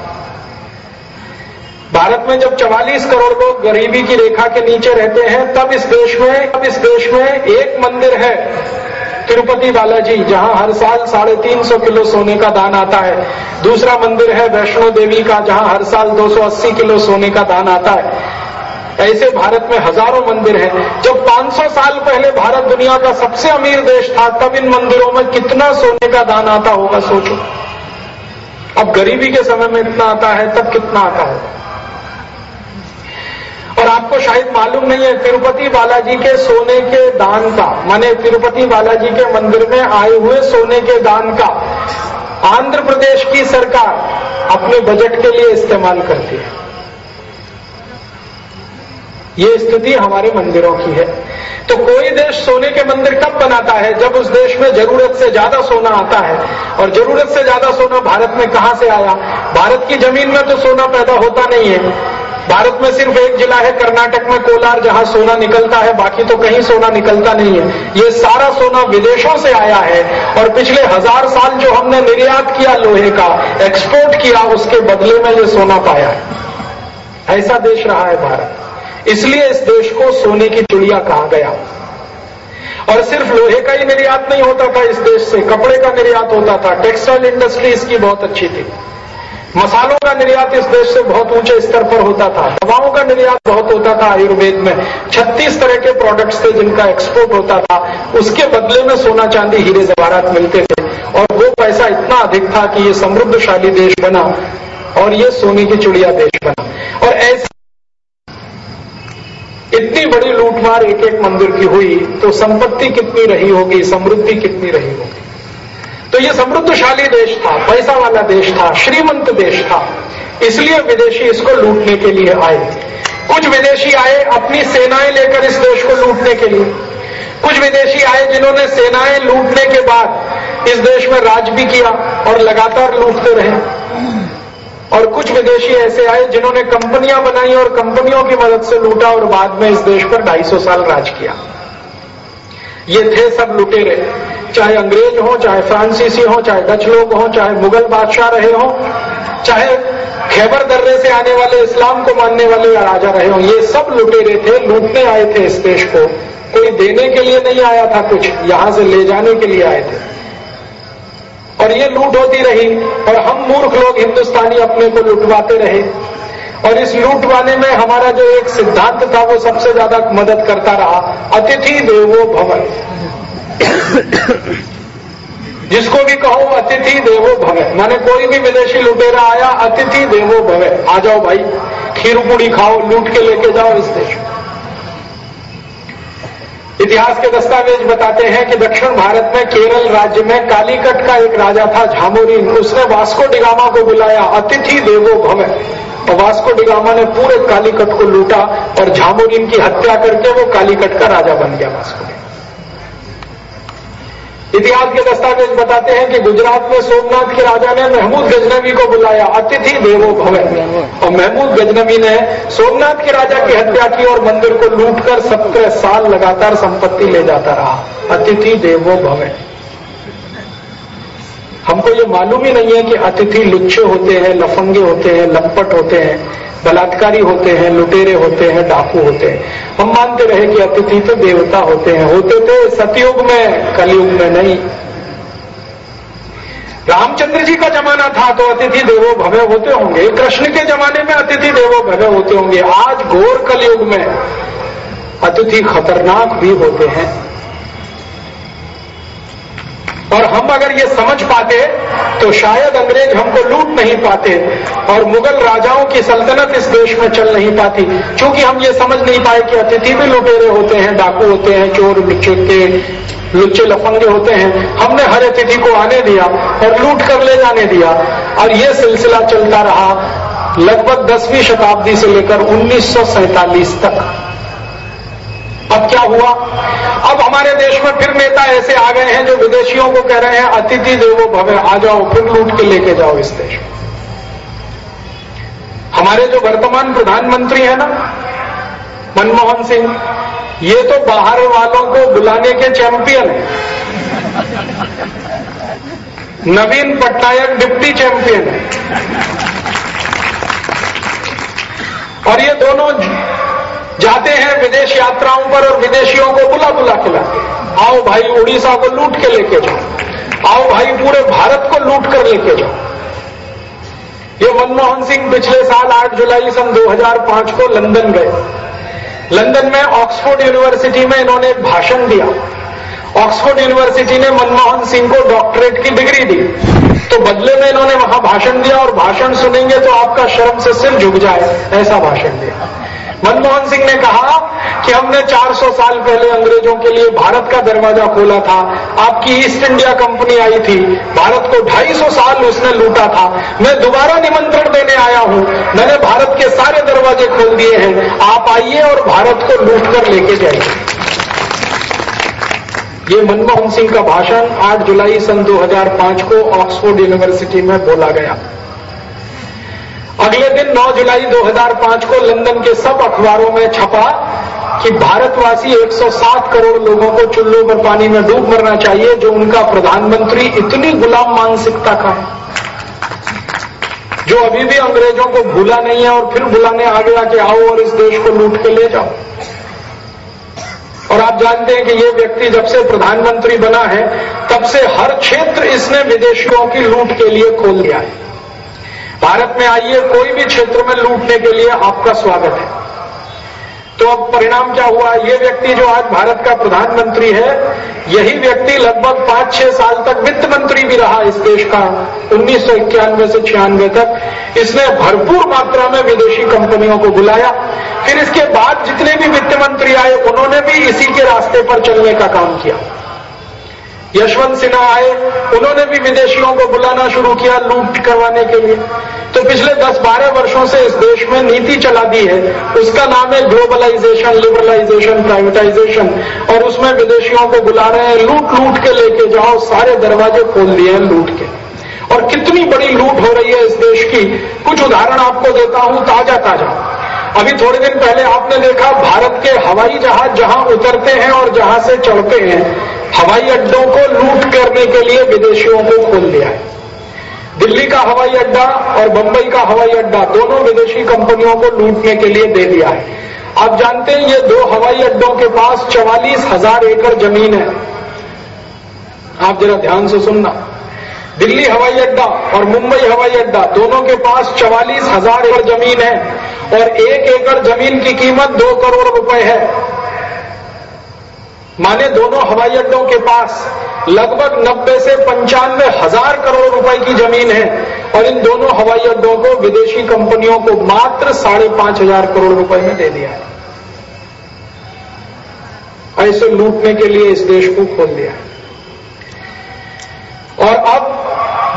भारत में जब 44 करोड़ लोग गरीबी की रेखा के नीचे रहते हैं, तब इस देश में अब इस देश में एक मंदिर है, तिरुपति बालाजी, जहाँ हर साल साढ़े तीन सौ किलो सोने का दान आता है। दूसरा मंदिर है वैष्णो देवी का, जहाँ हर साल 280 किलो सोने का दान आता है। ऐसे भारत में हज़ारों मंदिर हैं। जब 500 साल पहले भारत दुनिया का सबसे अमीर देश था, तब इन मंदिरों में कितना सोने का दान आता होगा सोचो। अब गरीबी के समय में इतना आता है, तब कितना आता होगा। और आपको शायद मालूम नहीं है, तिरुपति बालाजी के सोने के दान का, माने तिरुपति बालाजी के मंदिर में आए हुए सोने के दान का, आंध्र प्रदेश की सरकार अपने बजट के लिए इस्तेमाल करती है। ये स्थिति हमारे मंदिरों की है। तो कोई देश सोने के मंदिर कब बनाता है? जब उस देश में ज़रूरत से ज़्यादा सोना आता है। और ज़रूरत से ज़्यादा सोना भारत में कहाँ से आया? भारत की ज़मीन में तो सोना पैदा होता नहीं है। भारत में सिर्फ़ एक जिला है, कर्नाटक में कोलार, जहाँ सोना निकलता है, बाकी तो कहीं सोना निकलता नहीं है। ये सारा सोना विदेशों से आया है और पिछले हज़ार साल जो हमने निर्यात किया लोहे का एक्सपोर्ट किया, उसके बदले में ये सोना पाया है। ऐसा देश रहा है भारत। इसलिए इस देश को सोने की चिड़िया कहा गया। और सिर्फ़ लोहे का ही निर्यात नहीं होता था, इस देश से कपड़े का निर्यात होता था, टेक्सटाइल इंडस्ट्री इसकी बहुत अच्छी थी। मसालों का निर्यात इस देश से बहुत ऊँचे स्तर पर होता था। दवाओं का निर्यात बहुत होता था आयुर्वेद में। 36 तरह के प्रोडक्ट्स थे जिनका एक्सपोर्ट होता था। उसके बदले में सोना, चांदी, हीरे, जवाहरात मिलते थे। और वो पैसा इतना अधिक था कि ये समृद्धशाली देश बना और ये सोने की चिड़िया देश बना। और ऐसे इतनी बड़ी लूटमार एक एक मंदिर की हुई तो संपत्ति कितनी रही होगी, समृद्धि कितनी रही होगी? तो ये समृद्धशाली देश था, पैसा वाला देश था, श्रीमंत देश था। इसलिए विदेशी इसको लूटने के लिए आए। कुछ विदेशी आए अपनी सेनाएँ लेकर इस देश को लूटने के लिए। कुछ विदेशी आए जिन्होंने सेनाएँ लूटने के बाद इस देश में राज भी किया और लगातार लूटते रहे। और कुछ विदेशी ऐसे आए जिन्होंने कंपनियाँ बनाई और कंपनियों की मदद से लूटा और बाद में इस देश पर 250 साल राज किया। ये थे सब लुटेरे चाहे अंग्रेज़ हो, चाहे फ्रांसीसी हो, चाहे डच लोग हो, चाहे मुगल बादशाह रहे हो, चाहे खैबर दर्रे से आने वाले इस्लाम को मानने वाले राजा रहे हों, ये सब लुटेरे थे, लूटने आए थे इस देश को। कोई देने के लिए नहीं आया था कुछ, यहाँ से ले जाने के लिए आए थे। और ये लूट होती रही, और हम मूर्ख लोग हिंदुस्तानी अपने को लुटवाते रहे। और इस लूटवाने में हमारा जो एक सिद्धांत था, वो सबसे ज़्यादा मदद करता रहा, अतिथि देवो भवन। [coughs] जिसको भी कहो, अतिथि देवो भवे। माने कोई भी विदेशी लुटेरा आया, अतिथि देवो भवे। आ जाओ भाई, खीर पूड़ी खाओ, लूट के लेके जाओ इस देश इतिहास के दस्तावेज़ बताते हैं कि दक्षिण भारत में, केरल राज्य में कालीकट का एक राजा था झामोरीन उसने वास्को डिगामा को बुलाया, अतिथि देवो भवे। और वास्को डिगामा ने पूरे कालीकट को लूटा और झामोरीन की हत्या करके वो कालीकट का राजा बन गया वास्को। इतिहास के दस्तावेज़ बताते हैं कि गुजरात में सोमनाथ के राजा ने महमूद गजनवी को बुलाया। अतिथि देवो भवे। और महमूद गजनवी ने सोमनाथ के राजा की हत्या की और मंदिर को लूटकर सत्रह साल लगातार संपत्ति ले जाता रहा। अतिथि देवो भवे। हमको ये मालूम ही नहीं है कि अतिथि लुच्छे होते हैं, लफंगे होते हैं, लपट होते हैं। बलात्कारी होते हैं, लुटेरे होते हैं, डाकू होते हैं। हम मानते रहे कि अतिथि तो देवता होते हैं, होते थे सतयुग में, कलयुग में नहीं। रामचंद्र जी का जमाना था तो अतिथि देवो भव्य होते होंगे। कृष्ण के जमाने में अतिथि देवो भव्य होते होंगे। आज घोर कलयुग में अतिथि खतरनाक भी होते हैं। और हम अगर ये समझ पाते तो शायद अंग्रेज़ हमको लूट नहीं पाते और मुगल राजाओं की सल्तनत इस देश में चल नहीं पाती। क्योंकि हम ये समझ नहीं पाए कि अतिथि भी लुटेरे होते हैं, डाकू होते हैं, चोर लुच्चे लुच्चे लफंगे होते हैं। हमने हर अतिथि को आने दिया और लूट कर ले जाने दिया। और ये सिलसिला चलता रहा लगभग दसवीं शताब्दी से लेकर उन्नीस सौ सैंतालीस तक। अब क्या हुआ? अब हमारे देश में फिर नेता ऐसे आ गए हैं जो विदेशियों को कह रहे हैं, अतिथि देवो भवे, आ जाओ, फिर लूट के लेके जाओ इस देश हमारे जो वर्तमान प्रधानमंत्री है ना, मनमोहन सिंह, ये तो बाहर वालों को बुलाने के चैंपियन है। नवीन पटनायक डिप्टी चैंपियन है। और ये दोनों जाते हैं विदेश यात्राओं पर और विदेशियों को बुला बुला के लाते आओ भाई उड़ीसा को लूट के लेके जाओ। आओ भाई, पूरे भारत को लूट कर लेके जाओ। ये मनमोहन सिंह पिछले साल 8 जुलाई सन 2005 को लंदन गए। लंदन में ऑक्सफोर्ड यूनिवर्सिटी में इन्होंने एक भाषण दिया। ऑक्सफोर्ड यूनिवर्सिटी ने मनमोहन सिंह को डॉक्टरेट की डिग्री दी। तो बदले में इन्होंने वहाँ भाषण दिया और भाषण सुनेंगे तो आपका शर्म से सिर झुक जाए, ऐसा भाषण दिया। मनमोहन सिंह ने कहा कि हमने 400 साल पहले अंग्रेज़ों के लिए भारत का दरवाज़ा खोला था। आपकी ईस्ट इंडिया कंपनी आई थी। भारत को 250 साल उसने लूटा था। मैं दोबारा निमंत्रण देने आया हूँ। मैंने भारत के सारे दरवाजे खोल दिए हैं। आप आइए और भारत को लूट कर लेके जाइए। ये मनमोहन सिंह का भाषण 8 जुलाई सन 2005 को ऑक्सफोर्ड यूनिवर्सिटी में बोला गया। अगले दिन 9 जुलाई 2005 को लंदन के सब अखबारों में छपा कि भारतवासी 107 करोड़ लोगों को चुल्लू पर पानी में डूब मरना चाहिए, जो उनका प्रधानमंत्री इतनी गुलाम मानसिकता का है। जो अभी भी अंग्रेज़ों को भूला नहीं है और फिर बुलाने आ गया कि आओ और इस देश को लूट के ले जाओ। और आप जानते हैं कि ये व्यक्ति जब से प्रधानमंत्री बना है, तब से हर क्षेत्र इसने विदेशियों की लूट के लिए खोल दिया है। भारत में आइए, कोई भी क्षेत्र में लूटने के लिए आपका स्वागत है। तो अब परिणाम क्या हुआ? ये व्यक्ति जो आज भारत का प्रधानमंत्री है, यही व्यक्ति लगभग पाँच छह साल तक वित्त मंत्री भी रहा इस देश का, उन्नीस सौ इक्यानवे से छियानवे तक। इसने भरपूर मात्रा में विदेशी कंपनियों को बुलाया। फिर इसके बाद जितने भी वित्त मंत्री आए, उन्होंने भी इसी के रास्ते पर चलने का काम किया। यशवंत सिन्हा आए, उन्होंने भी विदेशियों को बुलाना शुरू किया लूट करवाने के लिए। तो पिछले 10-12 वर्षों से इस देश में नीति चला दी है। उसका नाम है ग्लोबलाइजेशन, लिबरलाइजेशन, प्राइवेटाइजेशन। और उसमें विदेशियों को बुला रहे हैं लूट लूट के लेके जाओ, सारे दरवाजे खोल दिए हैं लूट के। और कितनी बड़ी लूट हो रही है इस देश की, कुछ उदाहरण आपको देता हूँ ताज़ा ताज़ा अभी थोड़े दिन पहले आपने देखा, भारत के हवाई जहाज़ जहाँ उतरते हैं और जहाँ से चढ़ते हैं, हवाई अड्डों को लूट करने के लिए विदेशियों को खोल दिया है। दिल्ली का हवाई अड्डा और बंबई का हवाई अड्डा दोनों विदेशी कंपनियों को लूटने के लिए दे दिया है। आप जानते हैं, ये दो हवाई अड्डों के पास चवालीस हज़ार एकड़ ज़मीन है। आप जरा ध्यान से सुनना। दिल्ली हवाई अड्डा और मुंबई हवाई अड्डा, दोनों के पास चवालीस हज़ार एकड़ ज़मीन है और एक एकड़ ज़मीन की कीमत दो करोड़ रुपए है। माने दोनों हवाई अड्डों के पास लगभग नब्बे से पंचानवे हज़ार करोड़ रुपए की ज़मीन है और इन दोनों हवाई अड्डों को विदेशी कंपनियों को मात्र साढ़े पाँच हज़ार करोड़ रुपए में दे दिया। है ऐसे लूटने के लिए इस देश को खोल दिया। है और अब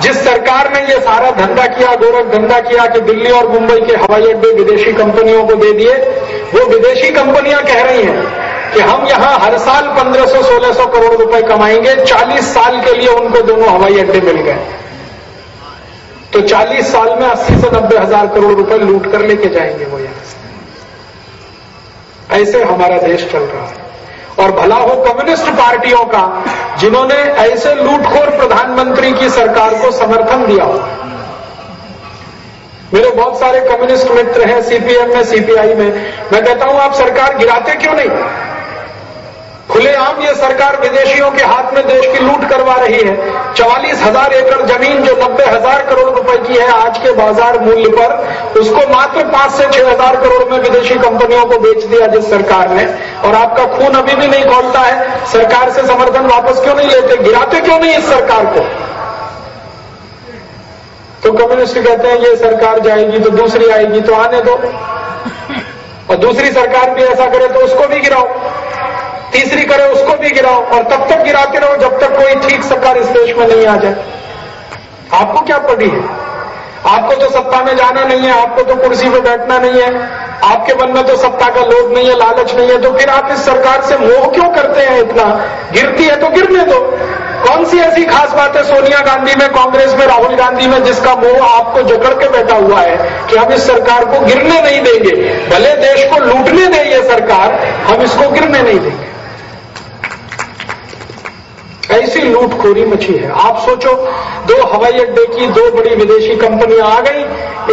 जिस सरकार ने ये सारा धंधा किया, गोरख धंधा किया कि दिल्ली और मुंबई के हवाई अड्डे विदेशी कंपनियों को दे दिए, वो विदेशी कंपनियाँ कह रही हैं कि हम यहाँ हर साल 1500 1600 करोड़ रुपए कमाएँगे 40 साल के लिए उनको दोनों हवाई अड्डे मिल गए। तो 40 साल में 80 से नब्बे हज़ार करोड़ रुपए लूट कर लेके जाएँगे वो यहाँ से। ऐसे हमारा देश चल रहा है। और भला हो कम्युनिस्ट पार्टियों का, जिन्होंने ऐसे लूटखोर प्रधानमंत्री की सरकार को समर्थन दिया मेरे बहुत सारे कम्युनिस्ट मित्र हैं सीपीएम में सीपीआई में। मैं कहता हूँ, आप सरकार गिराते क्यों नहीं? खुलेआम ये सरकार विदेशियों के हाथ में देश की लूट करवा रही है। चवालीस हज़ार एकड़ ज़मीन जो नब्बे हज़ार करोड़ रुपए की है आज के बाज़ार मूल्य पर, उसको मात्र पाँच से छह हज़ार करोड़ में विदेशी कंपनियों को बेच दिया जिस सरकार ने। और आपका खून अभी भी नहीं खोलता है। सरकार से समर्थन वापस क्यों नहीं लेते? गिराते क्यों नहीं इस सरकार को? तो कम्युनिस्ट कहते हैं, ये सरकार जाएगी तो दूसरी आएगी तो आने दो। और दूसरी सरकार भी ऐसा करे तो उसको भी गिराओ। तीसरी करे, उसको भी गिराओ, और तब तक गिराते रहो जब तक कोई ठीक सरकार इस देश में नहीं आ जाए। आपको क्या पड़ी है? आपको तो सत्ता में जाना नहीं है, आपको तो कुर्सी पे बैठना नहीं है, आपके मन में तो सत्ता का लोभ नहीं है, लालच नहीं है तो फिर आप इस सरकार से मोह क्यों करते हैं इतना? गिरती है तो गिरने दो। कौन सी ऐसी खास बात है सोनिया गांधी में, कांग्रेस में, राहुल गांधी में, जिसका मोह आपको जकड़ के बैठा हुआ है कि हम इस सरकार को गिरने नहीं देंगे? भले देश को लूटने दे ये सरकार, हम इसको गिरने नहीं देंगे। ऐसी लूटखोरी मची है। आप सोचो, दो हवाई अड्डे की दो बड़ी विदेशी कंपनियाँ आ गई,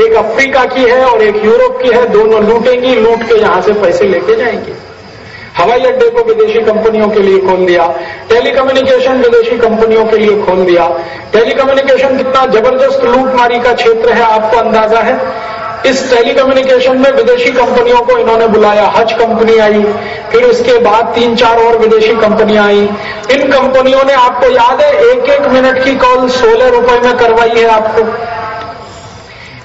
एक अफ्रीका की है और एक यूरोप की है, दोनों लूटेंगी, लूट के यहाँ से पैसे लेके जाएँगी। हवाई अड्डे को विदेशी कंपनियों के लिए खोल दिया, टेलीकम्युनिकेशन विदेशी कंपनियों के लिए खोल दिया। टेलीकम्युनिकेशन कितना ज़बरदस्त लूटमारी का क्षेत्र है, आपको अंदाज़ा है? इस टेलीकम्युनिकेशन में विदेशी कंपनियों को इन्होंने बुलाया। हज कंपनी आई, फिर उसके बाद तीन चार और विदेशी कंपनियाँ आई। इन कंपनियों ने आपको याद है एक एक मिनट की कॉल सोलह रुपए में करवाई है आपको।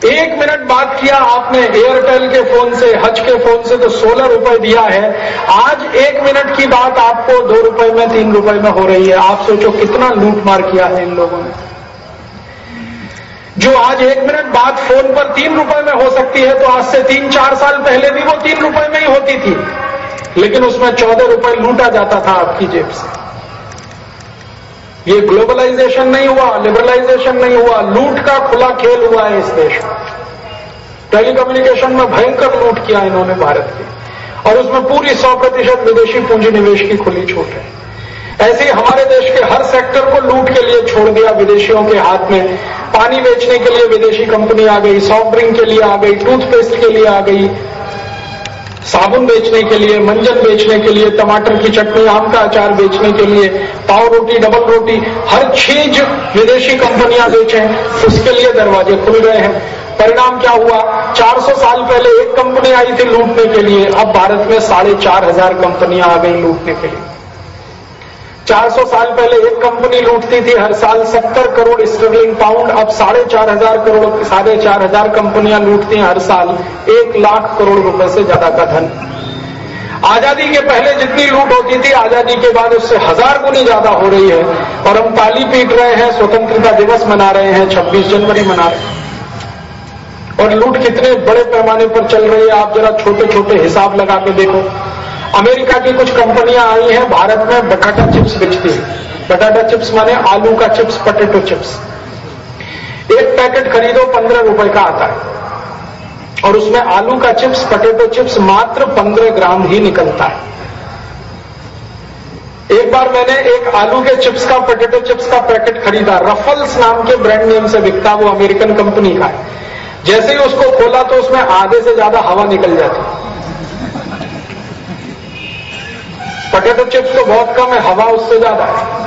एक मिनट बात किया आपने एयरटेल के फ़ोन से, हज के फ़ोन से तो सोलह रुपए दिया है। आज एक मिनट की बात आपको दो रुपए में, तीन रुपए में हो रही है। आप सोचो कितना लूट मार किया है इन लोगों ने। जो आज एक मिनट बाद फ़ोन पर तीन रुपए में हो सकती है तो आज से तीन, चार साल पहले भी वो तीन रुपए में ही होती थी। लेकिन उसमें चौदह रुपए लूटा जाता था आपकी जेब से। ये ग्लोबलाइजेशन नहीं हुआ, लिबरलाइजेशन नहीं हुआ, लूट का खुला खेल हुआ है इस देश में। टेलीकम्युनिकेशन में भयंकर लूट किया इन्होंने भारत की। और उसमें पूरी सौ प्रतिशत विदेशी पूंजी निवेश की खुली छूट है। ऐसे ही हमारे देश के हर सेक्टर को लूट के लिए छोड़ दिया विदेशियों के हाथ में। पानी बेचने के लिए विदेशी कंपनी आ गई सॉफ्ट ड्रिंक के लिए आ गई टूथपेस्ट के लिए आ गई। साबुन बेचने के लिए, मंजन बेचने के लिए, टमाटर की चटनी, आम का अचार बेचने के लिए, पाव रोटी डबल रोटी, हर चीज़ विदेशी कंपनियाँ बेचें, उसके लिए दरवाजे खुल गए हैं। परिणाम क्या हुआ? 400 साल पहले एक कंपनी आई थी लूटने के लिए, अब भारत में साढ़े चार हज़ार कंपनियाँ आ गई लूटने के लिए। 400 साल पहले एक कंपनी लूटती थी, हर साल 70 करोड़ स्टर्लिंग पाउंड, अब साढ़े चार हज़ार करोड़, साढ़े चार हज़ार कंपनियाँ लूटती हैं हर साल, एक लाख करोड़ रुपए से ज़्यादा का धन। आज़ादी के पहले जितनी लूट होती थी, आज़ादी के बाद उससे हज़ार गुनी ज़्यादा हो रही है, और हम ताली पीट रहे हैं, स्वतंत्रता दिवस मना रहे हैं 26 जनवरी मना रहे हैं। और लूट कितने बड़े पैमाने पर चल रही है, आप जरा छोटे छोटे हिसाब लगा के देखो। अमेरिका की कुछ कंपनियाँ आई हैं, भारत में बटाटा चिप्स बेचती है। बटाटा चिप्स माने आलू का चिप्स, पटेटो चिप्स। एक पैकेट खरीदो, पंद्रह रुपए का आता है। और उसमें आलू का चिप्स, पटेटो चिप्स मात्र पंद्रह ग्राम ही निकलता है। एक बार मैंने एक आलू के चिप्स का, पोटेटो चिप्स का पैकेट खरीदा। रफल्स नाम के ब्रांड नेम से बिकता, वो अमेरिकन कंपनी का है। जैसे ही उसको खोला तो उसमें आधे से ज़्यादा हवा निकल जाती। पोटेटो चिप्स तो बहुत कम है, हवा उससे ज़्यादा है।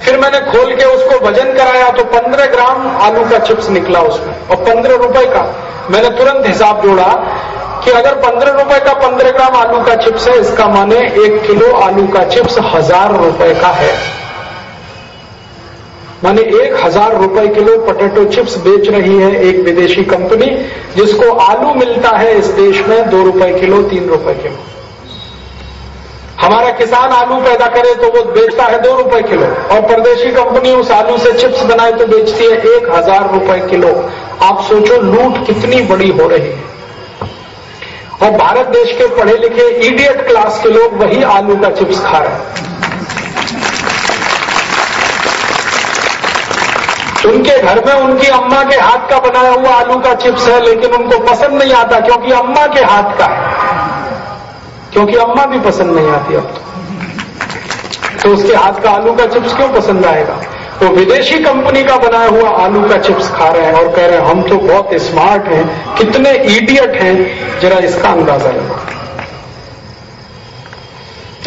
फिर मैंने खोल के उसको वज़न कराया तो 15 ग्राम आलू का चिप्स निकला उसमें, और 15 रुपए का। मैंने तुरंत हिसाब जोड़ा कि अगर 15 रुपए का 15 ग्राम आलू का चिप्स है, इसका माने एक किलो आलू का चिप्स हज़ार रुपए का है। माने एक हज़ार रुपए किलो पोटैटो चिप्स बेच रही है एक विदेशी कंपनी, जिसको आलू मिलता है इस देश में दो रुपए किलो, तीन रुपए किलो। हमारा किसान आलू पैदा करे तो वो बेचता है दो रुपए किलो, और परदेशी कंपनी उस आलू से चिप्स बनाए तो बेचती है एक हज़ार रुपए किलो। आप सोचो लूट कितनी बड़ी हो रही है। और भारत देश के पढ़े लिखे इडियट क्लास के लोग वही आलू का चिप्स खा रहे हैं। उनके घर में उनकी अम्मा के हाथ का बनाया हुआ आलू का चिप्स है, लेकिन उनको पसंद नहीं आता क्योंकि अम्मा के हाथ का है। क्योंकि अम्मा भी पसंद नहीं आती अब। तो तो उसके हाथ का आलू का चिप्स क्यों पसंद आएगा? वो तो विदेशी कंपनी का बनाया हुआ आलू का चिप्स खा रहे हैं और कह रहे हैं, हम तो बहुत स्मार्ट हैं, कितने इडियट हैं। जरा इसका अंदाज़ा लगा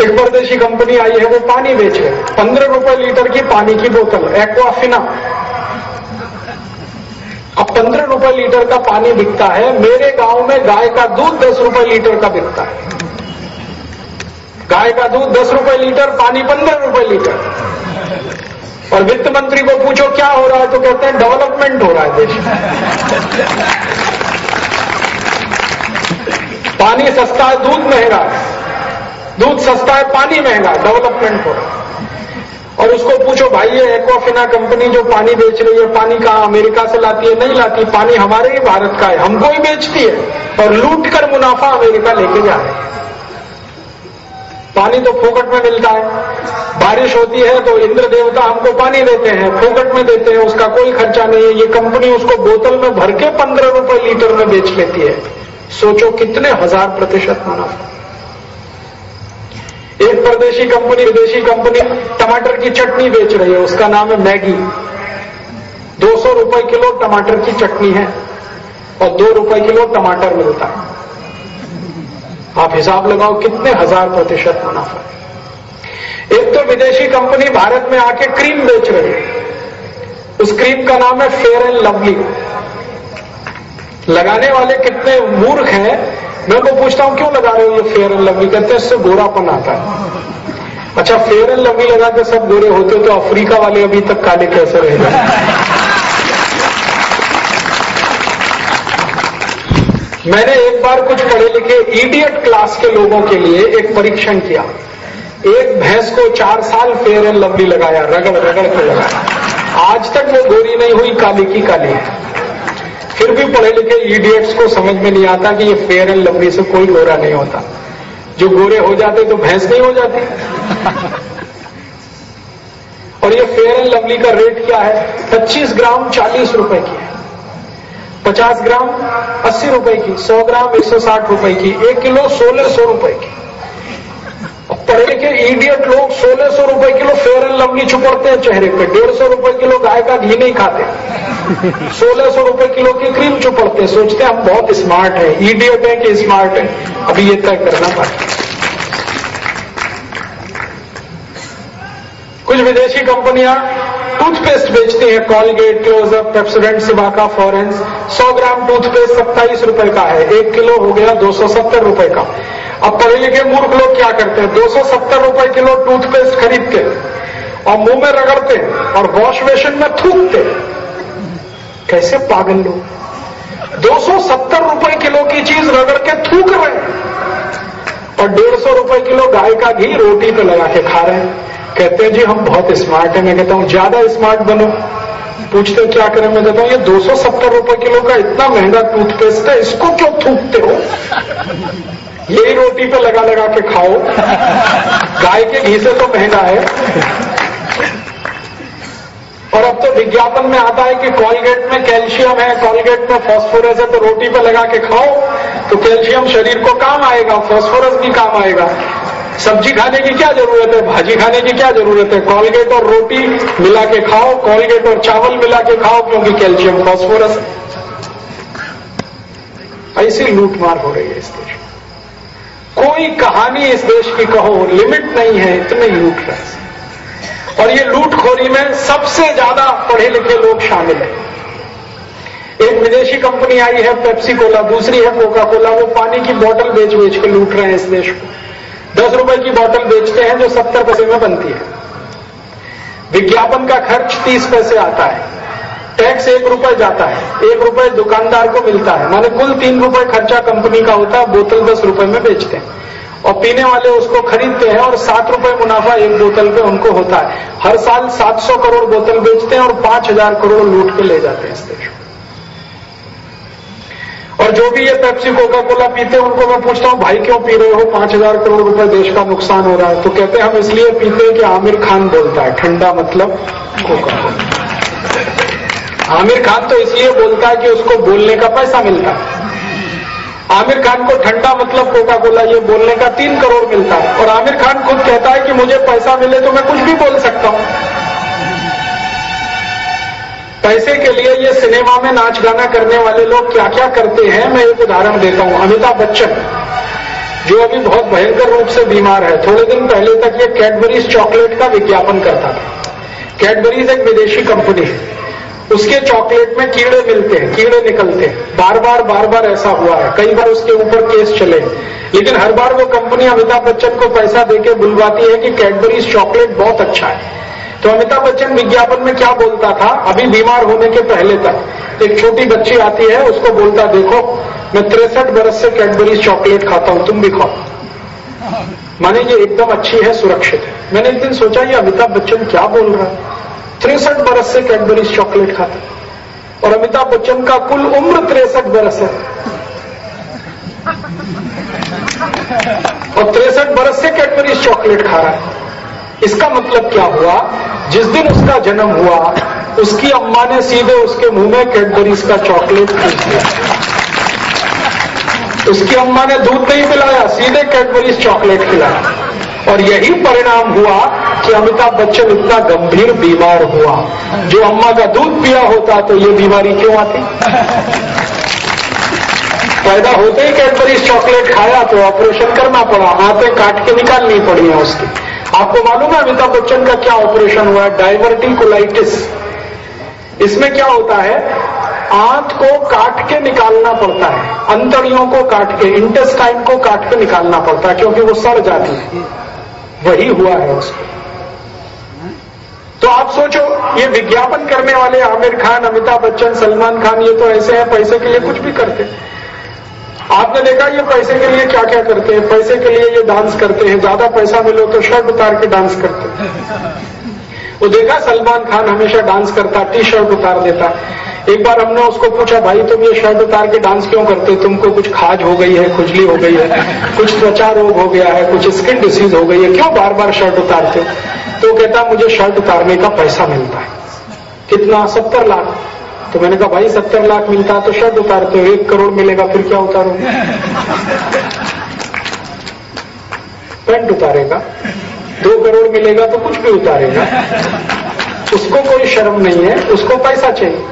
एक परदेशी कंपनी आई है, वो पानी बेच रहे पंद्रह रुपए लीटर की पानी की बोतल एक्वाफिना अब पंद्रह रुपए लीटर का पानी बिकता है, मेरे गाँव में गाय का दूध दस रुपए लीटर का बिकता है। गाय का दूध दस रुपए लीटर, पानी पंद्रह रुपए लीटर। और वित्त मंत्री को पूछो, क्या हो रहा है? तो कहते हैं डेवलपमेंट हो रहा है देश पानी सस्ता है, दूध महँगा दूध सस्ता है, पानी महँगा डेवलपमेंट हो रहा है। और उसको पूछो, भाई, ये एक्वाफिना कंपनी जो पानी बेच रही है, पानी कहाँ अमेरिका से लाती है, नहीं लाती? पानी हमारे ही भारत का है, हमको ही बेचती है। और लूट कर मुनाफा अमेरिका लेके जा रहे पानी तो फोकट में मिलता है। बारिश होती है तो इंद्र देवता हमको पानी देते हैं, फोकट में देते हैं, उसका कोई खर्चा नहीं है। ये कंपनी उसको बोतल में भर के पंद्रह रुपए लीटर में बेच लेती है। सोचो कितने हज़ार प्रतिशत मुनाफा एक परदेशी कंपनी, विदेशी कंपनी टमाटर की चटनी बेच रही है, उसका नाम है मैगी। दो सौ रुपए किलो टमाटर की चटनी है और दो रुपए किलो टमाटर मिलता है। आप हिसाब लगाओ कितने हज़ार प्रतिशत मुनाफा? एक तो विदेशी कंपनी भारत में आके क्रीम बेच रही है। उस क्रीम का नाम है फेयर एंड लवली। लगाने वाले कितने मूर्ख हैं? मैं उनको पूछता हूँ, क्यों लगा रहे हो ये फेयर एंड लवली? कहते हैं, इससे गोरापन आता है। अच्छा फेयर एंड लवली लगा के सब गोरे होते तो अफ्रीका वाले अभी तक काले कैसे रह गए? मैंने एक बार कुछ पढ़े लिखे इडियट क्लास के लोगों के लिए एक परीक्षण किया। एक भैंस को चार साल फेयर एंड लवली लगाया, रगड़ रगड़ के लगाया। आज तक वो गोरी नहीं हुई, काली की काली है। फिर भी पढ़े लिखे इडियट्स को समझ में नहीं आता कि ये फेयर एंड लवली से कोई गोरा नहीं होता। जो गोरे हो जाते तो भैंस नहीं हो जाती। और ये फेयर एंड लवली का रेट क्या है? 25 ग्राम 40 रुपए की है। पचास ग्राम, अस्सी रुपए की, सौ ग्राम, एक सौ साठ रुपए की, एक किलो सोलह सौ रुपए की। पढ़े लिखे इडियट लोग सोलह सौ रुपए किलो फेयर एंड लवली छुपड़ते हैं चेहरे पे, डेढ़ सौ रुपए किलो गाय का घी नहीं खाते। सोलह सौ रुपए किलो की क्रीम चुपड़ते हैं, सोचते हैं हम बहुत स्मार्ट है इडियट है कि स्मार्ट है। अभी ये तय करना पड़ेगा कुछ विदेशी कंपनियाँ टूथपेस्ट बेचती हैं Colgate Closeup Pepsodent Cibaca Forhans 100 gram toothpaste सत्ताईस रुपए का है। एक किलो हो गया दो सौ सत्तर रुपए का। अब पढ़े लिखे मूर्ख लोग क्या करते हैं? दो सौ सत्तर रुपए किलो टूथपेस्ट खरीद के और मुँह में रगड़ते और वॉश बेसिन में थूकते कैसे पागल लोग? दो सौ सत्तर रुपए किलो की चीज़ रगड़ के थूक रहे और डेढ़ सौ रुपए किलो गाय का घी रोटी पे लगा के खा रहे हैं। कहते हैं, जी, हम बहुत स्मार्ट हैं। मैं कहता हूँ, ज़्यादा स्मार्ट बनो। पूछते क्या करें? मैं कहता हूँ, ये दो सौ सत्तर रुपए किलो का इतना महँगा टूथपेस्ट है, इसको क्यों थूकते हो? यही रोटी पे लगा लगा के खाओ। गाय के घी से तो महँगा है। और अब तो विज्ञापन में आता है कि कॉलगेट में कैल्शियम है, कॉलगेट में फॉस्फोरस है तो रोटी पे लगा के खाओ तो कैल्शियम शरीर को काम आएगा, फॉस्फोरस भी काम आएगा। सब्ज़ी खाने की क्या ज़रूरत है? भाजी खाने की क्या ज़रूरत है? कॉलगेट और रोटी मिला के खाओ, कॉलगेट और चावल मिला के खाओ, क्योंकि कैल्शियम, फॉस्फोरस। ऐसी लूटमार हो रही है इस देश में। कोई कहानी इस देश की कहो, लिमिट नहीं है, इतने लूट रहे और ये लूटखोरी में सबसे ज़्यादा पढ़े लिखे लोग शामिल हैं। एक विदेशी कंपनी आई है पेप्सी कोला दूसरी है कोका कोला वो पानी की बोतल बेच बेच के लूट रहे हैं इस देश को। दस रुपए की बोतल बेचते हैं जो सत्तर पैसे में बनती है। विज्ञापन का खर्च तीस पैसे आता है। टैक्स एक रुपए जाता है। एक रुपए दुकानदार को मिलता है। माने कुल तीन रुपए खर्चा कंपनी का होता है, बोतल दस रुपए में बेचते हैं। और पीने वाले उसको खरीदते हैं और सात रुपए मुनाफा एक बोतल पे उनको होता है। हर साल सात सौ करोड़ बोतल बेचते हैं और पाँच हज़ार करोड़ लूट के ले जाते हैं इस देश और जो भी ये पेप्सी कोका कोला पीते हैं, उनको मैं पूछता हूँ, भाई क्यों पी रहे हो? पाँच हज़ार करोड़ रुपए देश का नुकसान हो रहा है। तो कहते हैं, हम इसलिए पीते हैं कि आमिर खान बोलता है। ठंडा मतलब कोका कोला आमिर खान तो इसलिए बोलता है कि उसको बोलने का पैसा मिलता है। आमिर खान को ठंडा मतलब कोका कोला ये बोलने का तीन करोड़ मिलता है। और आमिर खान खुद कहता है कि मुझे पैसा मिले तो मैं कुछ भी बोल सकता हूँ। पैसे के लिए ये सिनेमा में नाच गाना करने वाले लोग क्या क्या करते हैं, मैं एक उदाहरण देता हूँ। अमिताभ बच्चन, जो अभी बहुत भयंकर रूप से बीमार है। थोड़े दिन पहले तक ये कैडबरीज चॉकलेट का विज्ञापन करता था। कैडबरीज एक विदेशी कंपनी है। उसके चॉकलेट में कीड़े मिलते हैं, कीड़े निकलते हैं। बार बार बार बार ऐसा हुआ है। कई बार उसके ऊपर केस चले। लेकिन हर बार वो कंपनी अमिताभ बच्चन को पैसा देके बुलवाती है कि कैडबरीज चॉकलेट बहुत अच्छा है। तो अमिताभ बच्चन विज्ञापन में क्या बोलता था? अभी बीमार होने के पहले तक। एक छोटी बच्ची आती है, उसको बोलता, देखो, मैं तिरसठ बरस से कैडबरीज चॉकलेट खाता हूँ, तुम भी खाओ। माने ये एकदम अच्छी है, सुरक्षित है। मैंने एक दिन सोचा, ये अमिताभ बच्चन क्या बोल रहा है? तिरसठ बरस से कैडबरीज चॉकलेट खाते। और अमिताभ बच्चन का कुल उम्र तिरसठ बरस है। और तिरसठ बरस से कैडबरीज चॉकलेट खा रहा है। इसका मतलब क्या हुआ? जिस दिन उसका जन्म हुआ, उसकी अम्मा ने सीधे उसके मुँह में कैडबरीज का चॉकलेट खींच दिया उसकी अम्मा ने दूध नहीं पिलाया, सीधे कैडबरीज चॉकलेट खिलाया। और यही परिणाम हुआ कि अमिताभ बच्चन इतना गंभीर बीमार हुआ। जो अम्मा का दूध पिया होता तो ये बीमारी क्यों आती? पैदा होते ही कैडबरीज चॉकलेट खाया तो ऑपरेशन करना पड़ा। आते काट के निकालनी पड़ी है उसकी। आपको मालूम है अमिताभ बच्चन का क्या ऑपरेशन हुआ? है डाइवर्टिकुलाइटिस इसमें क्या होता है? आंत को काट के निकालना पड़ता है। अंतड़ियों को काट के, इंटेस्टाइन को काट के निकालना पड़ता है, क्योंकि वो सड़ जाती है। वही हुआ है उसको। तो आप सोचो, ये विज्ञापन करने वाले आमिर खान, अमिताभ बच्चन, सलमान खान, ये तो ऐसे हैं, पैसे के लिए कुछ भी करते आपने देखा ये पैसे के लिए क्या क्या करते हैं? पैसे के लिए ये डांस करते हैं। ज़्यादा पैसा मिलो तो शर्ट उतार के डांस करते वो देखा सलमान खान हमेशा डांस करता टी शर्ट उतार देता। एक बार हमने उसको पूछा, भाई, तुम ये शर्ट उतार के डांस क्यों करते तुमको कुछ खाज हो गई है, खुजली हो गई है, कुछ त्वचा रोग हो गया है, कुछ स्किन डिसीज हो गई है, क्यों बार बार शर्ट उतारते तो कहता, मुझे शर्ट उतारने का पैसा मिलता है। कितना? सत्तर लाख? तो मैंने कहा, भाई, सत्तर लाख मिलता तो शर्ट उतारते हो, एक करोड़ मिलेगा, फिर क्या उतारोगे पेंट उतारेगा, दो करोड़ मिलेगा तो कुछ भी उतारेगा। उसको कोई शर्म नहीं है, उसको पैसा चाहिए।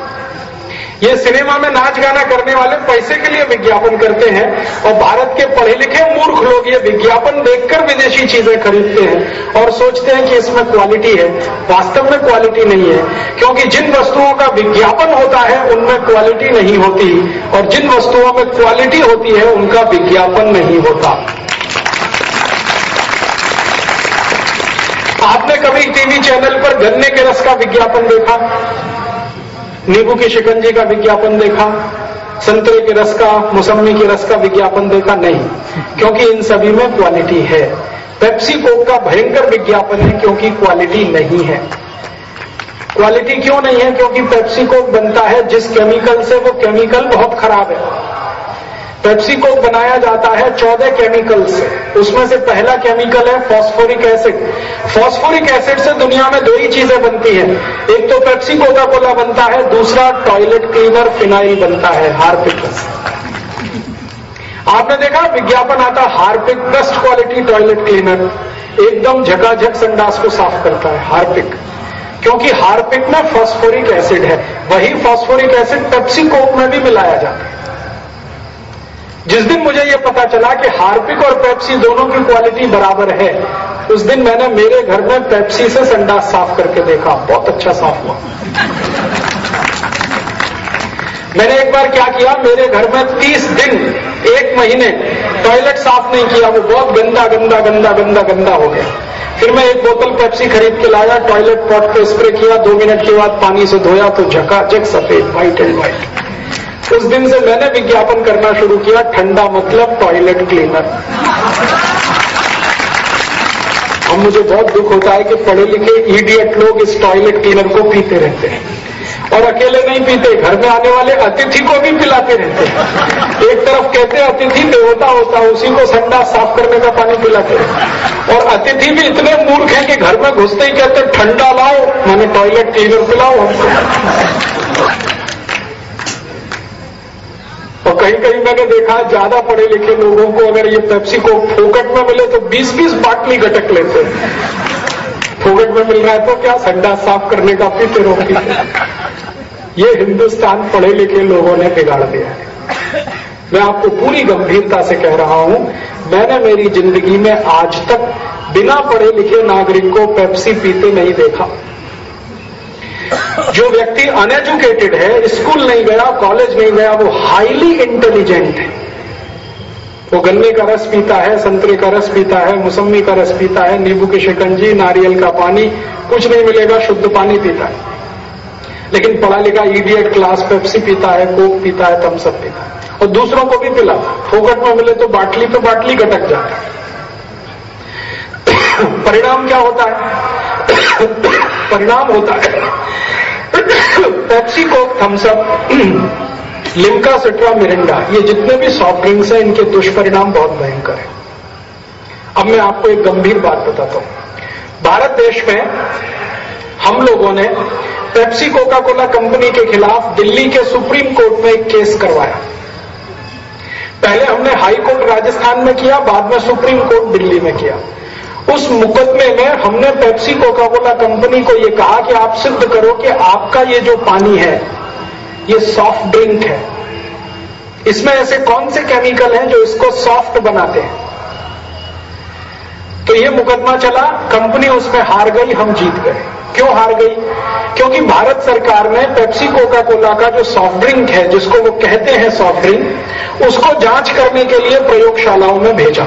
ये सिनेमा में नाच गाना करने वाले पैसे के लिए विज्ञापन करते हैं और भारत के पढ़े लिखे मूर्ख लोग ये विज्ञापन देखकर विदेशी चीज़ें खरीदते हैं और सोचते हैं कि इसमें क्वालिटी है। वास्तव में क्वालिटी नहीं है, क्योंकि जिन वस्तुओं का विज्ञापन होता है, उनमें क्वालिटी नहीं होती और जिन वस्तुओं में क्वालिटी होती है, उनका विज्ञापन नहीं होता। आपने कभी टीवी चैनल पर गन्ने के रस का विज्ञापन देखा? नींबू के शिकंजे का विज्ञापन देखा, संतरे के रस का मौसमी के रस का विज्ञापन देखा, नहीं, क्योंकि इन सभी में क्वालिटी है। पेप्सी कोक का भयंकर विज्ञापन है, क्योंकि क्वालिटी नहीं है। क्वालिटी क्यों नहीं है? क्योंकि पेप्सी कोक बनता है जिस केमिकल से, वो केमिकल बहुत खराब है। पेप्सी कोक बनाया जाता है चौदह केमिकल से। उसमें से पहला केमिकल है फॉस्फोरिक एसिड। फॉस्फोरिक एसिड से दुनिया में दो ही चीज़ें बनती हैं। एक तो पेप्सी कोका कोला बनता है, दूसरा टॉयलेट क्लीनर फिनाइल बनता है, हार्पिक आपने देखा विज्ञापन आता Harpic best quality toilet cleaner एकदम झकाझक संडास को साफ़ करता है हार्पिक। क्योंकि हार्पिक में फॉस्फोरिक एसिड है। वही फॉस्फोरिक एसिड पेप्सी कोक में भी मिलाया जाता है। जिस दिन मुझे यह पता चला कि हार्पिक और पेप्सी दोनों की क्वालिटी बराबर है, उस दिन मैंने मेरे घर में पेप्सी से संडास साफ़ करके देखा। बहुत अच्छा साफ़ हुआ। मैंने एक बार क्या किया, मेरे घर में 30 दिन, एक महीने टॉयलेट साफ़ नहीं किया, वो बहुत गंदा गंदा गंदा गंदा गंदा हो गया। फिर मैं एक बोतल पेप्सी खरीद के लाया टॉयलेट पॉट पे स्प्रे किया, दो मिनट के बाद पानी से धोया तो झकाझक सफ़ेद व्हाइट एंड व्हाइट उस दिन से मैंने विज्ञापन करना शुरू किया, ठंडा मतलब टॉयलेट क्लीनर अब मुझे बहुत दुख होता है कि पढ़े लिखे इडियट लोग इस टॉयलेट क्लीनर को पीते रहते हैं। और अकेले नहीं पीते, घर में आने वाले अतिथि को भी पिलाते रहते हैं। एक तरफ़ कहते अतिथि, देवता होता है, उसी को संडा साफ़ करने का पानी पिलाते और अतिथि भी इतने मूर्ख हैं कि घर में घुसते ही कहते ठंडा लाओ, मैंने टॉयलेट क्लीनर पिलाओ हमको। और कहीं कहीं मैंने देखा, ज़्यादा पढ़े लिखे लोगों को अगर ये पेप्सी को फोकट में मिले तो 20-20 बाटली गटक लेते हैं। फोकट में मिल रहा है तो क्या संडा साफ़ करने का रहो पीते ये हिंदुस्तान पढ़े लिखे लोगों ने बिगाड़ दिया है। मैं आपको पूरी गंभीरता से कह रहा हूँ, मैंने मेरी ज़िंदगी में आज तक बिना पढ़े लिखे नागरिक को पेप्सी पीते नहीं देखा। जो व्यक्ति अनएजुकेटेड है स्कूल नहीं गया कॉलेज नहीं गया, वो हाईली इंटेलिजेंट है। वो गन्ने का रस पीता है, संतरे का रस पीता है मौसमी का रस पीता है, नींबू की शिकंजी, नारियल का पानी, कुछ नहीं मिलेगा, शुद्ध पानी पीता है। लेकिन पढ़ा लिखा ईडियट क्लास पेप्सी पीता है कोक पीता है थम्सअप पीता है। और दूसरों को भी पिलाता फोकट में मिले तो बाटली पे बाटली गटक जाता है। [coughs] परिणाम क्या होता है? परिणाम होता है। Pepsi Coke Thums Up Limca Citra Mirinda ये जितने भी सॉफ्ट ड्रिंक्स हैं, इनके दुष्परिणाम बहुत भयंकर है। अब मैं आपको एक गंभीर बात बताता हूँ। भारत देश में हम लोगों ने पेप्सी कोका कोला कंपनी के खिलाफ दिल्ली के सुप्रीम कोर्ट में एक केस करवाया। पहले हमने हाई कोर्ट राजस्थान में किया, बाद में सुप्रीम कोर्ट दिल्ली में किया। उस मुकदमे में हमने पेप्सी कोका कोला कंपनी को यह कहा कि आप सिद्ध करो कि आपका ये जो पानी है, ये सॉफ्ट ड्रिंक है। इसमें ऐसे कौन से केमिकल हैं जो इसको सॉफ्ट बनाते हैं? तो ये मुकदमा चला, कंपनी उसमें हार गई, हम जीत गए। क्यों हार गई? क्योंकि भारत सरकार ने पेप्सी कोका कोला का जो सॉफ्ट ड्रिंक है, जिसको वो कहते हैं सॉफ्ट ड्रिंक उसको जाँच करने के लिए प्रयोगशालाओं में भेजा।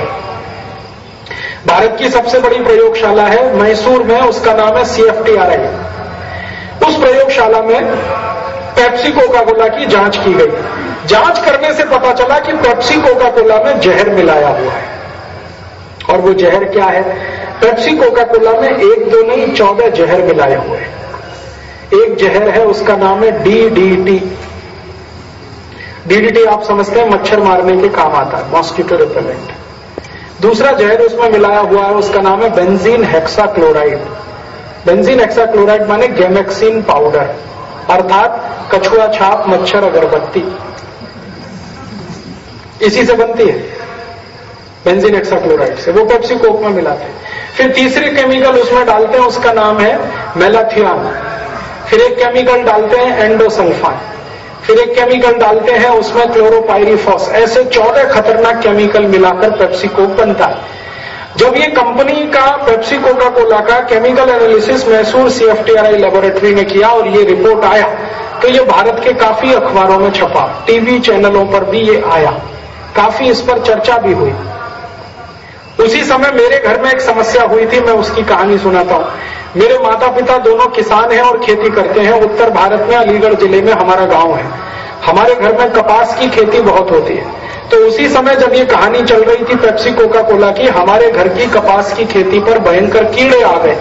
भारत की सबसे बड़ी प्रयोगशाला है, मैसूर में, उसका नाम है सीएफटीआरआई उस प्रयोगशाला में पेप्सी कोका कोला की जाँच की गई। जाँच करने से पता चला कि पेप्सी कोका कोला में जहर मिलाया हुआ है। और वो जहर क्या है? पेप्सी कोका कोला में एक दो नहीं, चौदह जहर मिलाए हुए हैं। एक जहर है, उसका नाम है डीडीटी डीडीटी आप समझते हैं, मच्छर मारने के काम आता है, मॉस्किटो रिपेलेंट। दूसरा जहर उसमें मिलाया हुआ है, उसका नाम है benzene hexa chloride benzene hexa chloride माने गेमेक्सिन पाउडर अर्थात कछुआ छाप, मच्छर, अगरबत्ती। इसी से बनती है। बेंजीन एक्साक्लोराइड से। वो पेप्सी कोक में मिलाते हैं। फिर तीसरे केमिकल उसमें डालते हैं, उसका नाम है मेलाथियान फिर एक केमिकल डालते हैं एंडोसल्फान फिर एक केमिकल डालते हैं, उसमें क्लोरोपायरीफॉस ऐसे चौदह खतरनाक केमिकल मिलाकर पेप्सी कोक बनता है। जब ये कंपनी का पेप्सी कोका कोला का chemical analysis Mysore CFTRI laboratory ने किया और ये रिपोर्ट आया तो ये भारत के काफ़ी अखबारों में छपा। टीवी चैनलों पर भी ये आया। काफ़ी इस पर चर्चा भी हुई। उसी समय मेरे घर में एक समस्या हुई थी, मैं उसकी कहानी सुनाता हूँ। मेरे माता पिता दोनों किसान हैं और खेती करते हैं। उत्तर भारत में, अलीगढ़ ज़िले में हमारा गाँव है। हमारे घर में कपास की खेती बहुत होती है। तो उसी समय जब ये कहानी चल रही थी पेप्सी कोका कोला की, हमारे घर की कपास की खेती पर भयंकर कीड़े आ गए।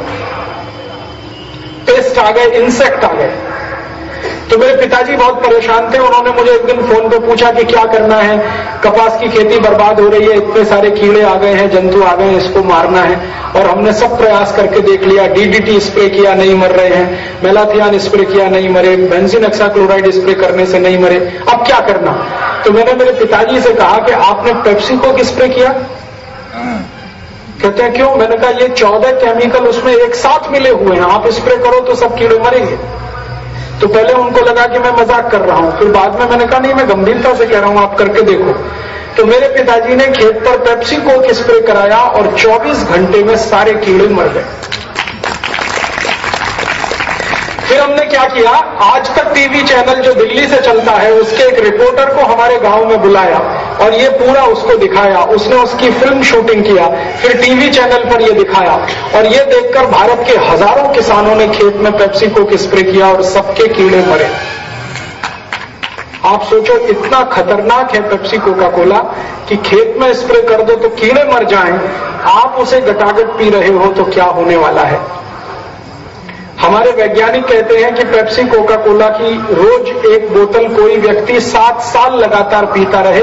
पेस्ट आ गए इंसेक्ट आ गए। तो मेरे पिताजी बहुत परेशान थे। उन्होंने मुझे एक दिन फ़ोन पे पूछा कि क्या करना है? कपास की खेती बर्बाद हो रही है, इतने सारे कीड़े आ गए हैं, जंतु आ गए हैं, इसको मारना है। और हमने सब प्रयास करके देख लिया डीडीटी स्प्रे किया, नहीं मर रहे हैं। मेलाथियान स्प्रे किया, नहीं मरे। बेंजीन एक्साक्लोराइड स्प्रे करने से नहीं मरे। अब क्या करना? तो मैंने मेरे पिताजी से कहा कि आपने पेप्सी को स्प्रे किया? कहते हैं, क्यों? मैंने कहा, ये चौदह केमिकल उसमें एक साथ मिले हुए हैं। आप स्प्रे करो तो सब कीड़े मरेंगे। तो पहले उनको लगा कि मैं मज़ाक कर रहा हूँ, फिर बाद में मैंने कहा, नहीं, मैं गंभीरता से कह रहा हूँ, आप करके देखो। तो मेरे पिताजी ने खेत पर पेप्सी कोक स्प्रे कराया और 24 घंटे में सारे कीड़े मर गए। फिर हमने क्या किया? आज तक टीवी चैनल जो दिल्ली से चलता है, उसके एक रिपोर्टर को हमारे गाँव में बुलाया और ये पूरा उसको दिखाया। उसने उसकी फ़िल्म शूटिंग किया, फिर टीवी चैनल पर यह दिखाया और ये देखकर भारत के हज़ारों किसानों ने खेत में पेप्सी को स्प्रे किया और सबके कीड़े मरे। आप सोचो, इतना खतरनाक है पेप्सी कोका कोला कि खेत में स्प्रे कर दो तो कीड़े मर जाएँ। आप उसे गटागट पी रहे हो तो क्या होने वाला है? हमारे वैज्ञानिक कहते हैं कि पेप्सी कोका कोला की रोज एक बोतल कोई व्यक्ति सात साल लगातार पीता रहे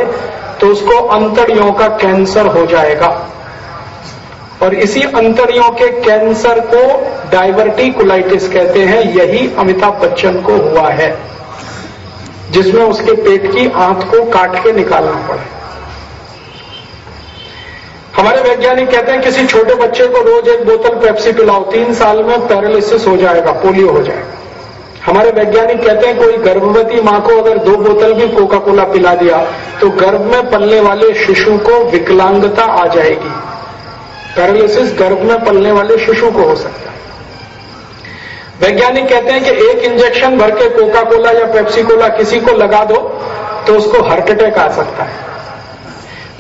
तो उसको अंतड़ियों का कैंसर हो जाएगा। और इसी अंतड़ियों के कैंसर को डायवर्टिकुलाइटिस कहते हैं, यही अमिताभ बच्चन को हुआ है, जिसमें उसके पेट की आंत को काट के निकालना पड़ा। हमारे वैज्ञानिक कहते हैं किसी छोटे बच्चे को रोज एक बोतल पेप्सी पिलाओ, तीन साल में पैरालिसिस हो जाएगा, पोलियो हो जाएगा। हमारे वैज्ञानिक कहते हैं कोई गर्भवती माँ को अगर दो बोतल भी कोका कोला पिला दिया तो गर्भ में पलने वाले शिशु को विकलांगता आ जाएगी। पैरालिसिस गर्भ में पलने वाले शिशु को हो सकता है। वैज्ञानिक कहते हैं कि एक इंजेक्शन भर के कोका कोला या पेप्सी कोला किसी को लगा दो तो उसको हार्ट अटैक आ सकता है।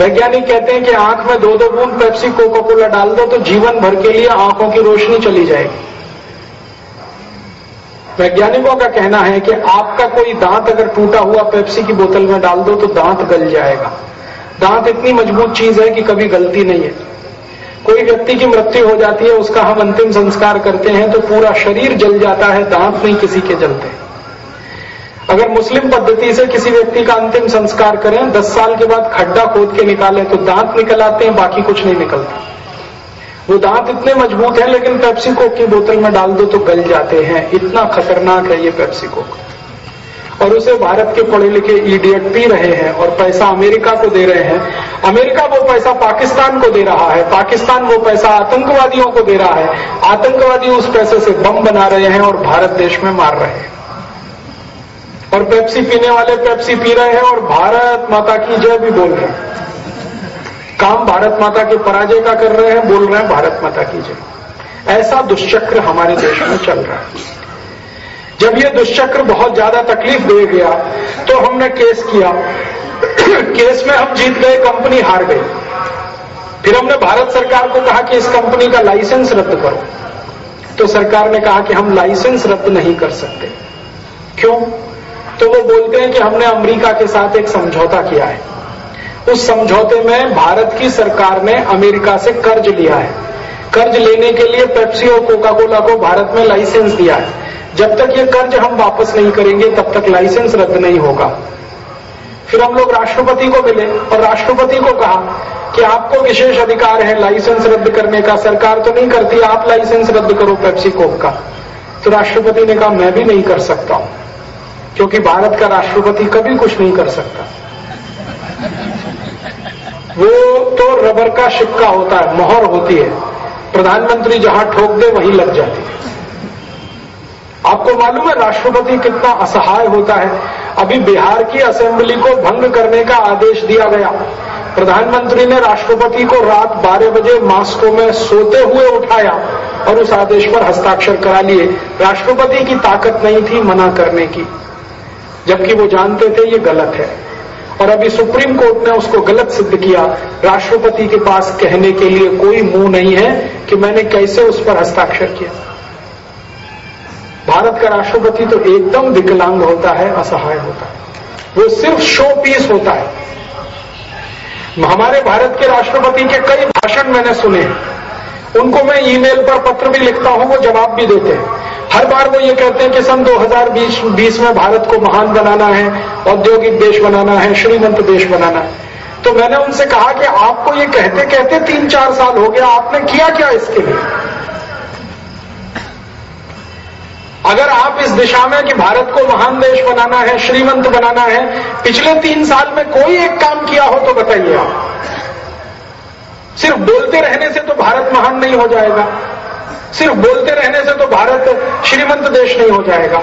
वैज्ञानिक कहते हैं कि आँख में दो दो बूंद पेप्सी कोको कोला डाल दो तो जीवन भर के लिए आँखों की रोशनी चली जाएगी। वैज्ञानिकों का कहना है कि आपका कोई दांत अगर टूटा हुआ पेप्सी की बोतल में डाल दो तो दांत गल जाएगा। दांत इतनी मज़बूत चीज़ है कि कभी गलती नहीं है। कोई व्यक्ति की मृत्यु हो जाती है, उसका हम अंतिम संस्कार करते हैं तो पूरा शरीर जल जाता है, दांत नहीं किसी के जलते। हैं अगर मुस्लिम पद्धति से किसी व्यक्ति का अंतिम संस्कार करें, दस साल के बाद खड्डा खोद के निकालें तो दांत निकल आते हैं, बाकी कुछ नहीं निकलता। वो दांत इतने मज़बूत हैं, लेकिन पेप्सी कोक की बोतल में डाल दो तो गल जाते हैं। इतना खतरनाक है ये पेप्सी कोक। और उसे भारत के पढ़े लिखे ईडियट पी रहे हैं और पैसा अमेरिका को दे रहे हैं। अमेरिका वो पैसा पाकिस्तान को दे रहा है। पाकिस्तान वो पैसा आतंकवादियों को दे रहा है। आतंकवादी उस पैसे से बम बना रहे हैं और भारत देश में मार रहे हैं। और पेप्सी पीने वाले पेप्सी पी रहे हैं और भारत माता की जय भी बोल रहे हैं। काम भारत माता के पराजय का कर रहे हैं, बोल रहे हैं भारत माता की जय। ऐसा दुष्चक्र हमारे देश में चल रहा है। जब ये दुष्चक्र बहुत ज़्यादा तकलीफ़ दे गया तो हमने केस किया। केस में हम जीत गए, कंपनी हार गई। फिर हमने भारत सरकार को कहा कि इस कंपनी का लाइसेंस रद्द करो। तो सरकार ने कहा कि हम लाइसेंस रद्द नहीं कर सकते। क्यों? तो वो बोलते हैं कि हमने अमेरिका के साथ एक समझौता किया है। उस समझौते में भारत की सरकार ने अमेरिका से कर्ज लिया है। कर्ज लेने के लिए पेप्सी और कोका कोला को भारत में लाइसेंस दिया है। जब तक ये कर्ज हम वापस नहीं करेंगे, तब तक लाइसेंस रद्द नहीं होगा। फिर हम लोग राष्ट्रपति को मिले और राष्ट्रपति को कहा कि आपको विशेष अधिकार है, लाइसेंस रद्द करने का। सरकार तो नहीं करती, आप लाइसेंस रद्द करो पेप्सी कोक का। तो राष्ट्रपति ने कहा, मैं भी नहीं कर सकता हूँ। क्योंकि भारत का राष्ट्रपति कभी कुछ नहीं कर सकता। वो तो रबर का शिक्का होता है, मोहर होती है। प्रधानमंत्री जहाँ ठोक दे, वहीं लग जाती है। आपको मालूम है, राष्ट्रपति कितना असहाय होता है? अभी बिहार की असेंबली को भंग करने का आदेश दिया गया। प्रधानमंत्री ने राष्ट्रपति को रात 12 बजे मास्को में सोते हुए उठाया और उस आदेश पर हस्ताक्षर करा लिए। राष्ट्रपति की ताकत नहीं थी मना करने की। जबकि वो जानते थे ये गलत है। और अभी सुप्रीम कोर्ट ने उसको गलत सिद्ध किया। राष्ट्रपति के पास कहने के लिए कोई मुँह नहीं है कि मैंने कैसे उस पर हस्ताक्षर किया। भारत का राष्ट्रपति तो एकदम विकलांग होता है, असहाय होता है। वो सिर्फ़ शो पीस होता है। हमारे भारत के राष्ट्रपति के कई भाषण मैंने सुने उनको मैं ईमेल पर पत्र भी लिखता हूँ, वो जवाब भी देते हैं। हर बार वो ये कहते हैं कि सन 2020 में भारत को महान बनाना है, औद्योगिक देश बनाना है, श्रीमंत देश बनाना है। तो मैंने उनसे कहा कि आपको ये कहते कहते तीन चार साल हो गया, आपने किया क्या इसके लिए? अगर आप इस दिशा में कि भारत को महान देश बनाना है, श्रीमंत बनाना है, पिछले तीन साल में कोई एक काम किया हो तो बताइए आप। सिर्फ़ बोलते रहने से तो भारत महान नहीं हो जाएगा। सिर्फ़ बोलते रहने से तो भारत श्रीमंत देश नहीं हो जाएगा।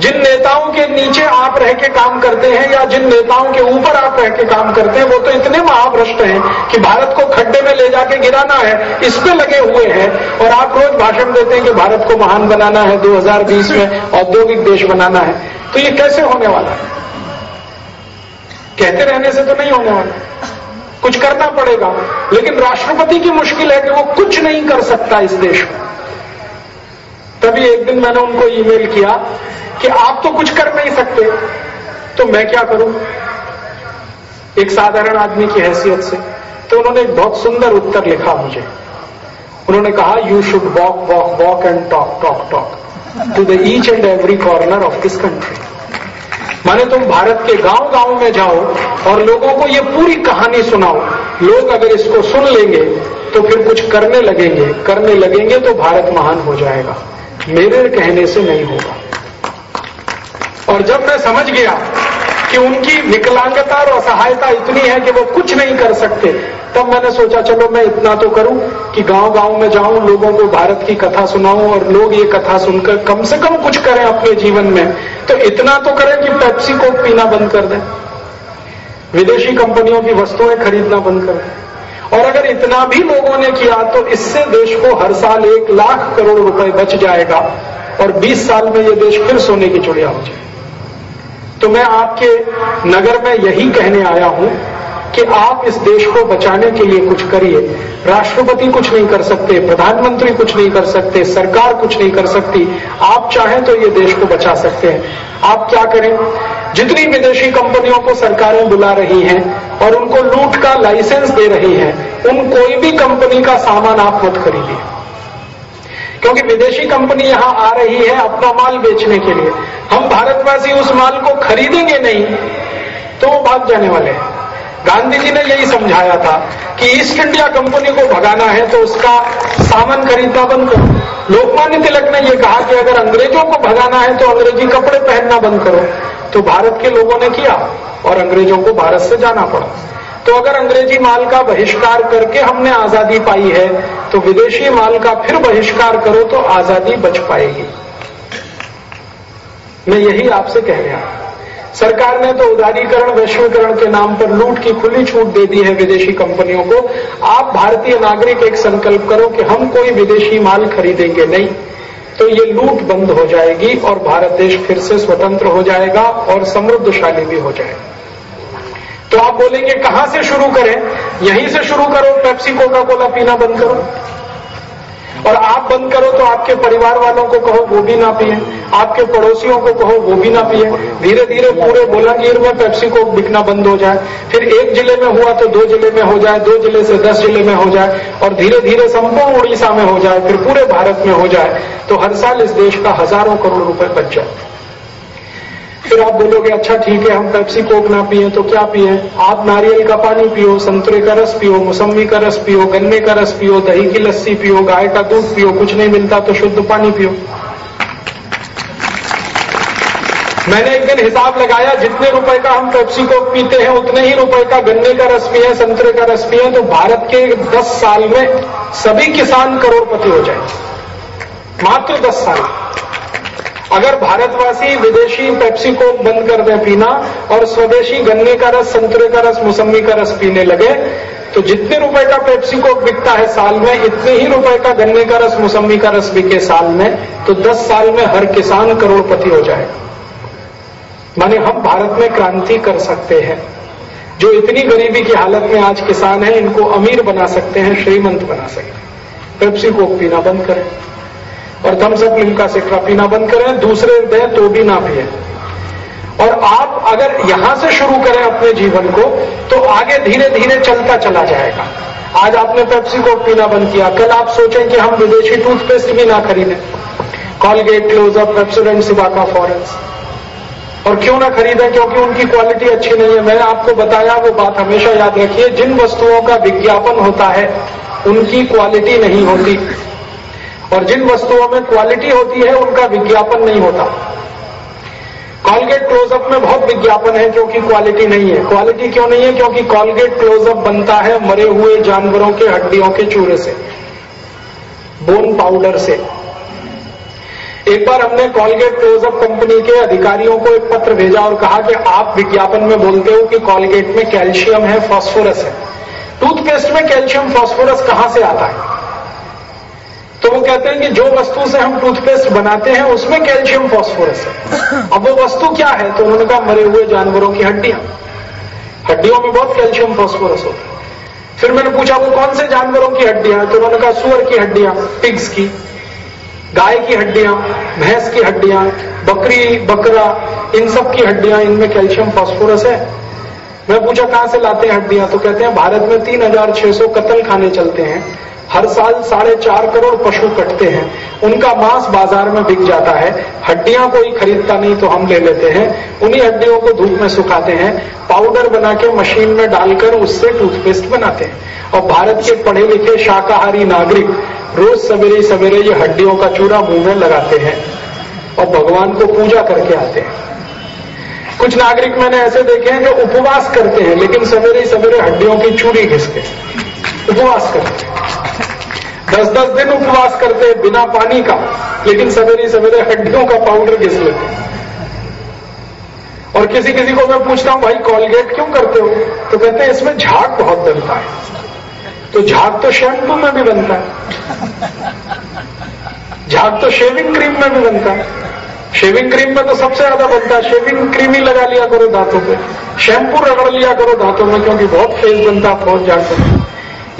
जिन नेताओं के नीचे आप रह के काम करते हैं या जिन नेताओं के ऊपर आप रह के काम करते हैं, वो तो इतने महाभ्रष्ट हैं कि भारत को खड्डे में ले जाके गिराना है, इस पे लगे हुए हैं। और आप रोज भाषण देते हैं कि भारत को महान बनाना है 2020 में औद्योगिक देश बनाना है। तो ये कैसे होने वाला है? कहते रहने से तो नहीं होने वाला। कुछ करना पड़ेगा, लेकिन राष्ट्रपति की मुश्किल है कि वो कुछ नहीं कर सकता इस देश में। तभी एक दिन मैंने उनको ईमेल किया कि आप तो कुछ कर नहीं सकते तो मैं क्या करूँ? एक साधारण आदमी की हैसियत से। तो उन्होंने एक बहुत सुंदर उत्तर लिखा मुझे। उन्होंने कहा you should walk walk walk and talk talk talk to the each and every corner of this country माने तुम भारत के गाँव गाँव में जाओ और लोगों को ये पूरी कहानी सुनाओ। लोग अगर इसको सुन लेंगे तो फिर कुछ करने लगेंगे। करने लगेंगे तो भारत महान हो जाएगा। मेरे कहने से नहीं होगा। और जब मैं समझ गया कि उनकी विकलांगता और असहायता इतनी है कि वो कुछ नहीं कर सकते, तब मैंने सोचा, चलो मैं इतना तो करूँ कि गाँव गाँव में जाऊँ, लोगों को भारत की कथा सुनाऊं और लोग ये कथा सुनकर कम से कम कुछ करें अपने जीवन में। तो इतना तो करें कि पेप्सी को पीना बंद कर दें। विदेशी कंपनियों की वस्तुएँ खरीदना बंद कर दें। और अगर इतना भी लोगों ने किया तो इससे देश को हर साल एक लाख करोड़ रुपए बच जाएगा और 20 साल में ये देश फिर सोने की चुड़िया हो जाए तो मैं आपके नगर में यही कहने आया हूँ कि आप इस देश को बचाने के लिए कुछ करिए। राष्ट्रपति कुछ नहीं कर सकते, प्रधानमंत्री कुछ नहीं कर सकते, सरकार कुछ नहीं कर सकती। आप चाहें तो ये देश को बचा सकते हैं। आप क्या करें? जितनी विदेशी कंपनियों को सरकारें बुला रही हैं और उनको लूट का लाइसेंस दे रही हैं, उन कोई भी कंपनी का सामान आप मत खरीदिए। क्योंकि विदेशी कंपनी यहाँ आ रही है अपना माल बेचने के लिए। हम भारतवासी उस माल को खरीदेंगे नहीं तो वो भाग जाने वाले हैं। गांधी जी ने यही समझाया था कि ईस्ट इंडिया कंपनी को भगाना है तो उसका सामान खरीदना बंद करो। लोकमान्य तिलक ने यह कहा कि अगर अंग्रेज़ों को भगाना है तो अंग्रेज़ी कपड़े पहनना बंद करो। तो भारत के लोगों ने किया और अंग्रेज़ों को भारत से जाना पड़ा। तो अगर अंग्रेज़ी माल का बहिष्कार करके हमने आज़ादी पाई है तो विदेशी माल का फिर बहिष्कार करो तो आज़ादी बच पाएगी। मैं यही आपसे कह रहा हूँ सरकार ने तो उदारीकरण, वैश्वीकरण के नाम पर लूट की खुली छूट दे दी है विदेशी कंपनियों को। आप भारतीय नागरिक एक संकल्प करो कि हम कोई विदेशी माल खरीदेंगे नहीं। तो ये लूट बंद हो जाएगी और भारत देश फिर से स्वतंत्र हो जाएगा और समृद्धशाली भी हो जाएगा। तो आप बोलेंगे, कहाँ से शुरू करें? यहीं से शुरू करो, पेप्सी कोका कोला पीना बंद करो। और आप बंद करो तो आपके परिवार वालों को कहो वो भी ना पिए, आपके पड़ोसियों को कहो वो भी ना पिए। धीरे धीरे पूरे बोलांगीर में पेप्सी को बिकना बंद हो जाए। फिर एक ज़िले में हुआ तो दो ज़िले में हो जाए, दो ज़िले से दस ज़िले में हो जाए और धीरे धीरे संपूर्ण उड़ीसा में हो जाए, फिर पूरे भारत में हो जाए। तो हर साल इस देश का हज़ारों करोड़ रुपए बच जाए फिर आप बोलोगे अच्छा ठीक है, हम पेप्सी कोक ना पिए तो क्या पिए? आप नारियल का पानी पियो, संतरे का रस पियो मौसमी का रस पियो, गन्ने का रस पियो, दही की लस्सी पियो, गाय का दूध पियो, कुछ नहीं मिलता तो शुद्ध पानी पियो। मैंने एक दिन हिसाब लगाया, जितने रुपए का हम पेप्सी कोक पीते हैं, उतने ही रुपए का गन्ने का रस पिए, संतरे का रस पिए तो भारत के 10 साल में सभी किसान करोड़पति हो जाए मात्र 10 साल। अगर भारतवासी, विदेशी पेप्सी को बंद कर दें पीना और स्वदेशी गन्ने का रस, संतरे का रस मौसमी का रस पीने लगे तो जितने रुपए का पेप्सी को बिकता है साल में, इतने ही रुपए का गन्ने का रस मौसमी का रस बिके साल में तो 10 साल में हर किसान करोड़पति हो जाएगा। माने हम भारत में क्रांति कर सकते हैं। जो इतनी गरीबी की हालत में आज किसान है, इनको अमीर बना सकते हैं, श्रीमंत बना सकते हैं। पेप्सी को पीना बंद करें। और थम्सअप लिमका सिट्रा पीना बंद करें, दूसरे दें तो भी ना पिए। और आप अगर यहाँ से शुरू करें अपने जीवन को तो आगे धीरे धीरे चलता चला जाएगा। आज आपने पेप्सी को पीना बंद किया, कल आप सोचें कि हम विदेशी टूथपेस्ट भी ना खरीदें। Colgate Closeup Pepsodent Cibaca Forhans और क्यों ना खरीदें? क्योंकि उनकी क्वालिटी अच्छी नहीं है। मैंने आपको बताया वो बात हमेशा याद रखिए, जिन वस्तुओं का विज्ञापन होता है, उनकी क्वालिटी नहीं होती। और जिन वस्तुओं में क्वालिटी होती है, उनका विज्ञापन नहीं होता। कॉलगेट क्लोजअप में बहुत विज्ञापन है क्योंकि क्वालिटी नहीं है। क्वालिटी क्यों नहीं है? क्योंकि कॉलगेट क्लोजअप बनता है मरे हुए जानवरों के हड्डियों के चूरे से बोन पाउडर से। एक बार हमने कॉलगेट क्लोजअप कंपनी के अधिकारियों को एक पत्र भेजा और कहा कि आप विज्ञापन में बोलते हो कि कॉलगेट में कैल्शियम है फॉस्फोरस है। टूथपेस्ट में कैल्शियम फॉस्फोरस कहाँ से आता है? तो वो कहते हैं कि जो वस्तु से हम टूथपेस्ट बनाते हैं, उसमें कैल्शियम फॉस्फोरस है। अब वो वस्तु क्या है? तो उन्होंने कहा, मरे हुए जानवरों की हड्डियाँ। हड्डियों में बहुत कैल्शियम फॉस्फोरस होता है। फिर मैंने पूछा, वो कौन से जानवरों की हड्डियाँ तो उन्होंने कहा, सुअर की हड्डियाँ पिग्स की, गाय की हड्डियाँ, भैंस की हड्डियाँ, बकरी, बकरा, इन सब की हड्डियाँ, इनमें कैल्शियम फॉस्फोरस है। मैं पूछा, कहाँ से लाते हैं हड्डियाँ? तो कहते हैं, भारत में तीन हज़ार छह सौ कत्ल खाने चलते हैं। हर साल साढ़े चार करोड़ पशु कटते हैं। उनका मांस बाज़ार में बिक जाता है। हड्डियाँ कोई खरीदता नहीं तो हम ले लेते हैं। उन्हीं हड्डियों को धूप में सुखाते हैं। पाउडर बना के मशीन में डालकर उससे टूथपेस्ट बनाते हैं। और भारत के पढ़े लिखे शाकाहारी नागरिक रोज सवेरे सवेरे ये हड्डियों का चूरा मुँह में लगाते हैं और भगवान को पूजा करके आते हैं। कुछ नागरिक मैंने ऐसे देखे हैं जो उपवास करते हैं, लेकिन सवेरे सवेरे हड्डियों की चूरी घिसते उपवास करते दस दस दिन उपवास करते बिना पानी का, लेकिन सवेरे सवेरे हड्डियों का पाउडर घिस लेते और किसी किसी को मैं पूछता हूँ, भाई कॉलगेट क्यों करते हो? तो कहते हैं, इसमें झाग बहुत बनता है। तो झाग तो शैम्पू में भी बनता है। झाग तो शेविंग क्रीम में भी बनता है। शेविंग क्रीम में तो सबसे ज़्यादा बनता है। शेविंग क्रीम ही लगा लिया करो दांतों पे। शैम्पू रगड़ लिया करो दांतों में, क्योंकि बहुत तेज बनता है बहुत झाग बनता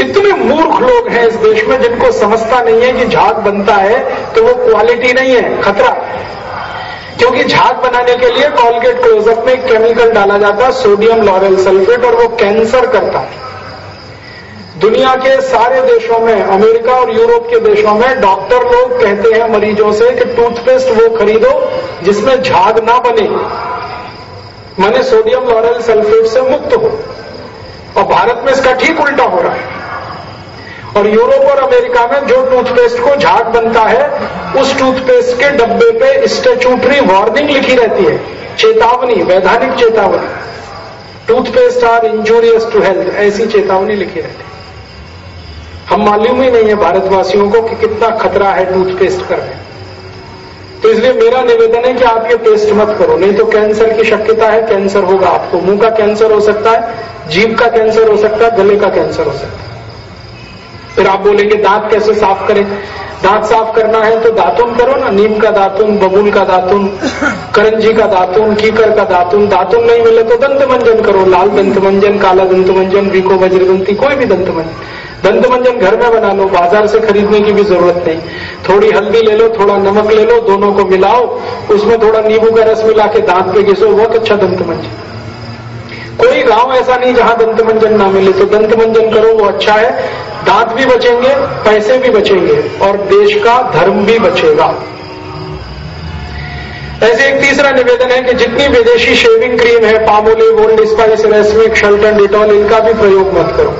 इतने मूर्ख लोग हैं इस देश में जिनको समझता नहीं है कि झाग बनता है तो वो क्वालिटी नहीं है, खतरा। क्योंकि झाग बनाने के लिए कॉलगेट क्लोजअप में केमिकल डाला जाता है सोडियम लॉरेल सल्फेट और वो कैंसर करता। है दुनिया के सारे देशों में, अमेरिका और यूरोप के देशों में डॉक्टर लोग कहते हैं मरीजों से कि टूथपेस्ट वो खरीदो जिसमें झाग ना बने। मैंने सोडियम लॉरेल सल्फेट से मुक्त हो। और भारत में इसका ठीक उल्टा हो रहा है। और यूरोप और अमेरिका में जो टूथपेस्ट को झाग बनता है, उस टूथपेस्ट के डब्बे पे स्टेचूटरी वार्निंग लिखी रहती है। चेतावनी, वैधानिक चेतावनी। Toothpaste are injurious to health ऐसी चेतावनी लिखी रहती है। हम मालूम ही नहीं है भारतवासियों को कि कितना खतरा है टूथपेस्ट करने तो इसलिए मेरा निवेदन है कि आप ये टेस्ट मत करो, नहीं तो कैंसर की शक्यता है कैंसर होगा आपको। मुँह का कैंसर हो सकता है, जीभ का कैंसर हो सकता है, गले का कैंसर हो सकता है। फिर आप बोलेंगे, दांत कैसे साफ़ करें? दांत साफ़ करना है तो दातुन करो ना, नीम का दातुन, बबूल का दातुन, करंजी का दातुन, कीकर का दातुन दातुन नहीं मिले तो दंत मंजन करो, लाल दंत मंजन काला दंत मंजन विको वज्रदंती, कोई भी दंत मंजन दंत मंजन घर में बना लो, बाज़ार से खरीदने की भी ज़रूरत नहीं। थोड़ी हल्दी ले लो, थोड़ा नमक ले लो, दोनों को मिलाओ, उसमें थोड़ा नींबू का रस मिला के दांत पे घिसो, बहुत अच्छा दंत मंजन कोई गाँव ऐसा नहीं जहाँ दंत मंजन ना मिले। तो दंत मंजन करो, वो अच्छा है। दांत भी बचेंगे, पैसे भी बचेंगे, और देश का धर्म भी बचेगा। ऐसे एक तीसरा निवेदन है कि जितनी विदेशी शेविंग क्रीम है, पामोली गोल्ड स्पाइस, रेसमिक, शल्टन, डिटॉल, इनका भी प्रयोग मत करो।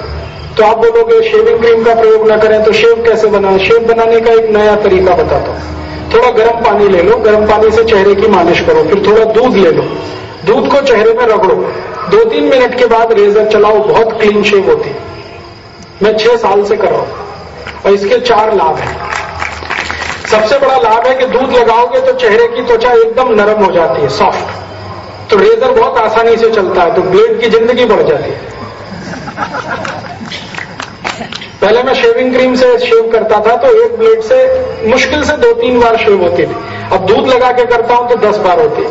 तो आप बोलोगे, शेविंग क्रीम का प्रयोग न करें तो शेव कैसे बनाए? शेव बनाने का एक नया तरीका बताता हूँ। थोड़ा गर्म पानी ले लो, गर्म पानी से चेहरे की मालिश करो, फिर थोड़ा दूध ले लो। दूध को चेहरे में रगड़ो। दो तीन मिनट के बाद रेजर चलाओ, बहुत क्लीन शेव होती। मैं छह साल से कर रहा हूँ, और इसके चार लाभ हैं। सबसे बड़ा लाभ है कि दूध लगाओगे तो चेहरे की त्वचा एकदम नरम हो जाती है सॉफ्ट तो रेजर बहुत आसानी से चलता है तो ब्लेड की ज़िंदगी बढ़ जाती है। पहले मैं शेविंग क्रीम से शेव करता था तो एक ब्लेड से मुश्किल से दो तीन बार शेव होती थी। अब दूध लगा के करता हूँ तो दस बार होती है।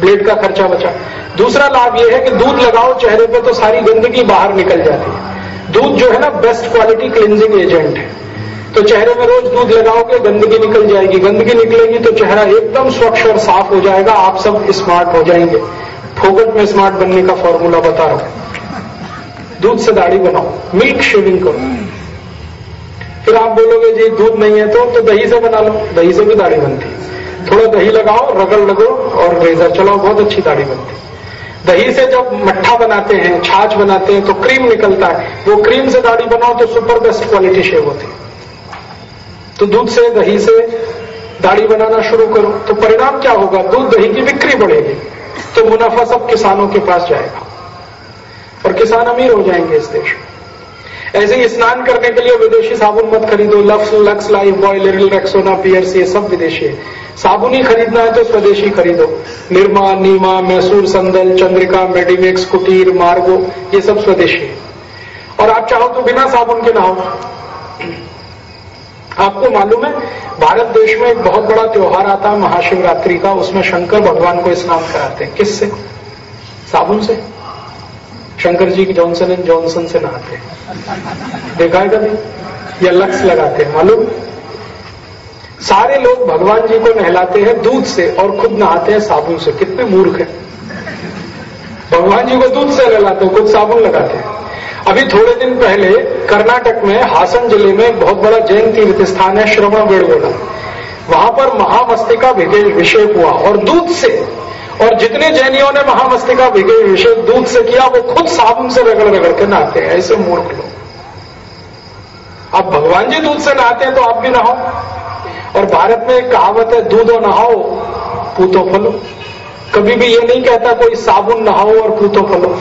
ब्लेड का खर्चा बचा। दूसरा लाभ यह है कि दूध लगाओ चेहरे पे तो सारी गंदगी बाहर निकल जाती है। दूध जो है ना बेस्ट क्वालिटी क्लिनजिंग एजेंट है। तो चेहरे में रोज दूध लगाओगे गंदगी निकल जाएगी। गंदगी निकलेगी तो चेहरा एकदम स्वच्छ और साफ़ हो जाएगा आप सब स्मार्ट हो जाएँगे। फोकट में स्मार्ट बनने का फॉर्मूला बता रहा हूँ। दूध से दाढ़ी बनाओ मिल्क शेविंग करो। फिर आप बोलोगे जी दूध नहीं है तो, तो दही से बना लो। दही से भी दाढ़ी बनती है। थोड़ा दही लगाओ, रगड़ लगो और रेजर चलाओ, बहुत अच्छी दाढ़ी बनती दही से जब मट्ठा बनाते हैं, छाछ बनाते हैं तो क्रीम निकलता है। वो क्रीम से दाढ़ी बनाओ तो सुपर बेस्ट क्वालिटी शेव होती तो दूध से, दही से दाढ़ी बनाना शुरू करो। तो परिणाम क्या होगा? दूध दही की बिक्री बढ़ेगी। तो मुनाफा सब किसानों के पास जाएगा। और किसान अमीर हो जाएँगे इस देश में। ऐसे ही स्नान करने के लिए विदेशी साबुन मत खरीदो। Lux Lux Lifebuoy Liril Rexona Pears ये सब विदेशी है। साबुन ही खरीदना है तो स्वदेशी खरीदो। निर्मा नीमा मैसूर संदल चंद्रिका मेडिमिक्स कुटीर मार्गो ये सब स्वदेशी है। और आप चाहो तो बिना साबुन के नहाओ। आपको मालूम है, भारत देश में एक बहुत बड़ा त्योहार आता है, महाशिवरात्रि का। उसमें शंकर भगवान को स्नान कराते हैं। किससे? साबुन से। शंकर जी की जॉनसन एंड जॉनसन से नहाते हैं। देखा है कभी? या लक्स लगाते हैं, मालूम? सारे लोग भगवान जी को नहलाते हैं दूध से और खुद नहाते हैं साबुन से। कितने मूर्ख हैं। भगवान जी को दूध से नहलाते हैं, खुद साबुन लगाते हैं। अभी थोड़े दिन पहले कर्नाटक में हासन ज़िले में बहुत बड़ा जैन तीर्थ स्थान है श्रवण बेड़गोला वहाँ पर महामस्तिका विषय हुआ और दूध से और जितने जैनियों ने महामस्तिका विषय दूध से किया, वो खुद साबुन से रगड़ रगड़ के नहाते हैं, ऐसे मूर्ख लोग। अब भगवान जी दूध से नहाते हैं तो आप भी नहाओ। और भारत में एक कहावत है, दूधो नहाओ, पूतो फलो। कभी भी ये नहीं कहता कोई साबुन नहाओ और पूतो फलो।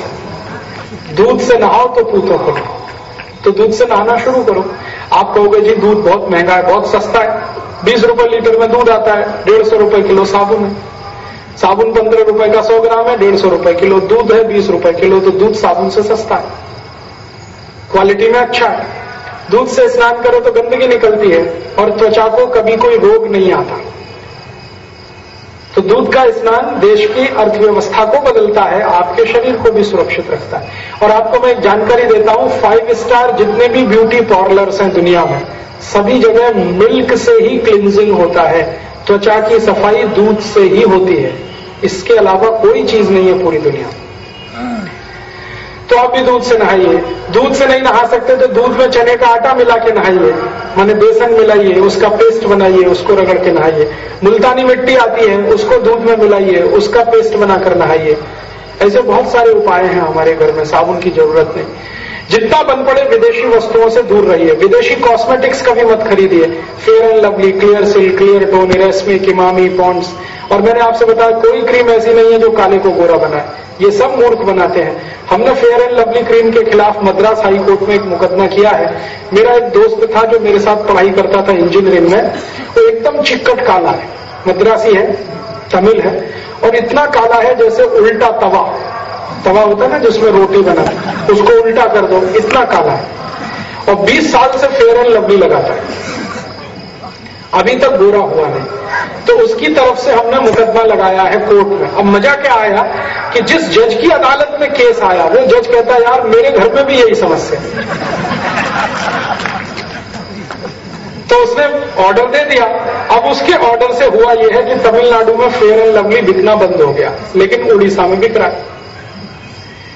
दूध से नहाओ तो पूतो फलो। तो दूध से नहाना शुरू करो। आप कहोगे, जी, दूध बहुत महँगा है, बहुत सस्ता है। बीस रुपए लीटर में दूध आता है, डेढ़ सौ रुपए किलो साबुन है। साबुन पंद्रह रुपए का सौ ग्राम है, डेढ़ सौ रुपए किलो दूध है, बीस रुपए किलो तो दूध साबुन से सस्ता है। क्वालिटी में अच्छा है। दूध से स्नान करो तो गंदगी निकलती है और त्वचा को कभी कोई रोग नहीं आता। तो दूध का स्नान देश की अर्थव्यवस्था को बदलता है, आपके शरीर को भी सुरक्षित रखता है। और आपको मैं एक जानकारी देता हूँ फाइव स्टार जितने भी ब्यूटी पार्लर्स हैं दुनिया में, सभी जगह मिल्क से ही क्लिनजिंग होता है। त्वचा की सफ़ाई दूध से ही होती है। इसके अलावा कोई चीज़ नहीं है पूरी दुनिया। तो आप भी दूध से नहाइए। दूध से नहीं नहा सकते तो दूध में चने का आटा मिला के नहाइए। माने बेसन मिलाइए, उसका पेस्ट बनाइए, उसको रगड़ के नहाइए। मुल्तानी मिट्टी आती है, उसको दूध में मिलाइए, उसका पेस्ट बनाकर नहाइए। ऐसे बहुत सारे उपाय हैं हमारे घर में, साबुन की ज़रूरत नहीं। जितना बन पड़े विदेशी वस्तुओं से दूर रहिए। विदेशी कॉस्मेटिक्स कभी मत खरीदिए। Fair and Lovely Clear Silk Clear Tone रेसमी किमामी पॉन्ड्स और मैंने आपसे बताया, कोई क्रीम ऐसी नहीं है जो काले को गोरा बनाए। ये सब मूर्ख बनाते हैं। हमने फेयर एंड लवली क्रीम के खिलाफ मद्रास हाई कोर्ट में एक मुकदमा किया है। मेरा एक दोस्त था जो मेरे साथ पढ़ाई करता था इंजीनियरिंग में। वो एकदम चिक्कट काला है। मद्रासी है, तमिल है। और इतना काला है जैसे उल्टा तवा। तवा होता है ना, जिसमें रोटी बना। उसको उल्टा कर दो, इतना काला है। और 20 साल से फेयर एंड लवली लगाता है। अभी तक गोरा हुआ नहीं। तो उसकी तरफ़ से हमने मुकदमा लगाया है कोर्ट में। अब मज़ा क्या आया कि जिस जज की अदालत में केस आया, वो जज कहता है, यार, मेरे घर में भी यही समस्या तो उसने ऑर्डर दे दिया। अब उसके ऑर्डर से हुआ यह है कि तमिलनाडु में फेयर एंड लवली बिकना बंद हो गया, लेकिन उड़ीसा में बिक रहा है।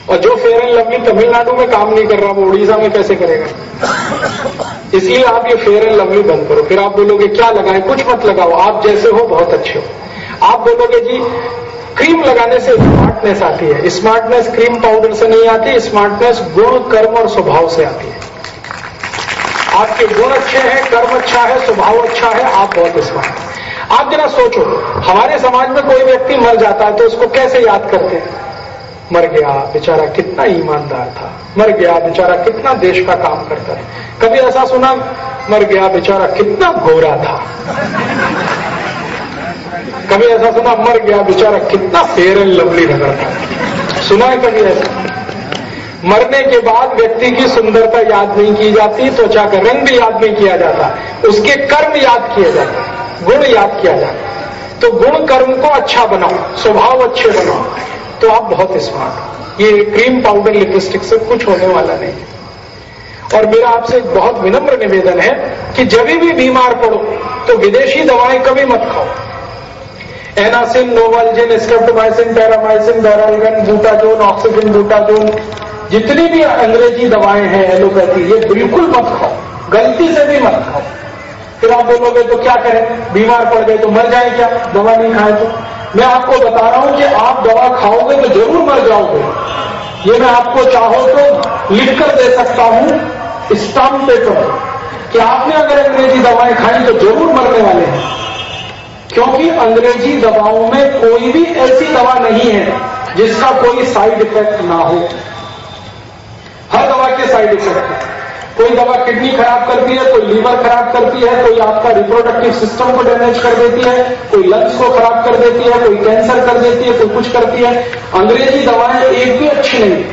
और जो फेयर एंड लवली तमिलनाडु में काम नहीं कर रहा, वो उड़ीसा में कैसे करेगा? इसलिए आप ये फेयर एंड लवली बंद करो। फिर आप बोलोगे, क्या लगाए कुछ मत लगाओ, आप जैसे हो, बहुत अच्छे हो। आप बोलोगे, जी क्रीम लगाने से स्मार्टनेस आती है। स्मार्टनेस क्रीम पाउडर से नहीं आती स्मार्टनेस गुण, कर्म और स्वभाव से आती है। आपके गुण अच्छे हैं, कर्म अच्छा है, स्वभाव अच्छा है, आप बहुत स्मार्ट आप जरा सोचो, हमारे समाज में कोई व्यक्ति मर जाता है तो उसको कैसे याद करते हैं? मर गया, बेचारा कितना ईमानदार था। मर गया, बेचारा कितना देश का काम करता है। कभी ऐसा सुना, मर गया, बेचारा कितना गोरा था। कभी ऐसा सुना, मर गया, बेचारा कितना फेयर एंड लवली नगर था। सुना है कभी ऐसा? मरने के बाद व्यक्ति की सुंदरता याद नहीं की जाती, त्वचा का रंग भी याद नहीं किया जाता, उसके कर्म याद किए जाते, गुण याद किया जाता। तो गुण कर्म को अच्छा बनाओ, स्वभाव अच्छे बनाओ। तो आप बहुत स्मार्ट हो। ये क्रीम पाउडर लिपस्टिक से कुछ होने वाला नहीं है। और मेरा आपसे एक बहुत विनम्र निवेदन है कि जब भी बीमार पड़ो तो विदेशी दवाएँ कभी मत खाओ। Anacin, Novalgin streptomycin paramycin, Baralgan, Butazone, oxygen Butazone, जितनी भी अंग्रेज़ी दवाएँ हैं, एलोपैथी, ये बिल्कुल मत खाओ। गलती से भी मत खाओ। फिर आप बोलोगे तो क्या करें? बीमार पड़ गए तो मर जाए क्या? दवा नहीं खाए तो? मैं आपको बता रहा हूँ कि आप दवा खाओगे तो ज़रूर मर जाओगे। ये मैं आपको चाहो तो लिख कर दे सकता हूँ स्टाम्प पेपर कि आपने अगर अंग्रेज़ी दवाएँ खाई तो ज़रूर मरने वाले हैं। क्योंकि अंग्रेज़ी दवाओं में कोई भी ऐसी दवा नहीं है जिसका कोई साइड इफ़ेक्ट ना हो। हर दवा के साइड इफ़ेक्ट है। कोई दवा किडनी खराब करती है, कोई लीवर खराब करती है, कोई आपका रिप्रोडक्टिव सिस्टम को डैमेज कर देती है, कोई लंग्स को खराब कर देती है, कोई कैंसर कर देती है, कोई कुछ करती है। अंग्रेज़ी दवाएँ एक भी अच्छी नहीं।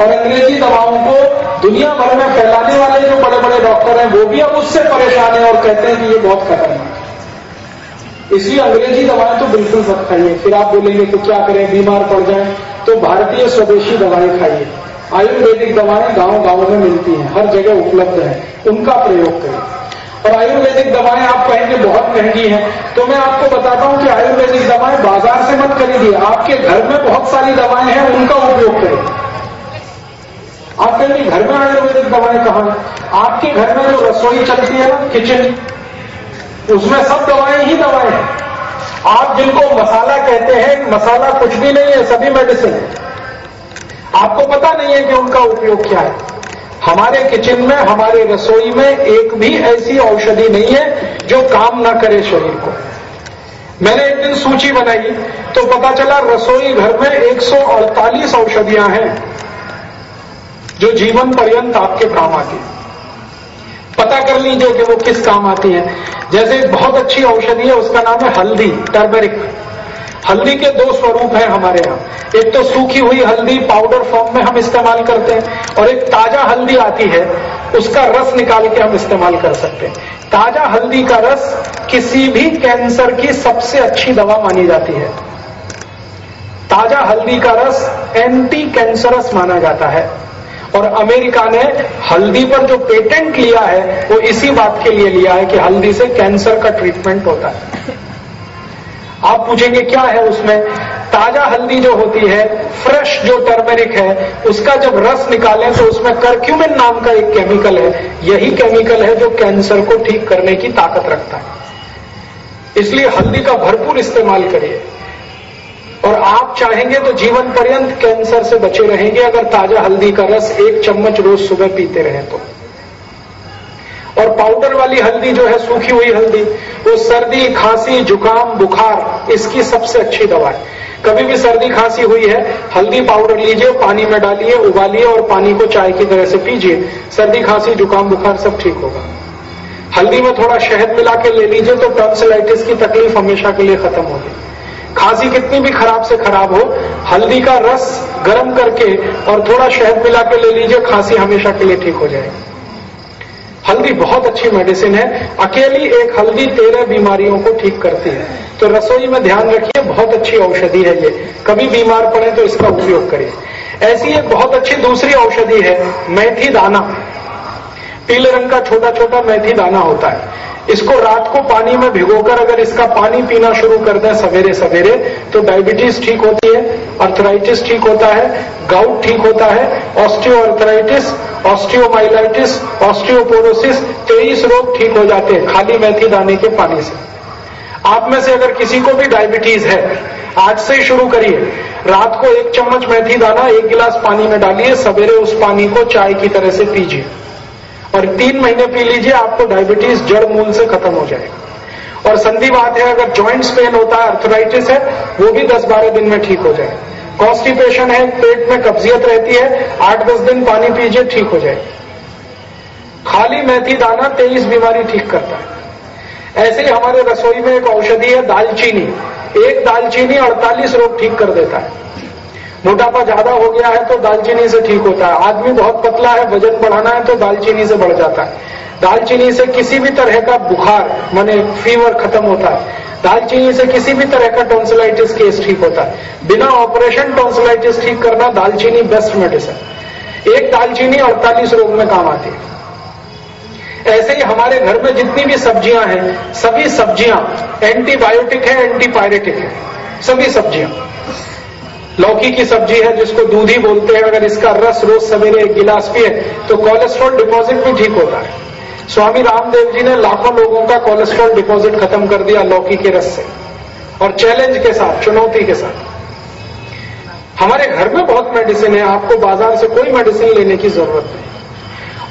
और अंग्रेज़ी दवाओं को दुनिया भर में फैलाने वाले जो बड़े बड़े डॉक्टर हैं, वो भी अब उससे परेशान है और कहते हैं कि ये बहुत खतरनाक है। इसलिए अंग्रेज़ी दवाएँ तो बिल्कुल मत खाइए। फिर आप बोलेंगे तो क्या करें? बीमार पड़ जाए। तो भारतीय स्वदेशी दवाएँ खाइए। आयुर्वेदिक दवाएँ गाँव गाँव में मिलती हैं, हर जगह उपलब्ध है, उनका प्रयोग करें। और आयुर्वेदिक दवाएँ आप कहेंगे, बहुत महँगी हैं तो मैं आपको बताता हूँ कि आयुर्वेदिक दवाएँ बाज़ार से मत खरीदिए, आपके घर में बहुत सारी दवाएँ हैं, उनका उपयोग करें। आप कहेंगे घर में आयुर्वेदिक दवाएँ कहाँ आपके घर में जो रसोई चलती है ना, किचन, उसमें सब दवाएँ ही दवाएँ हैं। आप जिनको मसाला कहते हैं, मसाला कुछ भी नहीं है, सभी मेडिसिन। है आपको पता नहीं है कि उनका उपयोग क्या है। हमारे किचन में, हमारे रसोई में एक भी ऐसी औषधि नहीं है जो काम ना करे शरीर को। मैंने एक दिन सूची बनाई तो पता चला रसोई घर में 148 औषधियाँ हैं, जो जीवन पर्यंत आपके काम आती पता कर लीजिए कि वो किस काम आती है। जैसे एक बहुत अच्छी औषधि है, उसका नाम है हल्दी, टर्मेरिक। हल्दी के दो स्वरूप हैं हमारे यहाँ। एक तो सूखी हुई हल्दी पाउडर फॉर्म में हम इस्तेमाल करते हैं और एक ताज़ा हल्दी आती है, उसका रस निकाल के हम इस्तेमाल कर सकते हैं। ताज़ा हल्दी का रस किसी भी कैंसर की सबसे अच्छी दवा मानी जाती है। ताज़ा हल्दी का रस एंटी कैंसरस माना जाता है। और अमेरिका ने हल्दी पर जो पेटेंट लिया है, वो इसी बात के लिए लिया है कि हल्दी से कैंसर का ट्रीटमेंट होता है। आप पूछेंगे, क्या है उसमें? ताज़ा हल्दी जो होती है फ्रेश जो टर्मेरिक है, उसका जब रस निकालें तो उसमें कर्क्यूमिन नाम का एक केमिकल है। यही केमिकल है जो कैंसर को ठीक करने की ताकत रखता है। इसलिए हल्दी का भरपूर इस्तेमाल करिए। और आप चाहेंगे तो जीवन पर्यंत कैंसर से बचे रहेंगे, अगर ताज़ा हल्दी का रस एक चम्मच रोज सुबह पीते रहे तो। और पाउडर वाली हल्दी जो है, सूखी हुई हल्दी, वो सर्दी, खांसी, जुकाम, बुखार, इसकी सबसे अच्छी दवा है। कभी भी सर्दी, खांसी हुई है, हल्दी पाउडर लीजिए, पानी में डालिए, उबालिए और पानी को चाय की तरह से पीजिए। सर्दी, खांसी, जुकाम, बुखार सब ठीक होगा। हल्दी में थोड़ा शहद मिला के ले लीजिए तो टॉन्सिलाइटिस की तकलीफ़ हमेशा के लिए खत्म होगी। खांसी कितनी भी खराब से खराब हो, हल्दी का रस गर्म करके और थोड़ा शहद मिला के ले लीजिए, खांसी हमेशा के लिए ठीक हो जाएगी। हल्दी बहुत अच्छी मेडिसिन है। अकेली एक हल्दी तेरह बीमारियों को ठीक करती है। तो रसोई में ध्यान रखिए, बहुत अच्छी औषधि है ये। कभी बीमार पड़े तो इसका उपयोग करिए। ऐसी एक बहुत अच्छी दूसरी औषधि है, मेथी दाना। पीले रंग का छोटा छोटा मेथी दाना होता है। इसको रात को पानी में भिगोकर अगर इसका पानी पीना शुरू कर दें सवेरे सवेरे तो डायबिटीज़ ठीक होती है, अर्थराइटिस ठीक होता है, गाउट ठीक होता है ऑस्टियो अर्थराइटिस ऑस्टियोमाइलाइटिस, ऑस्टियोपोरोसिस, तेईस रोग ठीक हो जाते हैं, खाली मेथी दाने के पानी से। आप में से अगर किसी को भी डायबिटीज़ है, आज से ही शुरू करिए। रात को एक चम्मच मेथी दाना, एक गिलास पानी में डालिए, सवेरे उस पानी को चाय की तरह से पीजिए। और तीन महीने पी लीजिए, आपको डायबिटीज़ जड़ मूल से खत्म हो जाएगा। और संधि बात है, अगर जॉइंट्स पेन होता है अर्थराइटिस है, वो भी 10-12 दिन में ठीक हो जाए। कॉन्स्टिपेशन है, पेट में कब्जियत रहती है, आठ दस दिन पानी पीजिए, ठीक हो जाए। खाली मेथी दाना, तेईस बीमारी ठीक करता है। ऐसे ही हमारे रसोई में एक औषधि है, दालचीनी। एक दालचीनी अड़तालीस रोग ठीक कर देता है। मोटापा ज़्यादा हो गया है तो दालचीनी से ठीक होता है। आदमी बहुत पतला है, वज़न बढ़ाना है तो दालचीनी से बढ़ जाता है। दालचीनी से किसी भी तरह का बुखार, माने फीवर खत्म होता है। दालचीनी से किसी भी तरह का टॉन्सिलाइटिस केस ठीक होता है। बिना ऑपरेशन टॉन्सिलाइटिस ठीक करना दालचीनी बेस्ट मेडिसिन एक दालचीनी अड़तालीस रोग में काम आती है। ऐसे ही हमारे घर में जितनी भी सब्ज़ियाँ हैं, सभी सब्ज़ियाँ एंटीबायोटिक है एंटीपायरेटिक है। सभी सब्ज़ियाँ। लौकी की सब्ज़ी है जिसको दूधी बोलते हैं, अगर इसका रस रोज सवेरे एक गिलास पिए तो कोलेस्ट्रॉल डिपॉजिट भी ठीक होता है। स्वामी रामदेव जी ने लाखों लोगों का कोलेस्ट्रॉल डिपॉजिट खत्म कर दिया लौकी के रस से, और चैलेंज के साथ, चुनौती के साथ। हमारे घर में बहुत मेडिसिन है, आपको बाज़ार से कोई मेडिसिन लेने की ज़रूरत नहीं।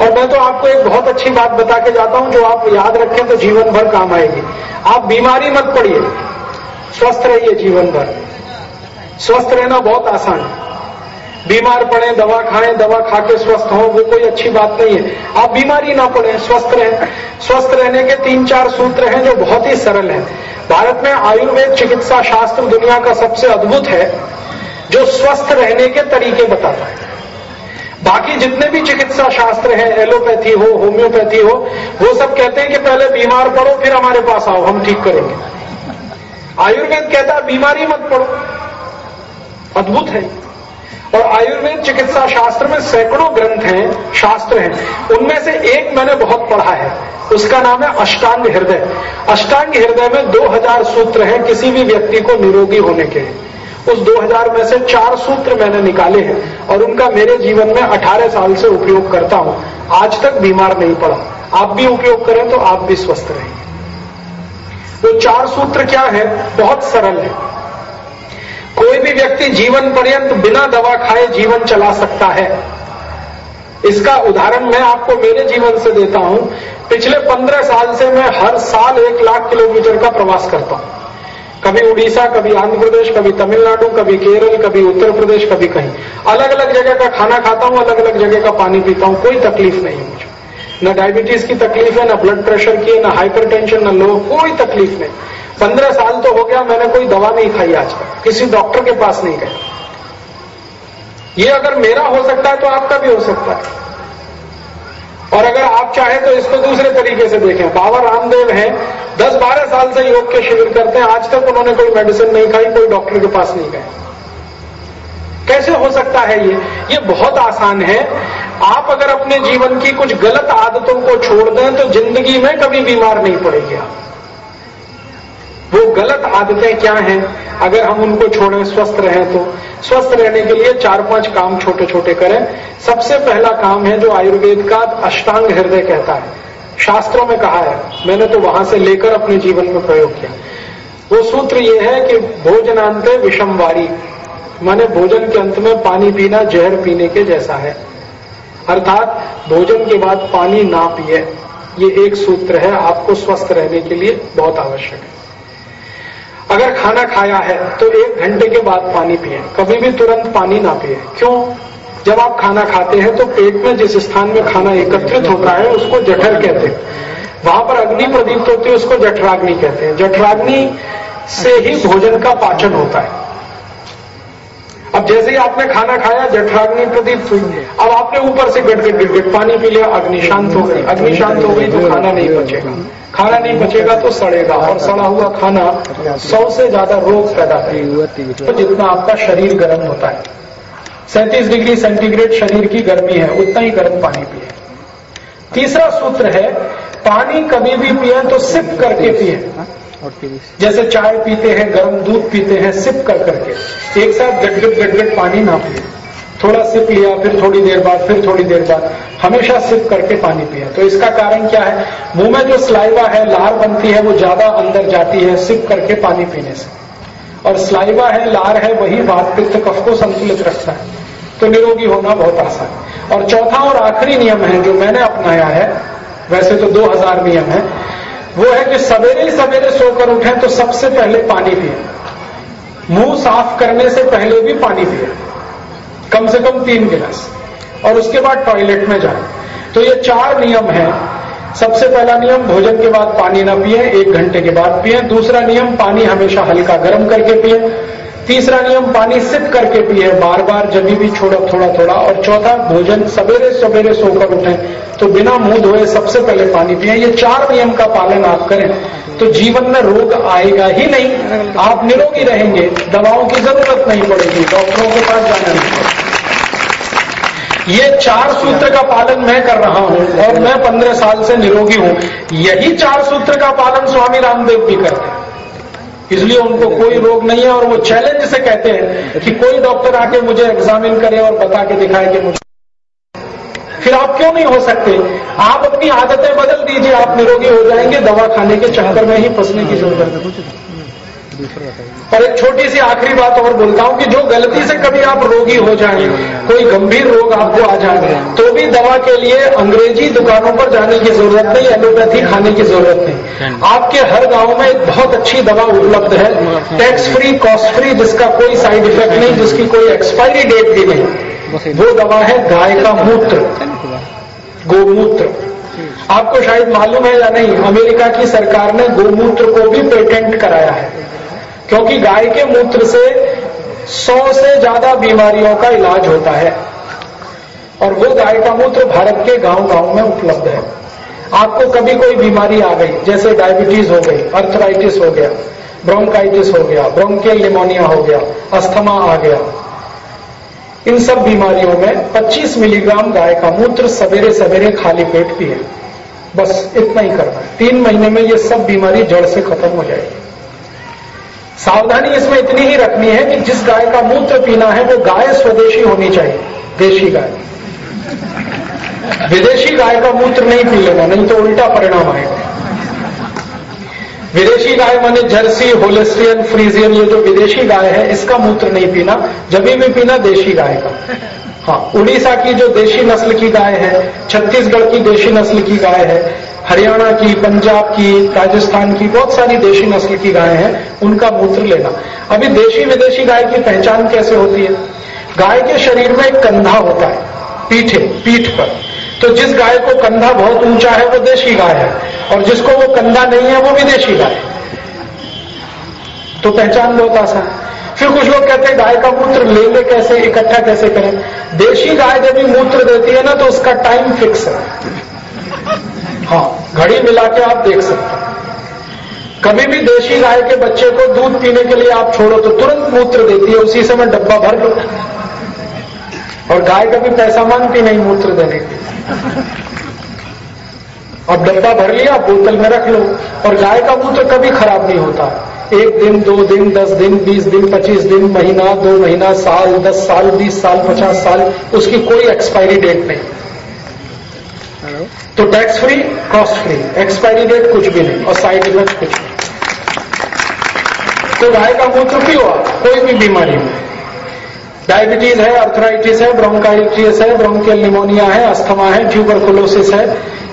और मैं तो आपको एक बहुत अच्छी बात बता के जाता हूँ, जो आप याद रखें तो जीवन भर काम आएगी। आप बीमारी मत पड़िए, स्वस्थ रहिए जीवन भर। स्वस्थ रहना बहुत आसान है। बीमार पड़े, दवा खाएँ, दवा खा के स्वस्थ हो, वो कोई अच्छी बात नहीं है। आप बीमारी ना पड़े, स्वस्थ रहें। स्वस्थ रहने के तीन चार सूत्र हैं जो बहुत ही सरल हैं। भारत में आयुर्वेद चिकित्सा शास्त्र दुनिया का सबसे अद्भुत है, जो स्वस्थ रहने के तरीके बताता है। बाकी जितने भी चिकित्सा शास्त्र हैं, एलोपैथी हो, होम्योपैथी हो, वो सब कहते हैं कि पहले बीमार पड़ो, फिर हमारे पास आओ, हम ठीक करेंगे। आयुर्वेद कहता है, बीमारी मत पड़ो। अद्भुत है। और आयुर्वेद चिकित्सा शास्त्र में सैकड़ों ग्रंथ हैं, शास्त्र हैं। उनमें से एक मैंने बहुत पढ़ा है। उसका नाम है अष्टांग हृदय। अष्टांग हृदय में 2000 सूत्र हैं किसी भी व्यक्ति को निरोगी होने के। उस 2000 में से चार सूत्र मैंने निकाले हैं और उनका मेरे जीवन में 18 साल से उपयोग करता हूँ। आज तक बीमार नहीं पड़ा। आप भी उपयोग करें तो आप भी स्वस्थ रहेंगे वो चार सूत्र क्या है? बहुत सरल है। कोई भी व्यक्ति जीवन पर्यंत बिना दवा खाए जीवन चला सकता है। इसका उदाहरण मैं आपको मेरे जीवन से देता हूँ। पिछले पंद्रह साल से मैं हर साल एक लाख किलोमीटर का प्रवास करता हूँ। कभी उड़ीसा, कभी आंध्र प्रदेश, कभी तमिलनाडु, कभी केरल, कभी उत्तर प्रदेश, कभी कहीं। अलग अलग जगह का खाना खाता हूँ अलग अलग जगह का पानी पीता हूँ, कोई तकलीफ़ नहीं है मुझे। न डायबिटीज़ की तकलीफ़ है, न ब्लड प्रेशर की है, न हाइपरटेंशन, न लो, कोई तकलीफ़ नहीं। पंद्रह साल तो हो गया, मैंने कोई दवा नहीं खाई आज तक। किसी डॉक्टर के पास नहीं गए ये अगर मेरा हो सकता है तो आपका भी हो सकता है। और अगर आप चाहें तो इसको दूसरे तरीके से देखें। बाबा रामदेव हैं दस बारह साल से योग के शिविर करते हैं, आज तक उन्होंने कोई मेडिसिन नहीं खाई, कोई डॉक्टर के पास नहीं गए। कैसे हो सकता है ये? ये बहुत आसान है। आप अगर अपने जीवन की कुछ गलत आदतों को छोड़ दें तो ज़िंदगी में कभी बीमार नहीं पड़ेगी आप। वो गलत आदतें क्या हैं? अगर हम उनको छोड़ें, स्वस्थ रहें तो। स्वस्थ रहने के लिए चार पाँच काम छोटे छोटे करें। सबसे पहला काम है जो आयुर्वेद का अष्टांग हृदय कहता है। शास्त्रों में कहा है, मैंने तो वहाँ से लेकर अपने जीवन में प्रयोग किया। वो सूत्र ये है कि भोजनांत विषमवारी माने भोजन के अंत में पानी पीना जहर पीने के जैसा है। अर्थात, भोजन के बाद पानी ना पिए, ये एक सूत्र है, आपको स्वस्थ रहने के लिए बहुत आवश्यक है। अगर खाना खाया है तो एक घंटे के बाद पानी पिए। कभी भी तुरंत पानी ना पिए। क्यों? जब आप खाना खाते हैं तो पेट में जिस स्थान में खाना एकत्रित होता है, उसको जठर कहते हैं। वहाँ पर अग्नि प्रदीप्त होती है, उसको जठराग्नि कहते हैं। जठराग्नि से ही भोजन का पाचन होता है। अब जैसे ही आपने खाना खाया, जठराग्नि प्रदीप्त हुई अब आपने ऊपर से गट गट गट गट पी लिया, अग्नि शांत हो गई। अग्नि शांत हो गई तो खाना नहीं बचेगा खाना नहीं बचेगा तो सड़ेगा और सड़ा हुआ खाना सौ से ज़्यादा रोग पैदा करेगा। तो जितना आपका शरीर गर्म होता है। सैंतीस डिग्री सेंटीग्रेड शरीर की गर्मी है, उतना ही गर्म पानी पिए। तीसरा सूत्र है, पानी कभी भी पिए तो सिप करके पिए। जैसे चाय पीते हैं, गर्म दूध पीते हैं, सिप कर करके, एक साथ गटगट गटगट पानी ना पिए थोड़ा सिप लिया, फिर थोड़ी देर बाद, फिर थोड़ी देर बाद, हमेशा सिप करके पानी पिया। तो इसका कारण क्या है? मुँह में जो स्लाइवा है, लार बनती है, वो ज़्यादा अंदर जाती है सिप करके पानी पीने से। और स्लाइवा है, लार है, वही वात पित्त कफ को संतुलित रखता है। तो निरोगी होना बहुत आसान। और चौथा और आखिरी नियम है, जो मैंने अपनाया है, वैसे तो 2000 नियम है वो है कि सवेरे ही सवेरे सोकर उठे तो सबसे पहले पानी पिए। मुँह साफ़ करने से पहले भी पानी पिए। कम से कम तीन गिलास। और उसके बाद टॉयलेट में जाए। तो ये चार नियम है। सबसे पहला नियम, भोजन के बाद पानी ना पिए, एक घंटे के बाद पिए। दूसरा नियम, पानी हमेशा हल्का गर्म करके पिए। तीसरा नियम, पानी सिप करके पिए। बार बार जब भी छोड़ा थोड़ा थोड़ा और चौथा, भोजन सवेरे सवेरे सोकर उठे। तो बिना मुँह धोए सबसे पहले पानी पिए। ये चार नियम का पालन आप करें तो जीवन में रोग आएगा ही नहीं। आप निरोगी रहेंगे। दवाओं की ज़रूरत नहीं पड़ेगी। डॉक्टरों के पास जाना नहीं ये चार सूत्र का पालन मैं कर रहा हूँ, और मैं पंद्रह साल से निरोगी हूँ। यही चार सूत्र का पालन स्वामी रामदेव भी करते हैं। इसलिए उनको कोई रोग नहीं है और वो चैलेंज से कहते हैं कि कोई डॉक्टर आके मुझे एग्जामिन करे और बता के दिखाए कि मुझे फिर आप क्यों नहीं हो सकते? आप अपनी आदतें बदल दीजिए, आप निरोगी हो जाएँगे, दवा खाने के चक्कर में ही फंसने की ज़रूरत है। और एक छोटी सी आखिरी बात और बोलता हूँ कि जो गलती से कभी आप रोगी हो जाए कोई गंभीर रोग आपको आ जाए तो भी दवा के लिए अंग्रेज़ी दुकानों पर जाने की ज़रूरत नहीं एलोपैथी खाने की ज़रूरत नहीं। आपके हर गाँव में एक बहुत अच्छी दवा उपलब्ध है टैक्स फ्री कॉस्ट फ्री जिसका कोई साइड इफ़ेक्ट नहीं जिसकी कोई एक्सपायरी डेट भी नहीं। वो दवा है गाय का मूत्र गोमूत्र। आपको शायद मालूम है या नहीं अमेरिका की सरकार ने गोमूत्र को भी पेटेंट कराया है। क्योंकि गाय के मूत्र से सौ से ज़्यादा बीमारियों का इलाज होता है। और वो गाय का मूत्र भारत के गाँव गाँव में उपलब्ध है। आपको कभी कोई बीमारी आ गई, जैसे डायबिटीज़ हो गई अर्थराइटिस हो गया ब्रोंकाइटिस हो गया ब्रोंकियल निमोनिया हो गया अस्थमा आ गया। इन सब बीमारियों में 25 मिलीग्राम गाय का मूत्र सवेरे सवेरे खाली पेट पिए। बस इतना ही करना है। तीन महीने में ये सब बीमारी जड़ से खत्म हो जाएगी। सावधानी इसमें इतनी ही रखनी है कि जिस गाय का मूत्र पीना है, वो गाय स्वदेशी होनी चाहिए, देशी गाय। विदेशी गाय का मूत्र नहीं पी लेना, नहीं तो उल्टा परिणाम आएगा। विदेशी गाय माने जर्सी, होलेस्ट्रियन, फ्रीजियन, ये जो विदेशी गाय है, इसका मूत्र नहीं पीना जब भी पीना देशी गाय का। हाँ उड़ीसा की जो देशी नस्ल की गाय है, छत्तीसगढ़ की देशी नस्ल की गाय है हरियाणा की, पंजाब की, राजस्थान की बहुत सारी देशी नस्ल की गाय हैं, उनका मूत्र लेना। अभी देशी विदेशी गाय की पहचान कैसे होती है? गाय के शरीर में एक कंधा होता है, पीठे, पीठ पर। तो जिस गाय को कंधा बहुत ऊँचा है, वो देशी गाय है, और जिसको वो कंधा नहीं है, वो विदेशी गाय तो पहचान बहुत आसान। फिर कुछ लोग कहते हैं, गाय का मूत्र ले लेंगे कैसे, इकट्ठा कैसे करें? देशी गाय जब भी मूत्र देती है ना तो उसका टाइम फिक्स है। हाँ घड़ी मिला के आप देख सकते हैं। कभी भी देशी गाय के बच्चे को दूध पीने के लिए आप छोड़ो तो तुरंत मूत्र देती है, उसी समय डब्बा भर लो और गाय कभी पैसा मांगती नहीं मूत्र देने के अब डब्बा भर लिया, बोतल में रख लो, और गाय का मूत्र कभी खराब नहीं होता। एक दिन, दो दिन, दस दिन, बीस दिन, पच्चीस दिन, महीना, दो महीना, साल, दस साल, बीस साल, पचास साल, उसकी कोई एक्सपायरी डेट नहीं। तो tax free cost free expiry date कुछ भी नहीं, और साइड इफ़ेक्ट कुछ नहीं। तो गाय का मूत्र भी हुआ, कोई भी बीमारी में। डायबिटीज़ है अर्थराइटिस है ब्रोंकाइटिस है ब्रोंकियल निमोनिया है अस्थमा है ट्यूबरकुलोसिस है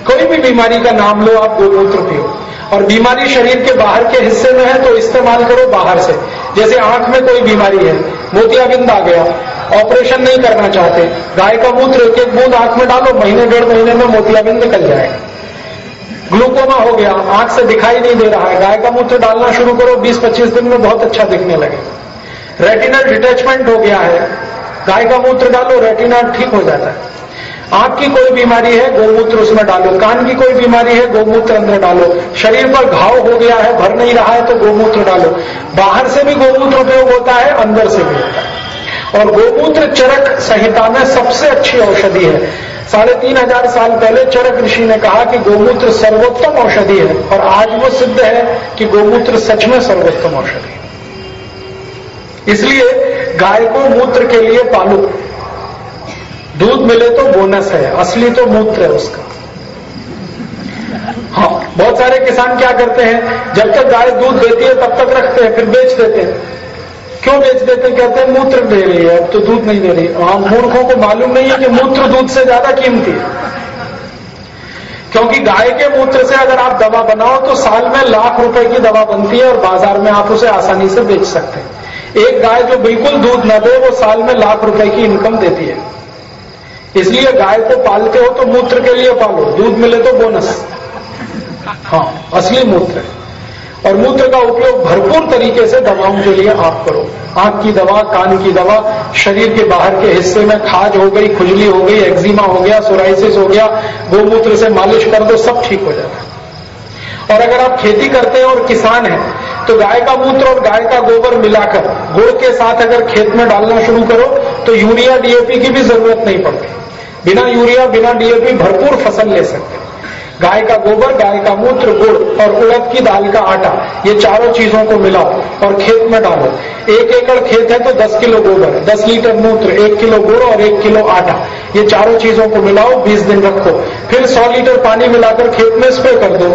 कोई भी बीमारी का नाम लो, आप गोमूत्र पियो और बीमारी शरीर के बाहर के हिस्से में है तो इस्तेमाल करो बाहर से। जैसे आँख में कोई बीमारी है, मोतियाबिंद आ गया, ऑपरेशन नहीं करना चाहते, गाय का मूत्र एक एक बूंद आँख में डालो, महीने, डेढ़ महीने में मोतियाबिंद निकल जाएगा ग्लूकोमा हो गया, आँख से दिखाई नहीं दे रहा है, गाय का मूत्र डालना शुरू करो 20-25 दिन में बहुत अच्छा दिखने लगे। रेटिनल डिटैचमेंट हो गया है, गाय का मूत्र डालो, रेटिना ठीक हो जाता है। आँख की कोई बीमारी है, गोमूत्र उसमें डालो। कान की कोई बीमारी है, गोमूत्र अंदर डालो। शरीर पर घाव हो गया है, भर नहीं रहा है तो गोमूत्र डालो। बाहर से भी गोमूत्र उपयोग होता है, अंदर से भी। होता है और गोमूत्र चरक संहिता में सबसे अच्छी औषधि है। साढ़े तीन हज़ार साल पहले चरक ऋषि ने कहा कि गोमूत्र सर्वोत्तम औषधि है, और आज वो सिद्ध है कि गोमूत्र सच में सर्वोत्तम औषधि है। इसलिए गाय को मूत्र के लिए पालो दूध मिले तो बोनस है, असली तो मूत्र है उसका। हाँ बहुत सारे किसान क्या करते हैं, जब तक गाय दूध देती है, तब तक रखते हैं, फिर बेच देते हैं। क्यों बेच देते हैं? कहते हैं, मूत्र दे रही है, अब तो दूध नहीं दे रही। हाँ मूर्खों को मालूम नहीं है कि मूत्र दूध से ज़्यादा कीमती है। क्योंकि गाय के मूत्र से अगर आप दवा बनाओ तो साल में लाख रुपए की दवा बनती है और बाज़ार में आप उसे आसानी से बेच सकते हैं। एक गाय जो बिल्कुल दूध न दे, वो साल में लाख रुपए की इनकम देती है। इसलिए गाय को पालते हो तो मूत्र के लिए पालो, दूध मिले तो बोनस। हाँ असली मूत्र है। और मूत्र का उपयोग भरपूर तरीके से दवाओं के लिए आप करो। आँख की दवा, कान की दवा, शरीर के बाहर के हिस्से में खाज हो गई, खुजली हो गई, एक्जिमा हो गया सोराइसिस हो गया गोमूत्र से मालिश कर दो, सब ठीक हो जाता है। और अगर आप खेती करते हैं और किसान हैं तो गाय का मूत्र और गाय का गोबर मिलाकर गुड़ के साथ अगर खेत में डालना शुरू करो तो यूरिया, डीएपी की भी ज़रूरत नहीं पड़ती। बिना यूरिया, बिना डीएपी भरपूर फ़सल ले सकते गाय का गोबर, गाय का मूत्र, गुड़ और उड़द की दाल का आटा। ये चारों चीज़ों को मिलाओ और खेत में डालो। एक एकड़ खेत है तो 10 किलो गोबर 10 लीटर मूत्र, एक किलो गुड़ और एक किलो आटा। ये चारों चीज़ों को मिलाओ 20 दिन रखो। फिर 100 लीटर पानी मिलाकर खेत में स्प्रे कर दो।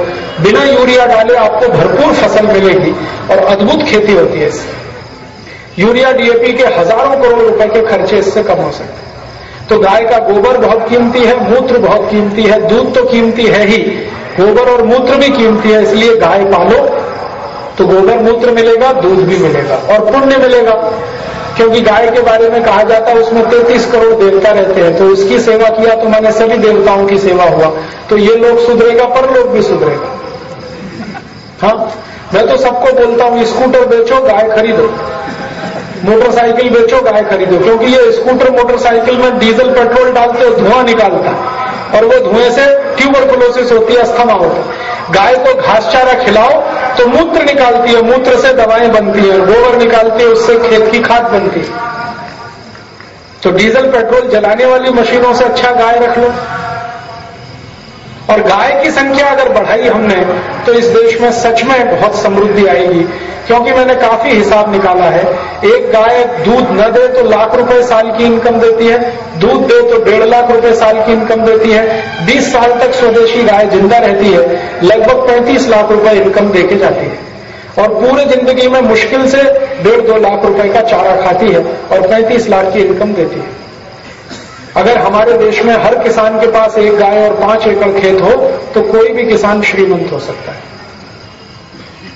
बिना यूरिया डाले आपको भरपूर फ़सल मिलेगी और अद्भुत खेती होती है इससे। यूरिया डीएपी के हज़ारों करोड़ रुपए के खर्चे इससे कम हो सकते। तो गाय का गोबर बहुत कीमती है, मूत्र बहुत कीमती है, दूध तो कीमती है ही। गोबर और मूत्र भी कीमती है, इसलिए गाय पालो तो गोबर मूत्र मिलेगा, दूध भी मिलेगा और पुण्य मिलेगा। क्योंकि गाय के बारे में कहा जाता है, उसमें तैतीस करोड़ देवता रहते हैं तो उसकी सेवा किया तो मैंने सभी देवताओं की सेवा हुआ। तो ये लोग सुधरेगा पर लोग भी सुधरेगा। हाँ मैं तो सबको बोलता हूँ, स्कूटर बेचो, गाय खरीदो। मोटरसाइकिल बेचो गाय खरीदो, क्योंकि ये स्कूटर मोटरसाइकिल में डीजल, पेट्रोल डालते हो धुआँ निकालता। है और वो धुएँ से ट्यूबरकुलोसिस होती है, अस्थमा होता है। गाय को घास चारा खिलाओ तो मूत्र निकालती है, मूत्र से दवाएँ बनती है, गोबर निकालती है, उससे खेत की खाद बनती है। तो डीजल, पेट्रोल जलाने वाली मशीनों से अच्छा गाय रख लो। और गाय की संख्या अगर बढ़ाई हमने तो इस देश में सच में बहुत समृद्धि आएगी। क्योंकि मैंने काफ़ी हिसाब निकाला है। एक गाय दूध न दे तो लाख रुपए साल की इनकम देती है। दूध दे तो डेढ़ लाख रुपए साल की इनकम देती है। 20 साल तक स्वदेशी गाय ज़िंदा रहती है, लगभग 35 लाख रुपए इनकम देके जाती है। और पूरे ज़िंदगी में मुश्किल से डेढ़ दो लाख रुपए का चारा खाती है और 35 लाख की इनकम देती है। अगर हमारे देश में हर किसान के पास एक गाय और पाँच एकड़ खेत हो तो कोई भी किसान श्रीमंत हो सकता है।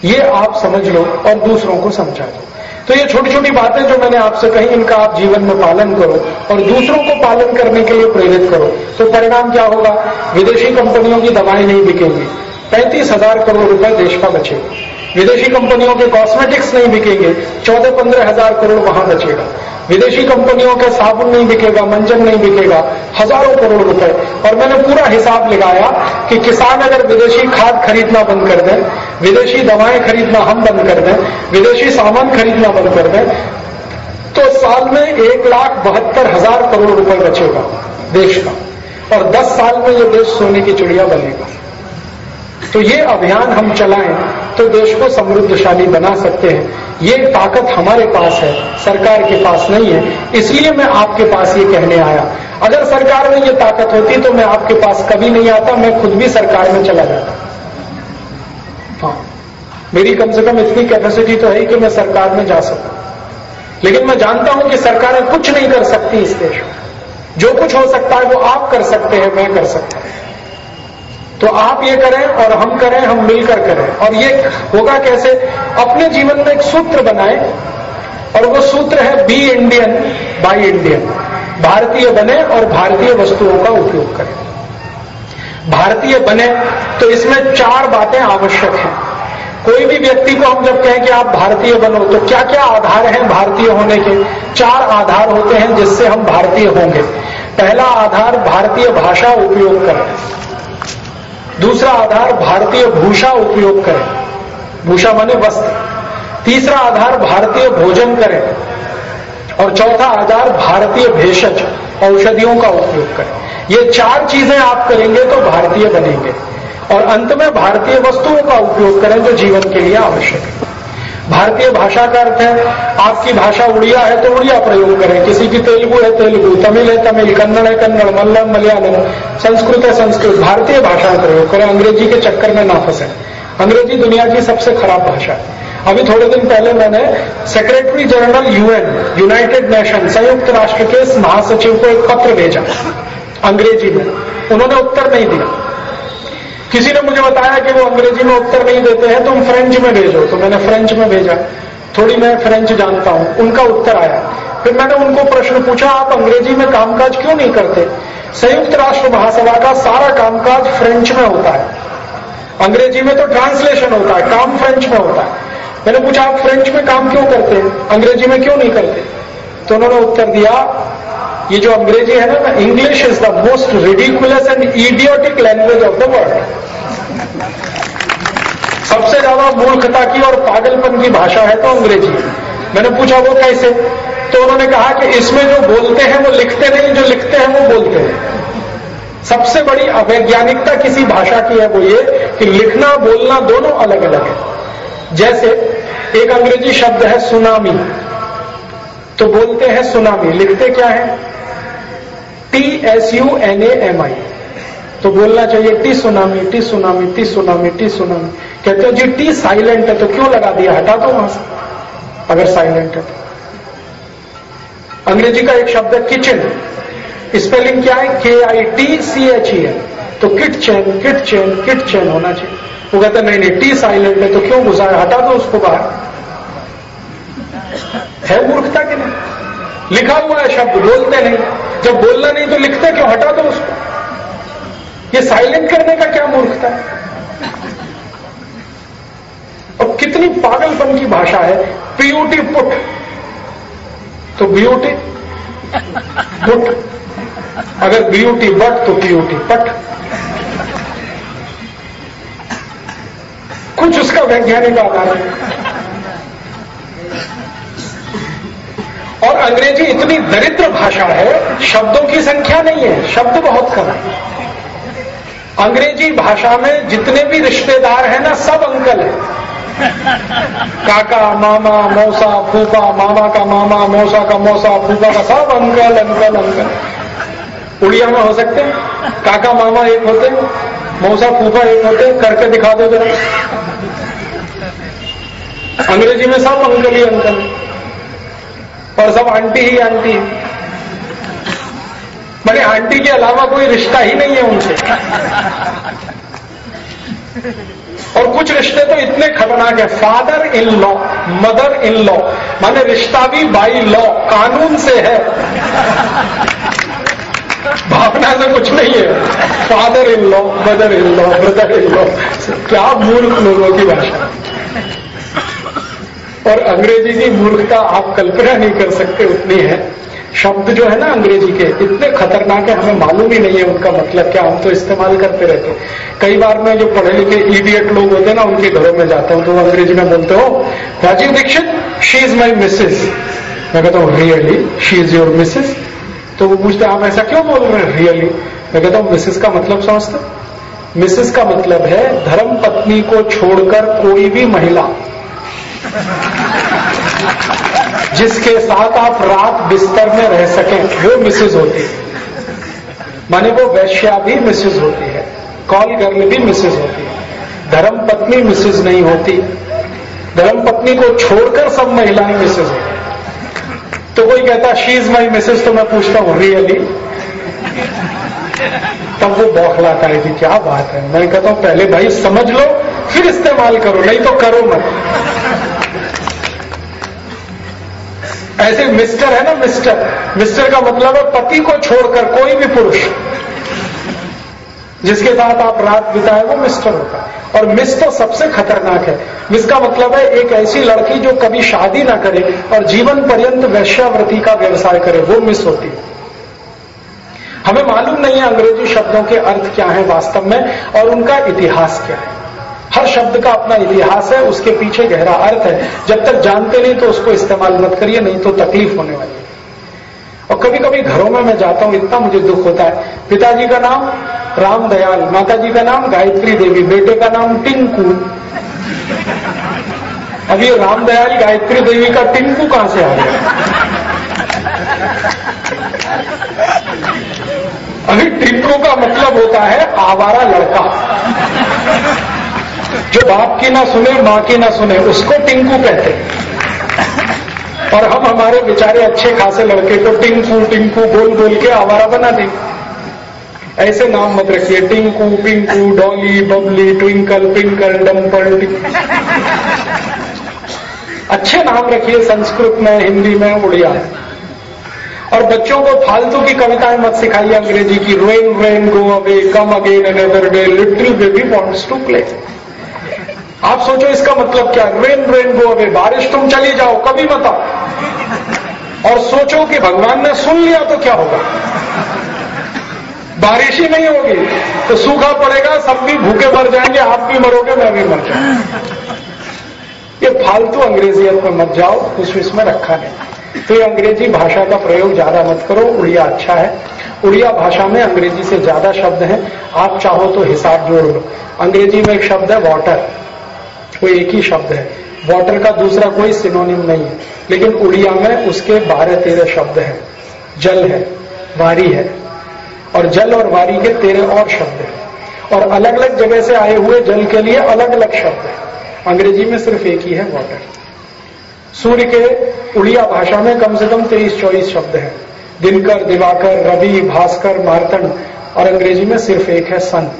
ये आप समझ लो और दूसरों को समझा दो। तो ये छोटी छोटी बातें जो मैंने आपसे कही, इनका आप जीवन में पालन करो और दूसरों को पालन करने के लिए प्रेरित करो। तो परिणाम क्या होगा? विदेशी कंपनियों की दवाएँ नहीं बिकेंगी। पैंतीस हज़ार करोड़ रुपए देश का बचेगा। विदेशी कंपनियों के कॉस्मेटिक्स नहीं बिकेंगे। चौदह पंद्रह हज़ार करोड़ वहाँ बचेगा। विदेशी कंपनियों के साबुन नहीं बिकेगा, मंजन नहीं बिकेगा, हज़ारों करोड़ रुपए। और मैंने पूरा हिसाब लगाया कि किसान अगर विदेशी खाद खरीदना बंद कर दें, विदेशी दवाएँ खरीदना हम बंद कर दें, विदेशी सामान खरीदना बंद कर दें तो साल में एक लाख बहत्तर हज़ार करोड़ रुपए बचेगा देश का। और दस साल में ये देश सोने की चिड़िया बनेगा। तो ये अभियान हम चलाएँ तो देश को समृद्धशाली बना सकते हैं। ये ताकत हमारे पास है, सरकार के पास नहीं है। इसलिए मैं आपके पास ये कहने आया। अगर सरकार में ये ताकत होती तो मैं आपके पास कभी नहीं आता, मैं खुद भी सरकार में चला जाता। हाँ मेरी कम से कम इतनी कैपेसिटी तो है कि मैं सरकार में जा सकूँ। लेकिन मैं जानता हूँ कि सरकारें कुछ नहीं कर सकती इस देश में। जो कुछ हो सकता है वो आप कर सकते हैं, मैं कर सकता हूँ। तो आप ये करें और हम करें, हम मिलकर करें। और ये होगा कैसे? अपने जीवन में एक सूत्र बनाए, और वो सूत्र है बी इंडियन बाई इंडियन भारतीय बने और भारतीय वस्तुओं का उपयोग करें। भारतीय बने तो इसमें चार बातें आवश्यक हैं। कोई भी व्यक्ति को हम जब कहें कि आप भारतीय बनो तो क्या क्या आधार हैं भारतीय होने के? चार आधार होते हैं जिससे हम भारतीय होंगे। पहला आधार, भारतीय भाषा उपयोग करें। दूसरा आधार भारतीय भूषा उपयोग करें। भूषा माने वस्त्र। तीसरा आधार भारतीय भोजन करें। और चौथा आधार भारतीय भेषज, औषधियों का उपयोग करें। ये चार चीज़ें आप करेंगे तो भारतीय बनेंगे। और अंत में भारतीय वस्तुओं का उपयोग करें जो जीवन के लिए आवश्यक है। भारतीय भाषा का अर्थ है, आपकी भाषा उड़िया है तो उड़िया प्रयोग करें। किसी की तेलुगु है, तेलुगु। तमिल है, तमिल। कन्नड़ है, कन्नड़। मलयालम मलयालम। संस्कृत है, संस्कृत। भारतीय भाषा का प्रयोग करें। अंग्रेज़ी के चक्कर में ना फंसे। अंग्रेज़ी दुनिया की सबसे खराब भाषा है। अभी थोड़े दिन पहले मैंने secretary general UN United Nation संयुक्त राष्ट्र के महासचिव को एक पत्र भेजा, अंग्रेज़ी में। उन्होंने उत्तर नहीं दिया। किसी ने मुझे बताया कि वो अंग्रेज़ी में उत्तर नहीं देते हैं तुम फ्रेंच में भेजो। तो मैंने फ्रेंच में भेजा। थोड़ी मैं फ्रेंच जानता हूँ। उनका उत्तर आया। फिर मैंने उनको प्रश्न पूछा, आप अंग्रेज़ी में कामकाज क्यों नहीं करते? संयुक्त राष्ट्र महासभा का सारा कामकाज फ्रेंच में होता है। अंग्रेज़ी में तो ट्रांसलेशन होता है, काम फ्रेंच में होता है। मैंने पूछा, आप फ्रेंच में काम क्यों करते हैं? अंग्रेज़ी में क्यों नहीं करते? तो उन्होंने उत्तर दिया ये जो अंग्रेज़ी है ना English is the most ridiculous and idiotic language of the world सबसे ज़्यादा मूर्खता की और पागलपन की भाषा है तो अंग्रेज़ी। मैंने पूछा, वो कैसे? तो उन्होंने कहा कि इसमें जो बोलते हैं, वो लिखते नहीं, जो लिखते हैं, वो बोलते हैं। सबसे बड़ी अवैज्ञानिकता किसी भाषा की है वो ये कि लिखना, बोलना दोनों अलग अलग है। जैसे एक अंग्रेज़ी शब्द है सुनामी। तो बोलते हैं सुनामी। लिखते क्या है? T S U N A M I तो बोलना चाहिए T tsunami T tsunami T tsunami T tsunami कहते हो, जी टी साइलेंट है तो क्यों लगा दिया? हटा दो वहाँ से। अगर साइलेंट है तो। अंग्रेज़ी का एक शब्द है किचन स्पेलिंग क्या है? के I T C H E है तो किट चैन किट चैन किट चैन होना चाहिए। वो कहते नहीं नहीं टी साइलेंट है तो क्यों घुसाए हटा दो उसको बाहर। है मूर्खता के नहीं? लिखा हुआ है शब्द बोलते नहीं। जब बोलना नहीं तो लिखते क्यों? हटा दो उसको। ये साइलेंट करने का क्या मूर्खता है? और कितनी पागलपन की भाषा है। पीयूटी पुट तो ब्यूटी पुट अगर ब्यूटी बट तो पीयूटी पट कुछ उसका वैज्ञानिक आधार है। और अंग्रेज़ी इतनी दरिद्र भाषा है, शब्दों की संख्या नहीं है, शब्द बहुत कम है। अंग्रेज़ी भाषा में जितने भी रिश्तेदार हैं ना, सब अंकल है। काका, मामा, मौसा, फूफा, मामा का मामा, मौसा का मौसा, फूफा का सब अंकल अंकल अंकल। उड़िया में हो सकते हैं। काका, मामा एक होते हैं, मौसा, फूफा एक होते करके दिखा दो जरा। अंग्रेज़ी में सब अंकल ही अंकल और सब आंटी ही आंटी मैंने आंटी के अलावा कोई रिश्ता ही नहीं है उनसे। और कुछ रिश्ते तो इतने खतरनाक है। Father in law mother in law माने रिश्ता भी बाई लॉ कानून से है। भावना से कुछ नहीं है। Father in law mother in law brother in law क्या मूर्ख लोगों की भाषा। और अंग्रेज़ी की मूर्खता आप कल्पना नहीं कर सकते उतनी है। शब्द जो है ना अंग्रेज़ी के, इतने खतरनाक है, हमें मालूम ही नहीं है उनका मतलब क्या, हम तो इस्तेमाल करते रहते कई बार मैं जो पढ़े लिखे इडियट लोग होते हैं ना, उनके घरों में जाता हूँ तो वो अंग्रेज़ी में बोलते हो, Rajiv Dixit she is my Mrs मैं कहता हूँ really she is your Mrs तो वो पूछते आप ऐसा क्यों बोल रहे हैं रियली मैं कहता हूँ मिसेज का मतलब समझते मिसेज का मतलब है, धर्म पत्नी को छोड़कर कोई भी महिला जिसके साथ आप रात बिस्तर में रह सकें, वो मिसेज होती है। माने वो वैश्या भी मिसेज होती है। कॉल गर्ल भी मिसेज होती है। धर्म पत्नी मिसेज नहीं होती। धर्म पत्नी को छोड़कर सब महिलाएँ मिसेज होती तो कोई कहता शी इज़ माई मिसेज तो मैं पूछता हूँ रियली तब वो बौखलाता है कि क्या बात है? मैं कहता हूँ, पहले भाई, समझ लो, फिर इस्तेमाल करो, नहीं तो करो मत। ऐसे मिस्टर है ना मिस्टर। मिस्टर का मतलब है पति को छोड़कर कोई भी पुरुष। जिसके साथ आप रात बिताए, वो मिस्टर होता है। और मिस तो सबसे खतरनाक है। मिस का मतलब है एक ऐसी लड़की जो कभी शादी ना करे और जीवन पर्यंत वैश्यावृत्ति का व्यवसाय करे, वो मिस होती है। हमें मालूम नहीं है अंग्रेज़ी शब्दों के अर्थ क्या है वास्तव में और उनका इतिहास क्या है। हर शब्द का अपना इतिहास है, उसके पीछे गहरा अर्थ है। जब तक जानते नहीं तो उसको इस्तेमाल मत करिए, नहीं तो तकलीफ़ होने वाली है। और कभी कभी घरों में मैं जाता हूँ, इतना मुझे दुख होता है। पिताजी का नाम राम दयाल माता जी का नाम गायत्री देवी, बेटे का नाम टिंकू। अब ये राम दयाल, गायत्री देवी का टिंकू कहाँ से आ गया? अभी टिंकू का मतलब होता है आवारा लड़का। जो बाप की ना सुने, माँ की ना सुने, उसको टिंकू कहते और हम हमारे बेचारे अच्छे खासे लड़के को टिंकू टिंकू बोल बोल के आवारा बना दें। ऐसे नाम मत रखिए, Tinku, Pinku, Dolly, Babli, Twinkle, Pinkal Dimple अच्छे नाम रखिए संस्कृत में, हिंदी में, उड़िया और बच्चों को फालतू की कविताएँ मत सिखाइए अंग्रेज़ी की। Rain rain go away come again another day little baby wants to play आप सोचो इसका मतलब क्या है? रेन रेन गो अवे बारिश, तुम चली जाओ, कभी मत और सोचो कि भगवान ने सुन लिया तो क्या होगा? बारिश ही नहीं होगी तो सूखा पड़ेगा, सब भी भूखे मर जाएँगे, आप भी मरोगे, मैं भी मर जाऊँगा। ये फालतू अंग्रेजियत में मत जाओ, कुछ इसमें रखा नहीं। तो ये अंग्रेज़ी भाषा का प्रयोग ज़्यादा मत करो, उड़िया अच्छा है। उड़िया भाषा में अंग्रेज़ी से ज़्यादा शब्द हैं, आप चाहो तो हिसाब जोड़ लो। अंग्रेज़ी में एक शब्द है वाटर वो एक ही शब्द है। वाटर का दूसरा कोई सिनोनिम नहीं है। लेकिन उड़िया में उसके बारह तेरह शब्द हैं। जल है, वारी है। और जल और वारी के तेरह और शब्द हैं। और अलग अलग जगह से आए हुए जल के लिए अलग अलग शब्द है। अंग्रेज़ी में सिर्फ़ एक ही है वाटर सूर्य के उड़िया भाषा में कम से कम तेईस चौबीस शब्द हैं। दिनकर, दिवाकर, रवि, भास्कर, मार्तंड। और अंग्रेज़ी में सिर्फ़ एक है सन।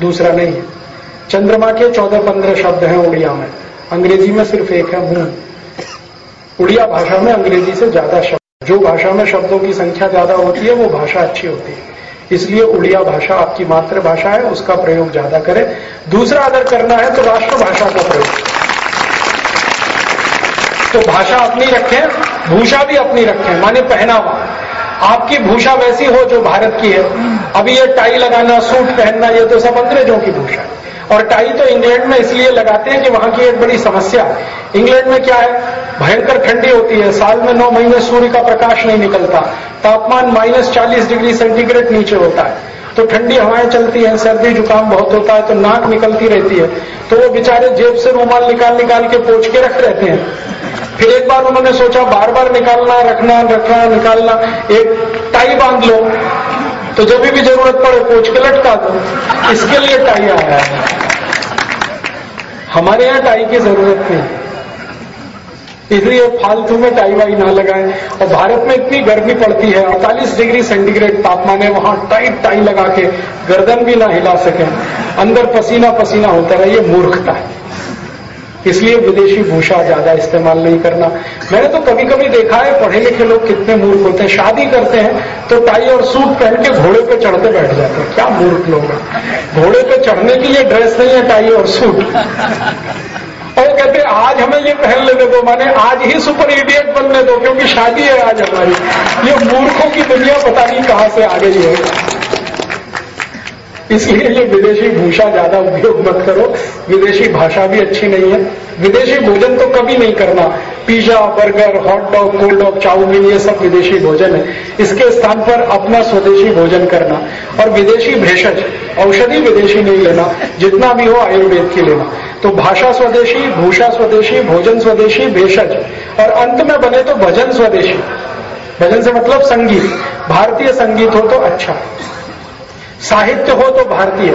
दूसरा नहीं है। चंद्रमा के चौदह पंद्रह शब्द हैं उड़िया में। अंग्रेज़ी में सिर्फ़ एक है मून उड़िया भाषा में अंग्रेज़ी से ज़्यादा शब्द। जो भाषा में शब्दों की संख्या ज़्यादा होती है, वो भाषा अच्छी होती है। इसलिए उड़िया भाषा आपकी मातृभाषा है, उसका प्रयोग ज़्यादा करें। दूसरा अगर करना है तो राष्ट्रभाषा का प्रयोग। तो भाषा अपनी रखें, भूषा भी अपनी रखें, माने पहनावा। आपकी भूषा वैसी हो जो भारत की है। अभी ये टाई लगाना, सूट पहनना, ये तो सब अंग्रेज़ों की भूषा है। और टाई तो इंग्लैंड में इसलिए लगाते हैं कि वहाँ की एक बड़ी समस्या। इंग्लैंड में क्या है? भयंकर ठंडी होती है। साल में नौ महीने सूर्य का प्रकाश नहीं निकलता। तापमान माइनस चालीस डिग्री सेंटीग्रेड नीचे होता है। तो ठंडी हवाएँ चलती हैं, सर्दी जुकाम बहुत होता है तो नाक निकलती रहती है। तो वो बेचारे जेब से रूमाल निकाल निकाल के पोछ के रख रहते हैं। फिर एक बार उन्होंने सोचा, बार बार निकालना, रखना रखना, निकालना। एक टाई बाँध लो। तो जब भी ज़रूरत पड़े, पोछ के लटका दो। इसके लिए टाई आया है। हमारे यहाँ टाई की ज़रूरत नहीं। इसलिए फालतू में टाई वाई ना लगाएँ। और भारत में इतनी गर्मी पड़ती है, अड़तालीस डिग्री सेंटीग्रेड तापमान है, वहाँ टाइट टाई लगा के गर्दन भी ना हिला सके। अंदर पसीना पसीना होता रहे, ये मूर्खता है। इसलिए विदेशी भूषा ज़्यादा इस्तेमाल नहीं करना। मैंने तो कभी कभी देखा है पढ़े लिखे लोग कितने मूर्ख होते हैं। शादी करते हैं तो टाई और सूट पहन के घोड़े पे चढ़ते बैठ जाते हैं। क्या मूर्ख लोग हैं। घोड़े पे चढ़ने के लिए ड्रेस नहीं है, टाई और सूट। और कहते आज हमें ये पहन लेने दो, माने आज ही सुपर इडियट बनने दो, क्योंकि शादी है आज हमारी। ये मूर्खों की दुनिया पता नहीं कहाँ से आ गई है। इसलिए ये विदेशी भूषा ज़्यादा उपयोग मत करो। विदेशी भाषा भी अच्छी नहीं है। विदेशी भोजन तो कभी नहीं करना। Pizza, burger hot dog cold dog chow mein, ये सब विदेशी भोजन है। इसके स्थान पर अपना स्वदेशी भोजन करना। और विदेशी भेषज, औषधि विदेशी नहीं लेना। जितना भी हो आयुर्वेद की लेना तो भाषा स्वदेशी, भूषा स्वदेशी, भोजन स्वदेशी, भेषज। और अंत में बने तो भजन स्वदेशी। भजन से मतलब संगीत। भारतीय संगीत हो तो अच्छा। साहित्य हो तो भारतीय,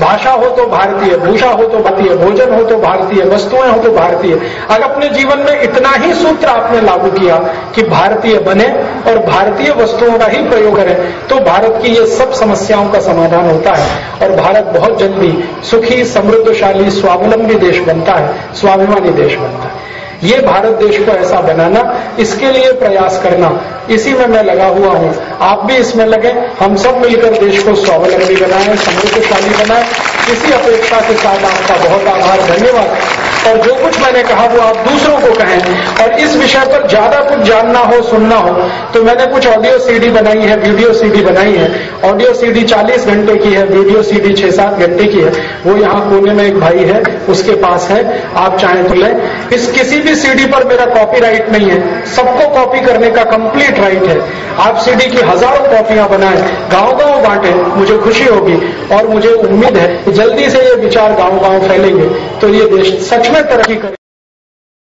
भाषा हो तो भारतीय, भूषा हो तो भारतीय, भोजन हो तो भारतीय, वस्तुएँ हो तो भारतीय। अगर अपने जीवन में इतना ही सूत्र आपने लागू किया कि भारतीय बने और भारतीय वस्तुओं का ही प्रयोग करें तो भारत की ये सब समस्याओं का समाधान होता है और भारत बहुत जल्दी सुखी, समृद्धशाली, स्वावलंबी देश बनता है, स्वाभिमानी देश बनता है। ये भारत देश को ऐसा बनाना, इसके लिए प्रयास करना। इसी में मैं लगा हुआ हूँ। आप भी इसमें लगे। हम सब मिलकर देश को स्वावलंबी बनाएँ, समृद्धशाली बनाएँ। इसी अपेक्षा के साथ आपका बहुत आभार, धन्यवाद। और जो कुछ मैंने कहा, वो आप दूसरों को कहें। और इस विषय पर ज़्यादा कुछ जानना हो, सुनना हो तो मैंने कुछ ऑडियो सीडी बनाई है वीडियो सीडी बनाई है। ऑडियो सीडी 40 घंटे की है वीडियो सीडी छह सात घंटे की है। वो यहाँ कोने में एक भाई है, उसके पास है। आप चाहें तो लें। इस किसी भी सीडी पर मेरा कॉपीराइट नहीं है। सबको कॉपी करने का कंप्लीट राइट है। आप सीडी की हज़ारों कॉपियाँ बनाएँ गाँव गाँव बांटे, मुझे खुशी होगी और मुझे उम्मीद है कि जल्दी से ये विचार गाँव गाँव फैलेंगे। तो ये देश सच में तरक्की करे।